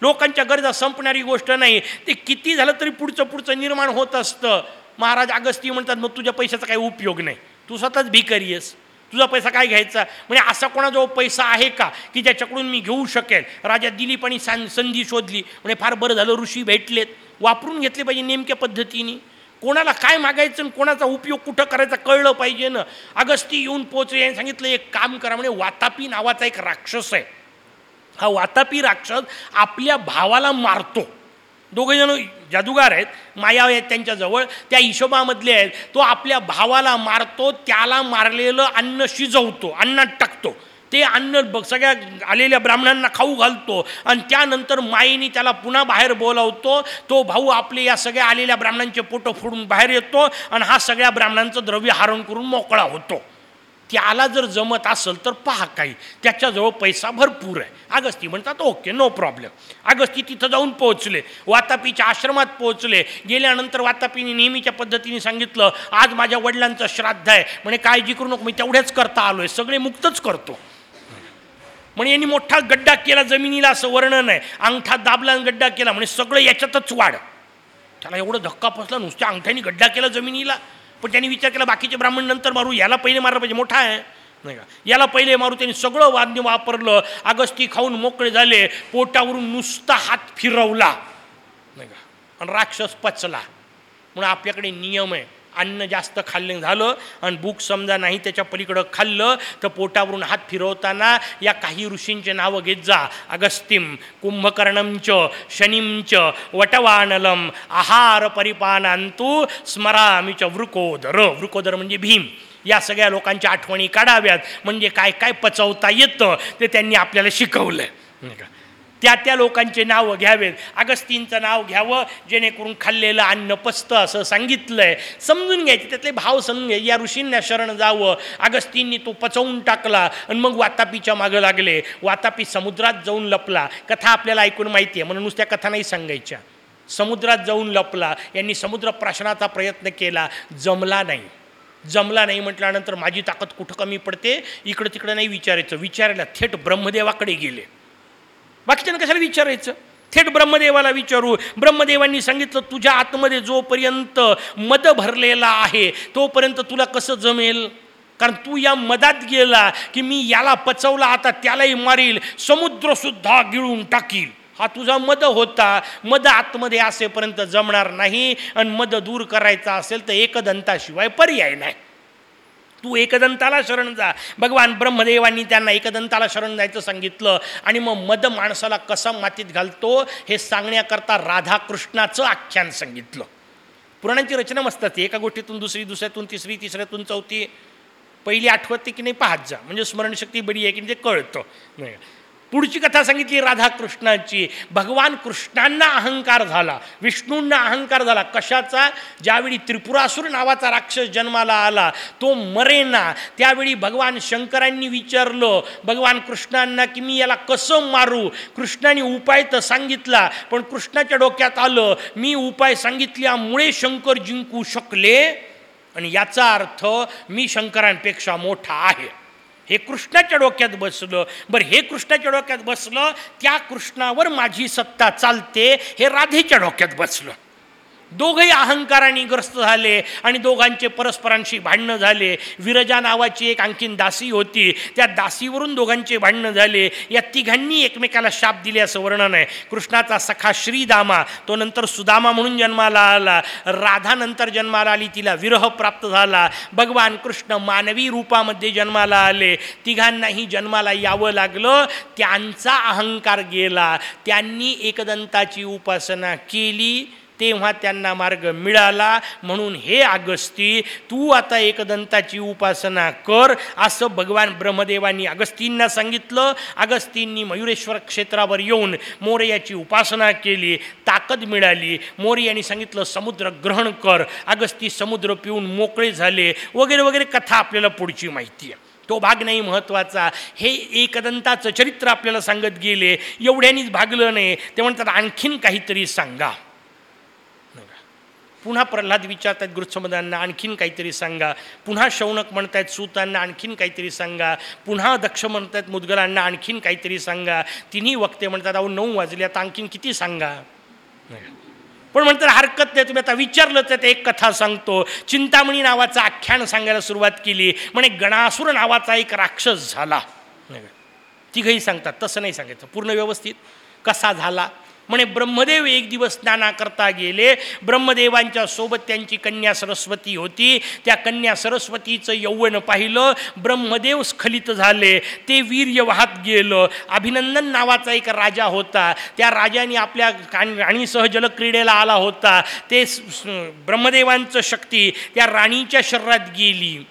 लोकांच्या गरजा संपणारी गोष्ट नाही. ते किती झालं तरी पुढचं पुढचं निर्माण होत असतं. महाराज अगस्ती म्हणतात मग तुझ्या पैशाचा काही उपयोग नाही. तू स्वतःच भिकारी आहेस. तुझा पैसा काय घ्यायचा? म्हणजे असा कोणाजवळ पैसा आहे का की ज्याच्याकडून मी घेऊ शकेल राजा दिलीपानी सां संधी शोधली. म्हणजे फार बरं झालं ऋषी भेटलेत. वापरून घेतले पाहिजे नेमक्या पद्धतीने. कोणाला काय मागायचं आणि कोणाचा उपयोग कुठं करायचा कळलं पाहिजे ना. अगस्ती येऊन पोचले यांनी सांगितलं एक काम करा म्हणजे वातापी नावाचा एक राक्षस आहे. हा वातापी राक्षस आपल्या भावाला मारतो. दोघंजण जादूगार आहेत माया आहेत त्यांच्याजवळ त्या हिशोबामधले आहेत. तो आपल्या भावाला मारतो त्याला मारलेलं अन्न शिजवतो अन्नात टाकतो. ते अन्न ब सगळ्या आलेल्या ब्राह्मणांना खाऊ घालतो आणि त्यानंतर माईनी त्याला पुन्हा बाहेर बोलावतो. तो भाऊ आपले या सगळ्या आलेल्या ब्राह्मणांचे पोटं फोडून बाहेर येतो आणि हा सगळ्या ब्राह्मणांचं द्रव्य हरण करून मोकळा होतो. त्याला जर जमत असेल तर पहा काही. त्याच्याजवळ पैसा भरपूर आहे. अगस्ती म्हणतात ओके नो प्रॉब्लेम अगस्ती तिथं जाऊन पोहोचले. वातापीच्या आश्रमात पोहोचले. गेल्यानंतर वातापीने नेहमीच्या पद्धतीने सांगितलं आज माझ्या वडिलांचं श्राद्ध आहे. म्हणे काळजी करू नको मी तेवढ्याच करता आलोय. सगळे मुक्तच करतो. म्हणे यांनी मोठा गड्डा केला जमिनीला असं वर्णन आहे. अंगठा दाबला गड्डा केला. म्हणे सगळं याच्यातच वाढ. त्याला एवढं धक्का फसला नुसत्या अंगठ्याने गड्डा केला जमिनीला. पण त्यांनी विचार केला बाकीचे ब्राह्मण नंतर मारू याला पहिले मारलं पाहिजे मोठा आहे. नाही का? याला पहिले मारू त्यांनी सगळं वाद्य वापरलं अगस्ती खाऊन मोकळे झाले पोटावरून नुसता हात फिरवला. नाही का? आणि राक्षस पचला. म्हणून आपल्याकडे नियम आहे. अन्न जास्त खाल्लं झालं आणि भूक समजा नाही त्याच्या पलीकडं खाल्लं तर पोटावरून हात फिरवताना या काही ऋषींचे नावं घेत जा. अगस्तिम कुंभकर्णंच शनिमच वटवानलम आहार परिपानांतू स्मरामीच वृकोदर. वृकोदर म्हणजे भीम. या सगळ्या लोकांच्या आठवणी काढाव्यात. म्हणजे काय काय पचवता येतं ते त्यांनी आपल्याला शिकवलं त्या त्या लोकांचे नावं घ्यावेत. अगस्तींचं नाव घ्यावं जेणेकरून खाल्लेलं अन्न पचतं असं सांगितलंय. समजून घ्यायचे त्यातले भाव समजून घ्यायचे. या ऋषींना शरण जावं. अगस्तींनी तो पचवून टाकला आणि मग वातापीच्या मागं लागले. वातापी समुद्रात जाऊन लपला. कथा आपल्याला ऐकून माहिती आहे. म्हणून नुसत्या कथा नाही सांगायच्या. समुद्रात जाऊन लपला. यांनी समुद्र प्राशनाचा प्रयत्न केला. जमला नाही. जमला नाही म्हटल्यानंतर माझी ताकद कुठं कमी पडते? इकडं तिकडं नाही विचारायचं. विचारायला थेट ब्रह्मदेवाकडे गेले. बाकीच्यानं कशाला विचारायचं? थेट ब्रह्मदेवाला विचारू. ब्रह्मदेवांनी सांगितलं तुझ्या आतमध्ये जोपर्यंत मद भरलेला आहे तोपर्यंत तुला कसं जमेल? कारण तू या मदात गेला की मी याला पचवला आता त्यालाही मारील समुद्रसुद्धा गिळून टाकील. हा तुझा मद होता. मद आतमध्ये असेपर्यंत जमणार नाही. आणि मद दूर करायचा असेल तर एकदंताशिवाय पर्याय नाही. तू एकदंताला शरण जा. भगवान ब्रह्मदेवांनी त्यांना एकदंताला शरण जायचं सांगितलं. आणि मग मद माणसाला कसा मातीत घालतो हे सांगण्याकरता राधाकृष्णाचं आख्यान सांगितलं. पुराणांची रचना मस्त असते. एका गोष्टीतून दुसरी दुसऱ्यातून तिसरी तिसऱ्यातून चौथी. पहिली आठवते की नाही पाहत जा. म्हणजे स्मरणशक्ती बरी आहे की नाही ते कळतं. पुढची कथा सांगितली राधाकृष्णाची. भगवान कृष्णांना अहंकार झाला. विष्णूंना अहंकार झाला. कशाचा? ज्यावेळी त्रिपुरासूर नावाचा राक्षस जन्माला आला तो मरेना त्यावेळी भगवान शंकरांनी विचारलं भगवान कृष्णांना की मी याला कसं मारू? कृष्णाने उपाय तर सांगितला पण कृष्णाच्या डोक्यात आलं मी उपाय सांगितल्यामुळे शंकर जिंकू शकले आणि याचा अर्थ मी शंकरांपेक्षा मोठा आहे. हे कृष्णाच्या डोक्यात बसलं. बरं हे कृष्णाच्या डोक्यात बसलं त्या कृष्णावर माझी सत्ता चालते हे राधेच्या डोक्यात बसलं. दोघंही अहंकाराने ग्रस्त झाले आणि दोघांचे परस्परांशी भांडणं झाले. विरजा नावाची एक आणखीन दासी होती. त्या दासीवरून दोघांचे भांडणं झाले. या तिघांनी एकमेकाला शाप दिले असं वर्णन आहे. कृष्णाचा सखा श्रीदामा तो नंतर सुदामा म्हणून जन्माला आला. राधा नंतर जन्माला आली. तिला विरह प्राप्त झाला. भगवान कृष्ण मानवी रूपामध्ये जन्माला आले. तिघांनाही जन्माला यावं लागलं. त्यांचा अहंकार गेला. त्यांनी एकदंताची उपासना केली. तेव्हा त्यांना मार्ग मिळाला. म्हणून हे अगस्ती तू आता एकदंताची उपासना कर असं भगवान ब्रह्मदेवांनी अगस्तींना सांगितलं. अगस्तींनी मयुरेश्वर क्षेत्रावर येऊन मोर्याची उपासना केली ताकद मिळाली. मोर्यानी सांगितलं समुद्र ग्रहण कर. अगस्ती समुद्र पिऊन मोकळे झाले. वगैरे वगैरे कथा आपल्याला पुढची माहिती आहे. तो भाग नाही महत्त्वाचा हे एकदंताचं चरित्र आपल्याला सांगत गेले. एवढ्यानीच भागलं नाही. ते म्हणतात आणखीन काहीतरी सांगा. पुन्हा प्रल्हाद विचारतात गृत्समदांना आणखीन काहीतरी सांगा. पुन्हा शौनक म्हणत आहेत सूतांना आणखीन काहीतरी सांगा. पुन्हा दक्ष म्हणत आहेत मुदगलांना आणखीन काहीतरी सांगा. तिन्ही वक्ते म्हणतात अहो नऊ वाजले आता आणखीन किती सांगा? पण म्हणतात हरकत नाही तुम्ही आता विचारलं तर ते एक कथा सांगतो. चिंतामणी नावाचं आख्यान सांगायला सुरुवात केली. म्हणे गणासुर नावाचा एक राक्षस झाला. तिघही सांगतात तसं नाही सांगायचं पूर्ण व्यवस्थित कसा झाला? म्हणे ब्रह्मदेव एक दिवस स्नानाकरता गेले. ब्रह्मदेवांच्या सोबत त्यांची कन्या सरस्वती होती. त्या कन्या सरस्वतीचं यौवन पाहिलं. ब्रह्मदेव स्खलित झाले. ते वीर्य वाहत गेलं. अभिनंदन नावाचा एक राजा होता. त्या राजाने आपल्या राणीसह जलक्रीडेला आला होता. ते ब्रह्मदेवांचं शक्ती त्या राणीच्या शरीरात गेली.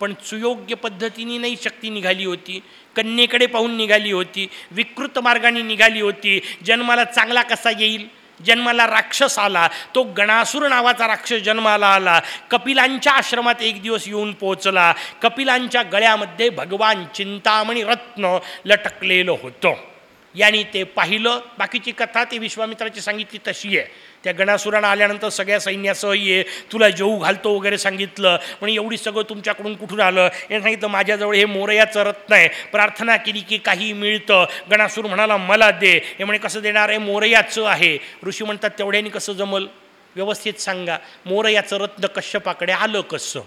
पण सुयोग्य पद्धतीने नाही शक्ती निघाली होती. कन्येकडे पाहून निघाली होती विकृत मार्गाने निघाली होती. जन्माला चांगला कसा येईल? जन्माला राक्षस आला. तो गणासूर नावाचा राक्षस जन्माला आला. कपिलांच्या आश्रमात एक दिवस येऊन पोचला कपिलांच्या गळ्यामध्ये भगवान चिंतामणी रत्न लटकलेलं होतं. यांनी ते पाहिलं. बाकीची कथा ते विश्वामित्राची सांगितली तशी आहे. त्या गणासुरानं आल्यानंतर सगळ्या सैन्यासह ये तुला जेऊ घालतो वगैरे सांगितलं. पण एवढी सगळं तुमच्याकडून कुठून आलं? याने सांगितलं माझ्याजवळ हे मोरयाचं रत्न आहे प्रार्थना केली की काही मिळतं. गणासूर म्हणाला मला दे. हे म्हणे कसं देणार? आहे मोरयाचं आहे. ऋषी म्हणतात तेवढ्यानी कसं जमल? व्यवस्थित सांगा. मोरयाचं रत्न कश्यपाकडे आलं कसं?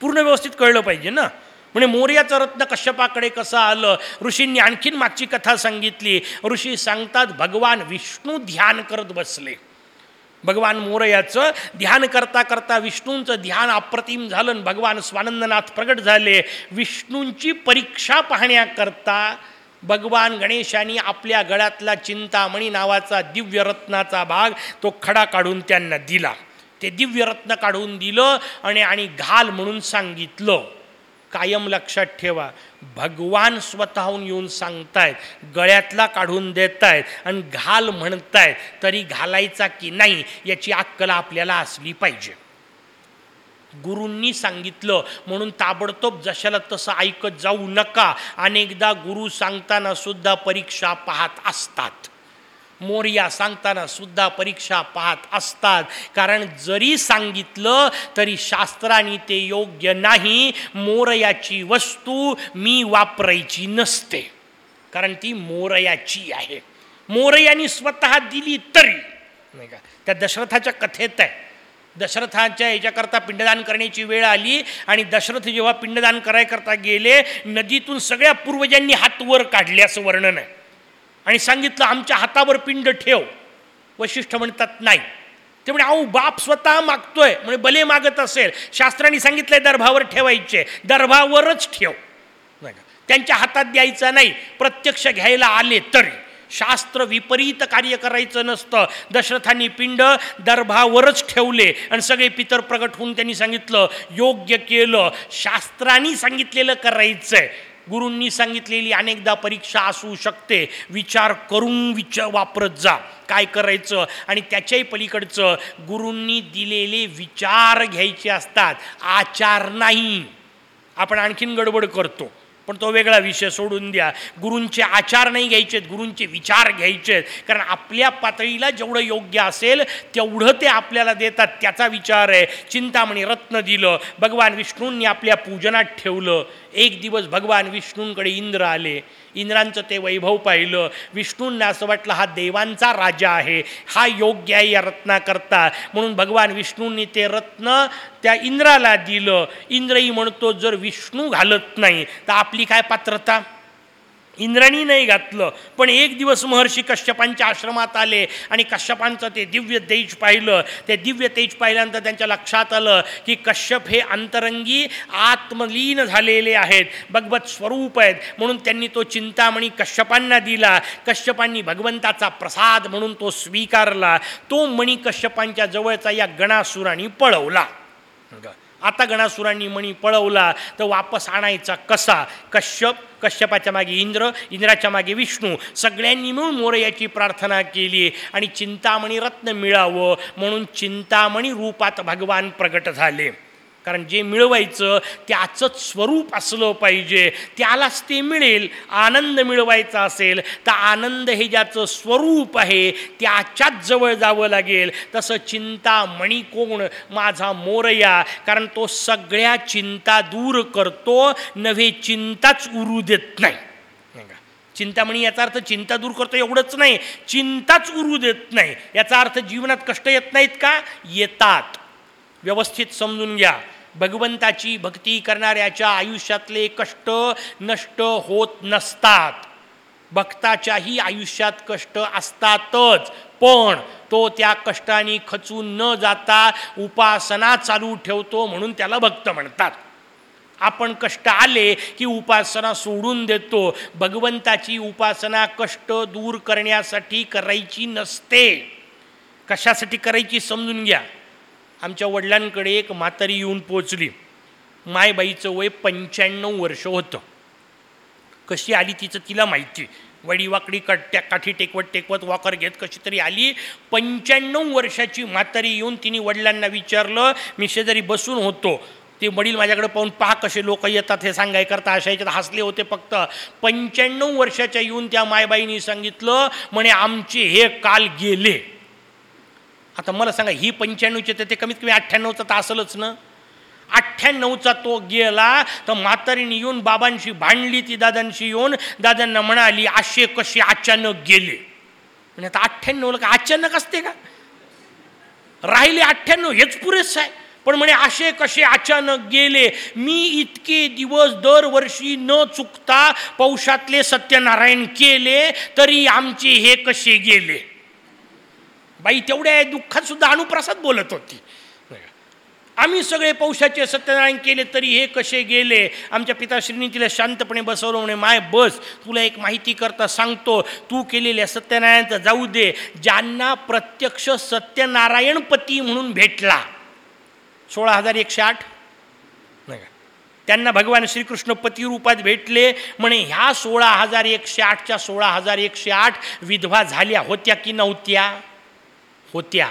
पूर्ण व्यवस्थित कळलं पाहिजे ना? म्हणजे मोर्याचं रत्न कश्यपाकडे कसं आलं? ऋषींनी आणखीन मागची कथा सांगितली. ऋषी सांगतात भगवान विष्णू ध्यान करत बसले. भगवान मोरयाचं ध्यान करता करता विष्णूंचं ध्यान अप्रतिम झालं भगवान स्वानंदनाथ प्रगट झाले. विष्णूंची परीक्षा पाहण्याकरता भगवान गणेशाने आपल्या गळ्यातला चिंतामणी नावाचा दिव्यरत्नाचा भाग तो खडा काढून त्यांना दिला. ते दिव्यरत्न काढून दिलं आणि आणि घाल म्हणून सांगितलं. कायम लक्षात ठेवा. भगवान स्वतःहून येऊन सांगतायत गळ्यातला काढून देत आहेत आणि घाल म्हणतायत तरी घालायचा की नाही याची अक्कल आपल्याला असली पाहिजे. गुरूंनी सांगितलं म्हणून ताबडतोब जशाला तसं ऐकत जाऊ नका. अनेकदा गुरु सांगताना सुद्धा परीक्षा पाहत असतात. मोर्या सांगताना सुद्धा परीक्षा पाहत असतात. कारण जरी सांगितलं तरी शास्त्राने ते योग्य नाही. मोरयाची वस्तू मी वापरायची नसते. कारण ती मोरयाची आहे. मोरयाने स्वतः दिली तरी. नाही का? त्या दशरथाच्या कथेत आहे. दशरथाच्या याच्याकरता पिंडदान करण्याची वेळ आली आणि दशरथ जेव्हा पिंडदान करायकरता गेले नदीतून सगळ्या पूर्वजांनी हात वर काढले असं वर्णन आहे. आणि सांगितलं आमच्या हातावर पिंड ठेव. वैशिष्ट्य म्हणतात नाही. ते म्हणे अहो बाप स्वतः मागतोय. म्हणजे भले मागत असेल. शास्त्रांनी सांगितलंय दर्भावर ठेवायचे. दर्भावरच ठेव. नाही का त्यांच्या हातात द्यायचा नाही. प्रत्यक्ष घ्यायला आले तरी. शास्त्र विपरीत कार्य करायचं नसतं. दशरथांनी पिंड दर्भावरच ठेवले. आणि सगळे पितर प्रगट होऊन त्यांनी सांगितलं योग्य केलं. शास्त्रांनी सांगितलेलं करायचं आहे गुरूंनी सांगितलेली अनेकदा परीक्षा असू शकते. विचार करून विचार वापरत जा. काय करायचं? आणि त्याच्याही पलीकडचं गुरूंनी दिलेले विचार घ्यायचे असतात. आचार नाही. आपण आणखीन गडबड करतो. पण तो वेगळा विषय सोडून द्या. गुरूंचे आचार नाही घ्यायचेत गुरूंचे विचार घ्यायचे आहेत कारण आपल्या पातळीला जेवढं योग्य असेल तेवढं ते आपल्याला देतात. त्याचा विचार आहे. चिंतामणी रत्न दिलं. भगवान विष्णूंनी आपल्या पूजनात ठेवलं. एक दिवस भगवान विष्णूंकडे इंद्र आले. इंद्रांचं ते वैभव पाहिलं. विष्णूंना असं वाटलं हा देवांचा राजा आहे. हा योग्य आहे या रत्नाकरता. म्हणून भगवान विष्णूंनी ते रत्न त्या इंद्राला दिलं. इंद्रही म्हणतो जर विष्णू घालत नाही तर आपली काय पात्रता? इंद्राणी नाही घातलं. पण एक दिवस महर्षी कश्यपांच्या आश्रमात आले आणि कश्यपांचं ते दिव्य तेज पाहिलं. ते दिव्य तेज पाहिल्यानंतर त्यांच्या लक्षात आलं की कश्यप हे अंतरंगी आत्मलीन झालेले आहेत. भगवत स्वरूप आहेत. म्हणून त्यांनी तो चिंतामणी कश्यपांना दिला. कश्यपांनी भगवंताचा प्रसाद म्हणून तो स्वीकारला. तो मणी कश्यपांच्या जवळचा या गणासुराने पळवला. आता गणासुरांनी मणी पळवला तर वापस आणायचा कसा? कश्यप कश्यपाच्या मागे इंद्र इंद्राच्या मागे विष्णू सगळ्यांनी मिळून मोरयाची प्रार्थना केली आणि चिंतामणी रत्न मिळावं म्हणून चिंतामणी रूपात भगवान प्रगट झाले. कारण जे मिळवायचं त्याचंच स्वरूप असलं पाहिजे. त्यालाच ते मिळेल आनंद मिळवायचा असेल तर आनंद हे ज्याचं स्वरूप आहे त्याच्याच जवळ जावं लागेल. तसं चिंता मणी कोण? माझा मोरया कारण तो सगळ्या चिंता दूर करतो नव्हे चिंताच उरू देत नाही. चिंतामणी याचा अर्थ चिंता दूर करतो एवढंच नाही. चिंताच उरू देत नाही. याचा अर्थ जीवनात कष्ट येत नाहीत का? येतात. व्यवस्थित समजून घ्या. भगवंताची भक्ती करणाऱ्याच्या आयुष्यातले कष्ट नष्ट होत नसतात. भक्ताच्याही आयुष्यात कष्ट असतातच पण तो त्या कष्टाने खचून न जाता उपासना चालू ठेवतो म्हणून त्याला भक्त म्हणतात. आपण कष्ट आले की उपासना सोडून देतो. भगवंताची उपासना कष्ट दूर करण्यासाठी करायची नसते. कशासाठी करायची समजून घ्या. आमच्या वडिलांकडे एक म्हातारी येऊन पोचली मायबाईचं वय पंच्याण्णव वर्ष होतं. कशी आली तिचं तिला माहिती. वडीवाकडी कट्ट्या काठी टेकवत टेकवत वॉकर घेत कशी तरी आली. पंच्याण्णव वर्षाची म्हातारी येऊन तिने वडिलांना विचारलं मी शेजारी बसून होतो. ते वडील माझ्याकडे पाहून पहा कसे लोक येतात हे सांगाय करता. अशा याच्यात हसले होते फक्त. पंच्याण्णव वर्षाच्या येऊन त्या मायबाईनी सांगितलं म्हणे आमचे हे काल गेले. आता मला सांगा ही पंच्याण्णवची तर ते कमीत कमी अठ्ठ्याण्णवचा तर असलच ना. अठ्ठ्याण्णवचा तो गेला तर म्हातारीने येऊन बाबांशी भांडली ती दादांशी येऊन दादांना म्हणाली असे कसे अचानक गेले? म्हणजे आता अठ्ठ्याण्णवला का अचानक असते का? राहिले अठ्ठ्याण्णव हेच पुरेसं आहे. पण म्हणे असे कसे अचानक गेले? मी इतके दिवस दरवर्षी न चुकता पौषातले सत्यनारायण केले तरी आमचे हे कसे गेले? बाई तेवढ्या दुःखात सुद्धा अनुप्रसाद बोलत होती. आम्ही सगळे पौषाचे सत्यनारायण केले तरी हे कसे गेले? आमच्या पिताश्रींनी तिला शांतपणे बसवलं म्हणे माय बस तुला एक माहिती करता सांगतो. तू केलेल्या सत्यनारायणचं जाऊ दे. ज्यांना प्रत्यक्ष सत्यनारायणपती म्हणून भेटला. सोळा हजार एकशे आठ. नाही का? त्यांना भगवान श्रीकृष्ण पती रूपात भेटले. म्हणे ह्या सोळा हजार एकशे आठच्या सोळा हजार एकशे आठ विधवा झाल्या होत्या की नव्हत्या? होत्या.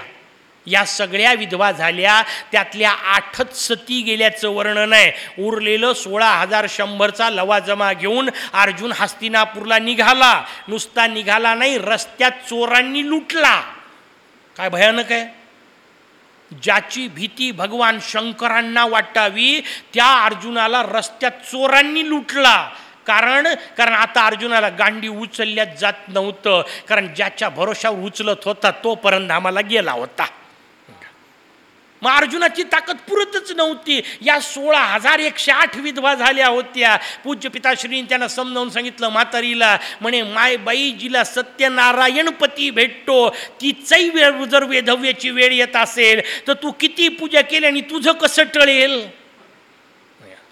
या सगळ्या विधवा झाल्या त्यातल्या आठच सती गेल्याचं वर्णन आहे. उरलेलं सोळा हजार शंभरचा लवाजमा घेऊन अर्जुन हस्तिनापूरला निघाला. नुसता निघाला नाही रस्त्यात चोरांनी लुटला. काय भयानक आहे? ज्याची भीती भगवान शंकरांना वाटावी त्या अर्जुनाला रस्त्यात चोरांनी लुटला. कारण कारण आता अर्जुनाला गांडी उचलल्या जात नव्हतं. कारण ज्याच्या भरोशावर उचलत होता तो परंधामाला गेला होता. मग अर्जुनाची ताकद पुरतच नव्हती. या सोळा हजार एकशे आठ विधवा झाल्या होत्या. पूज्य पिताश्रींनी त्यांना समजावून सांगितलं म्हातारीला म्हणे मायबाई जिला सत्यनारायणपती भेटतो. तिचाही वेळ जर वेधव्याची वेळ येत असेल तर तू किती पूजा केली आणि तुझं कसं टळेल?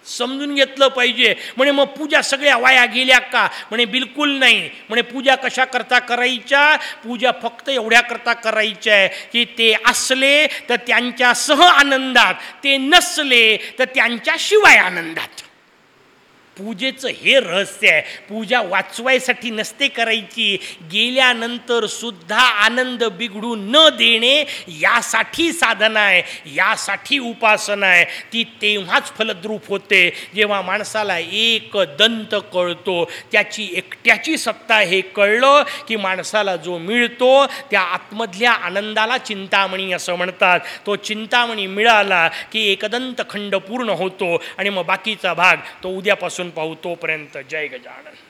समजून घेतलं पाहिजे. म्हणे मग पूजा सगळ्या वाया गेल्या का? म्हणे बिलकुल नाही. म्हणे पूजा कशा करता करायच्या? पूजा फक्त एवढ्या करता करायच्या आहे की ते असले तर त्यांच्या सह आनंदात ते नसले तर त्यांच्याशिवाय आनंदात. पूजेचं हे रहस्य आहे. पूजा वाचवायसाठी नसते करायची. गेल्यानंतर सुद्धा आनंद बिघडू न देणे यासाठी साधना आहे. यासाठी उपासना आहे. ती तेव्हाच फलद्रूप होते. जेव्हा माणसाला एक दंत कळतो त्याची एकट्याची सत्ता हे कळलं की माणसाला जो मिळतो त्या आतमधल्या आनंदाला चिंतामणी असं म्हणतात. तो चिंतामणी मिळाला की एकदंत खंड पूर्ण होतो आणि मग बाकीचा भाग तो उद्यापासून पाहू तोपर्यंत जय गजानन.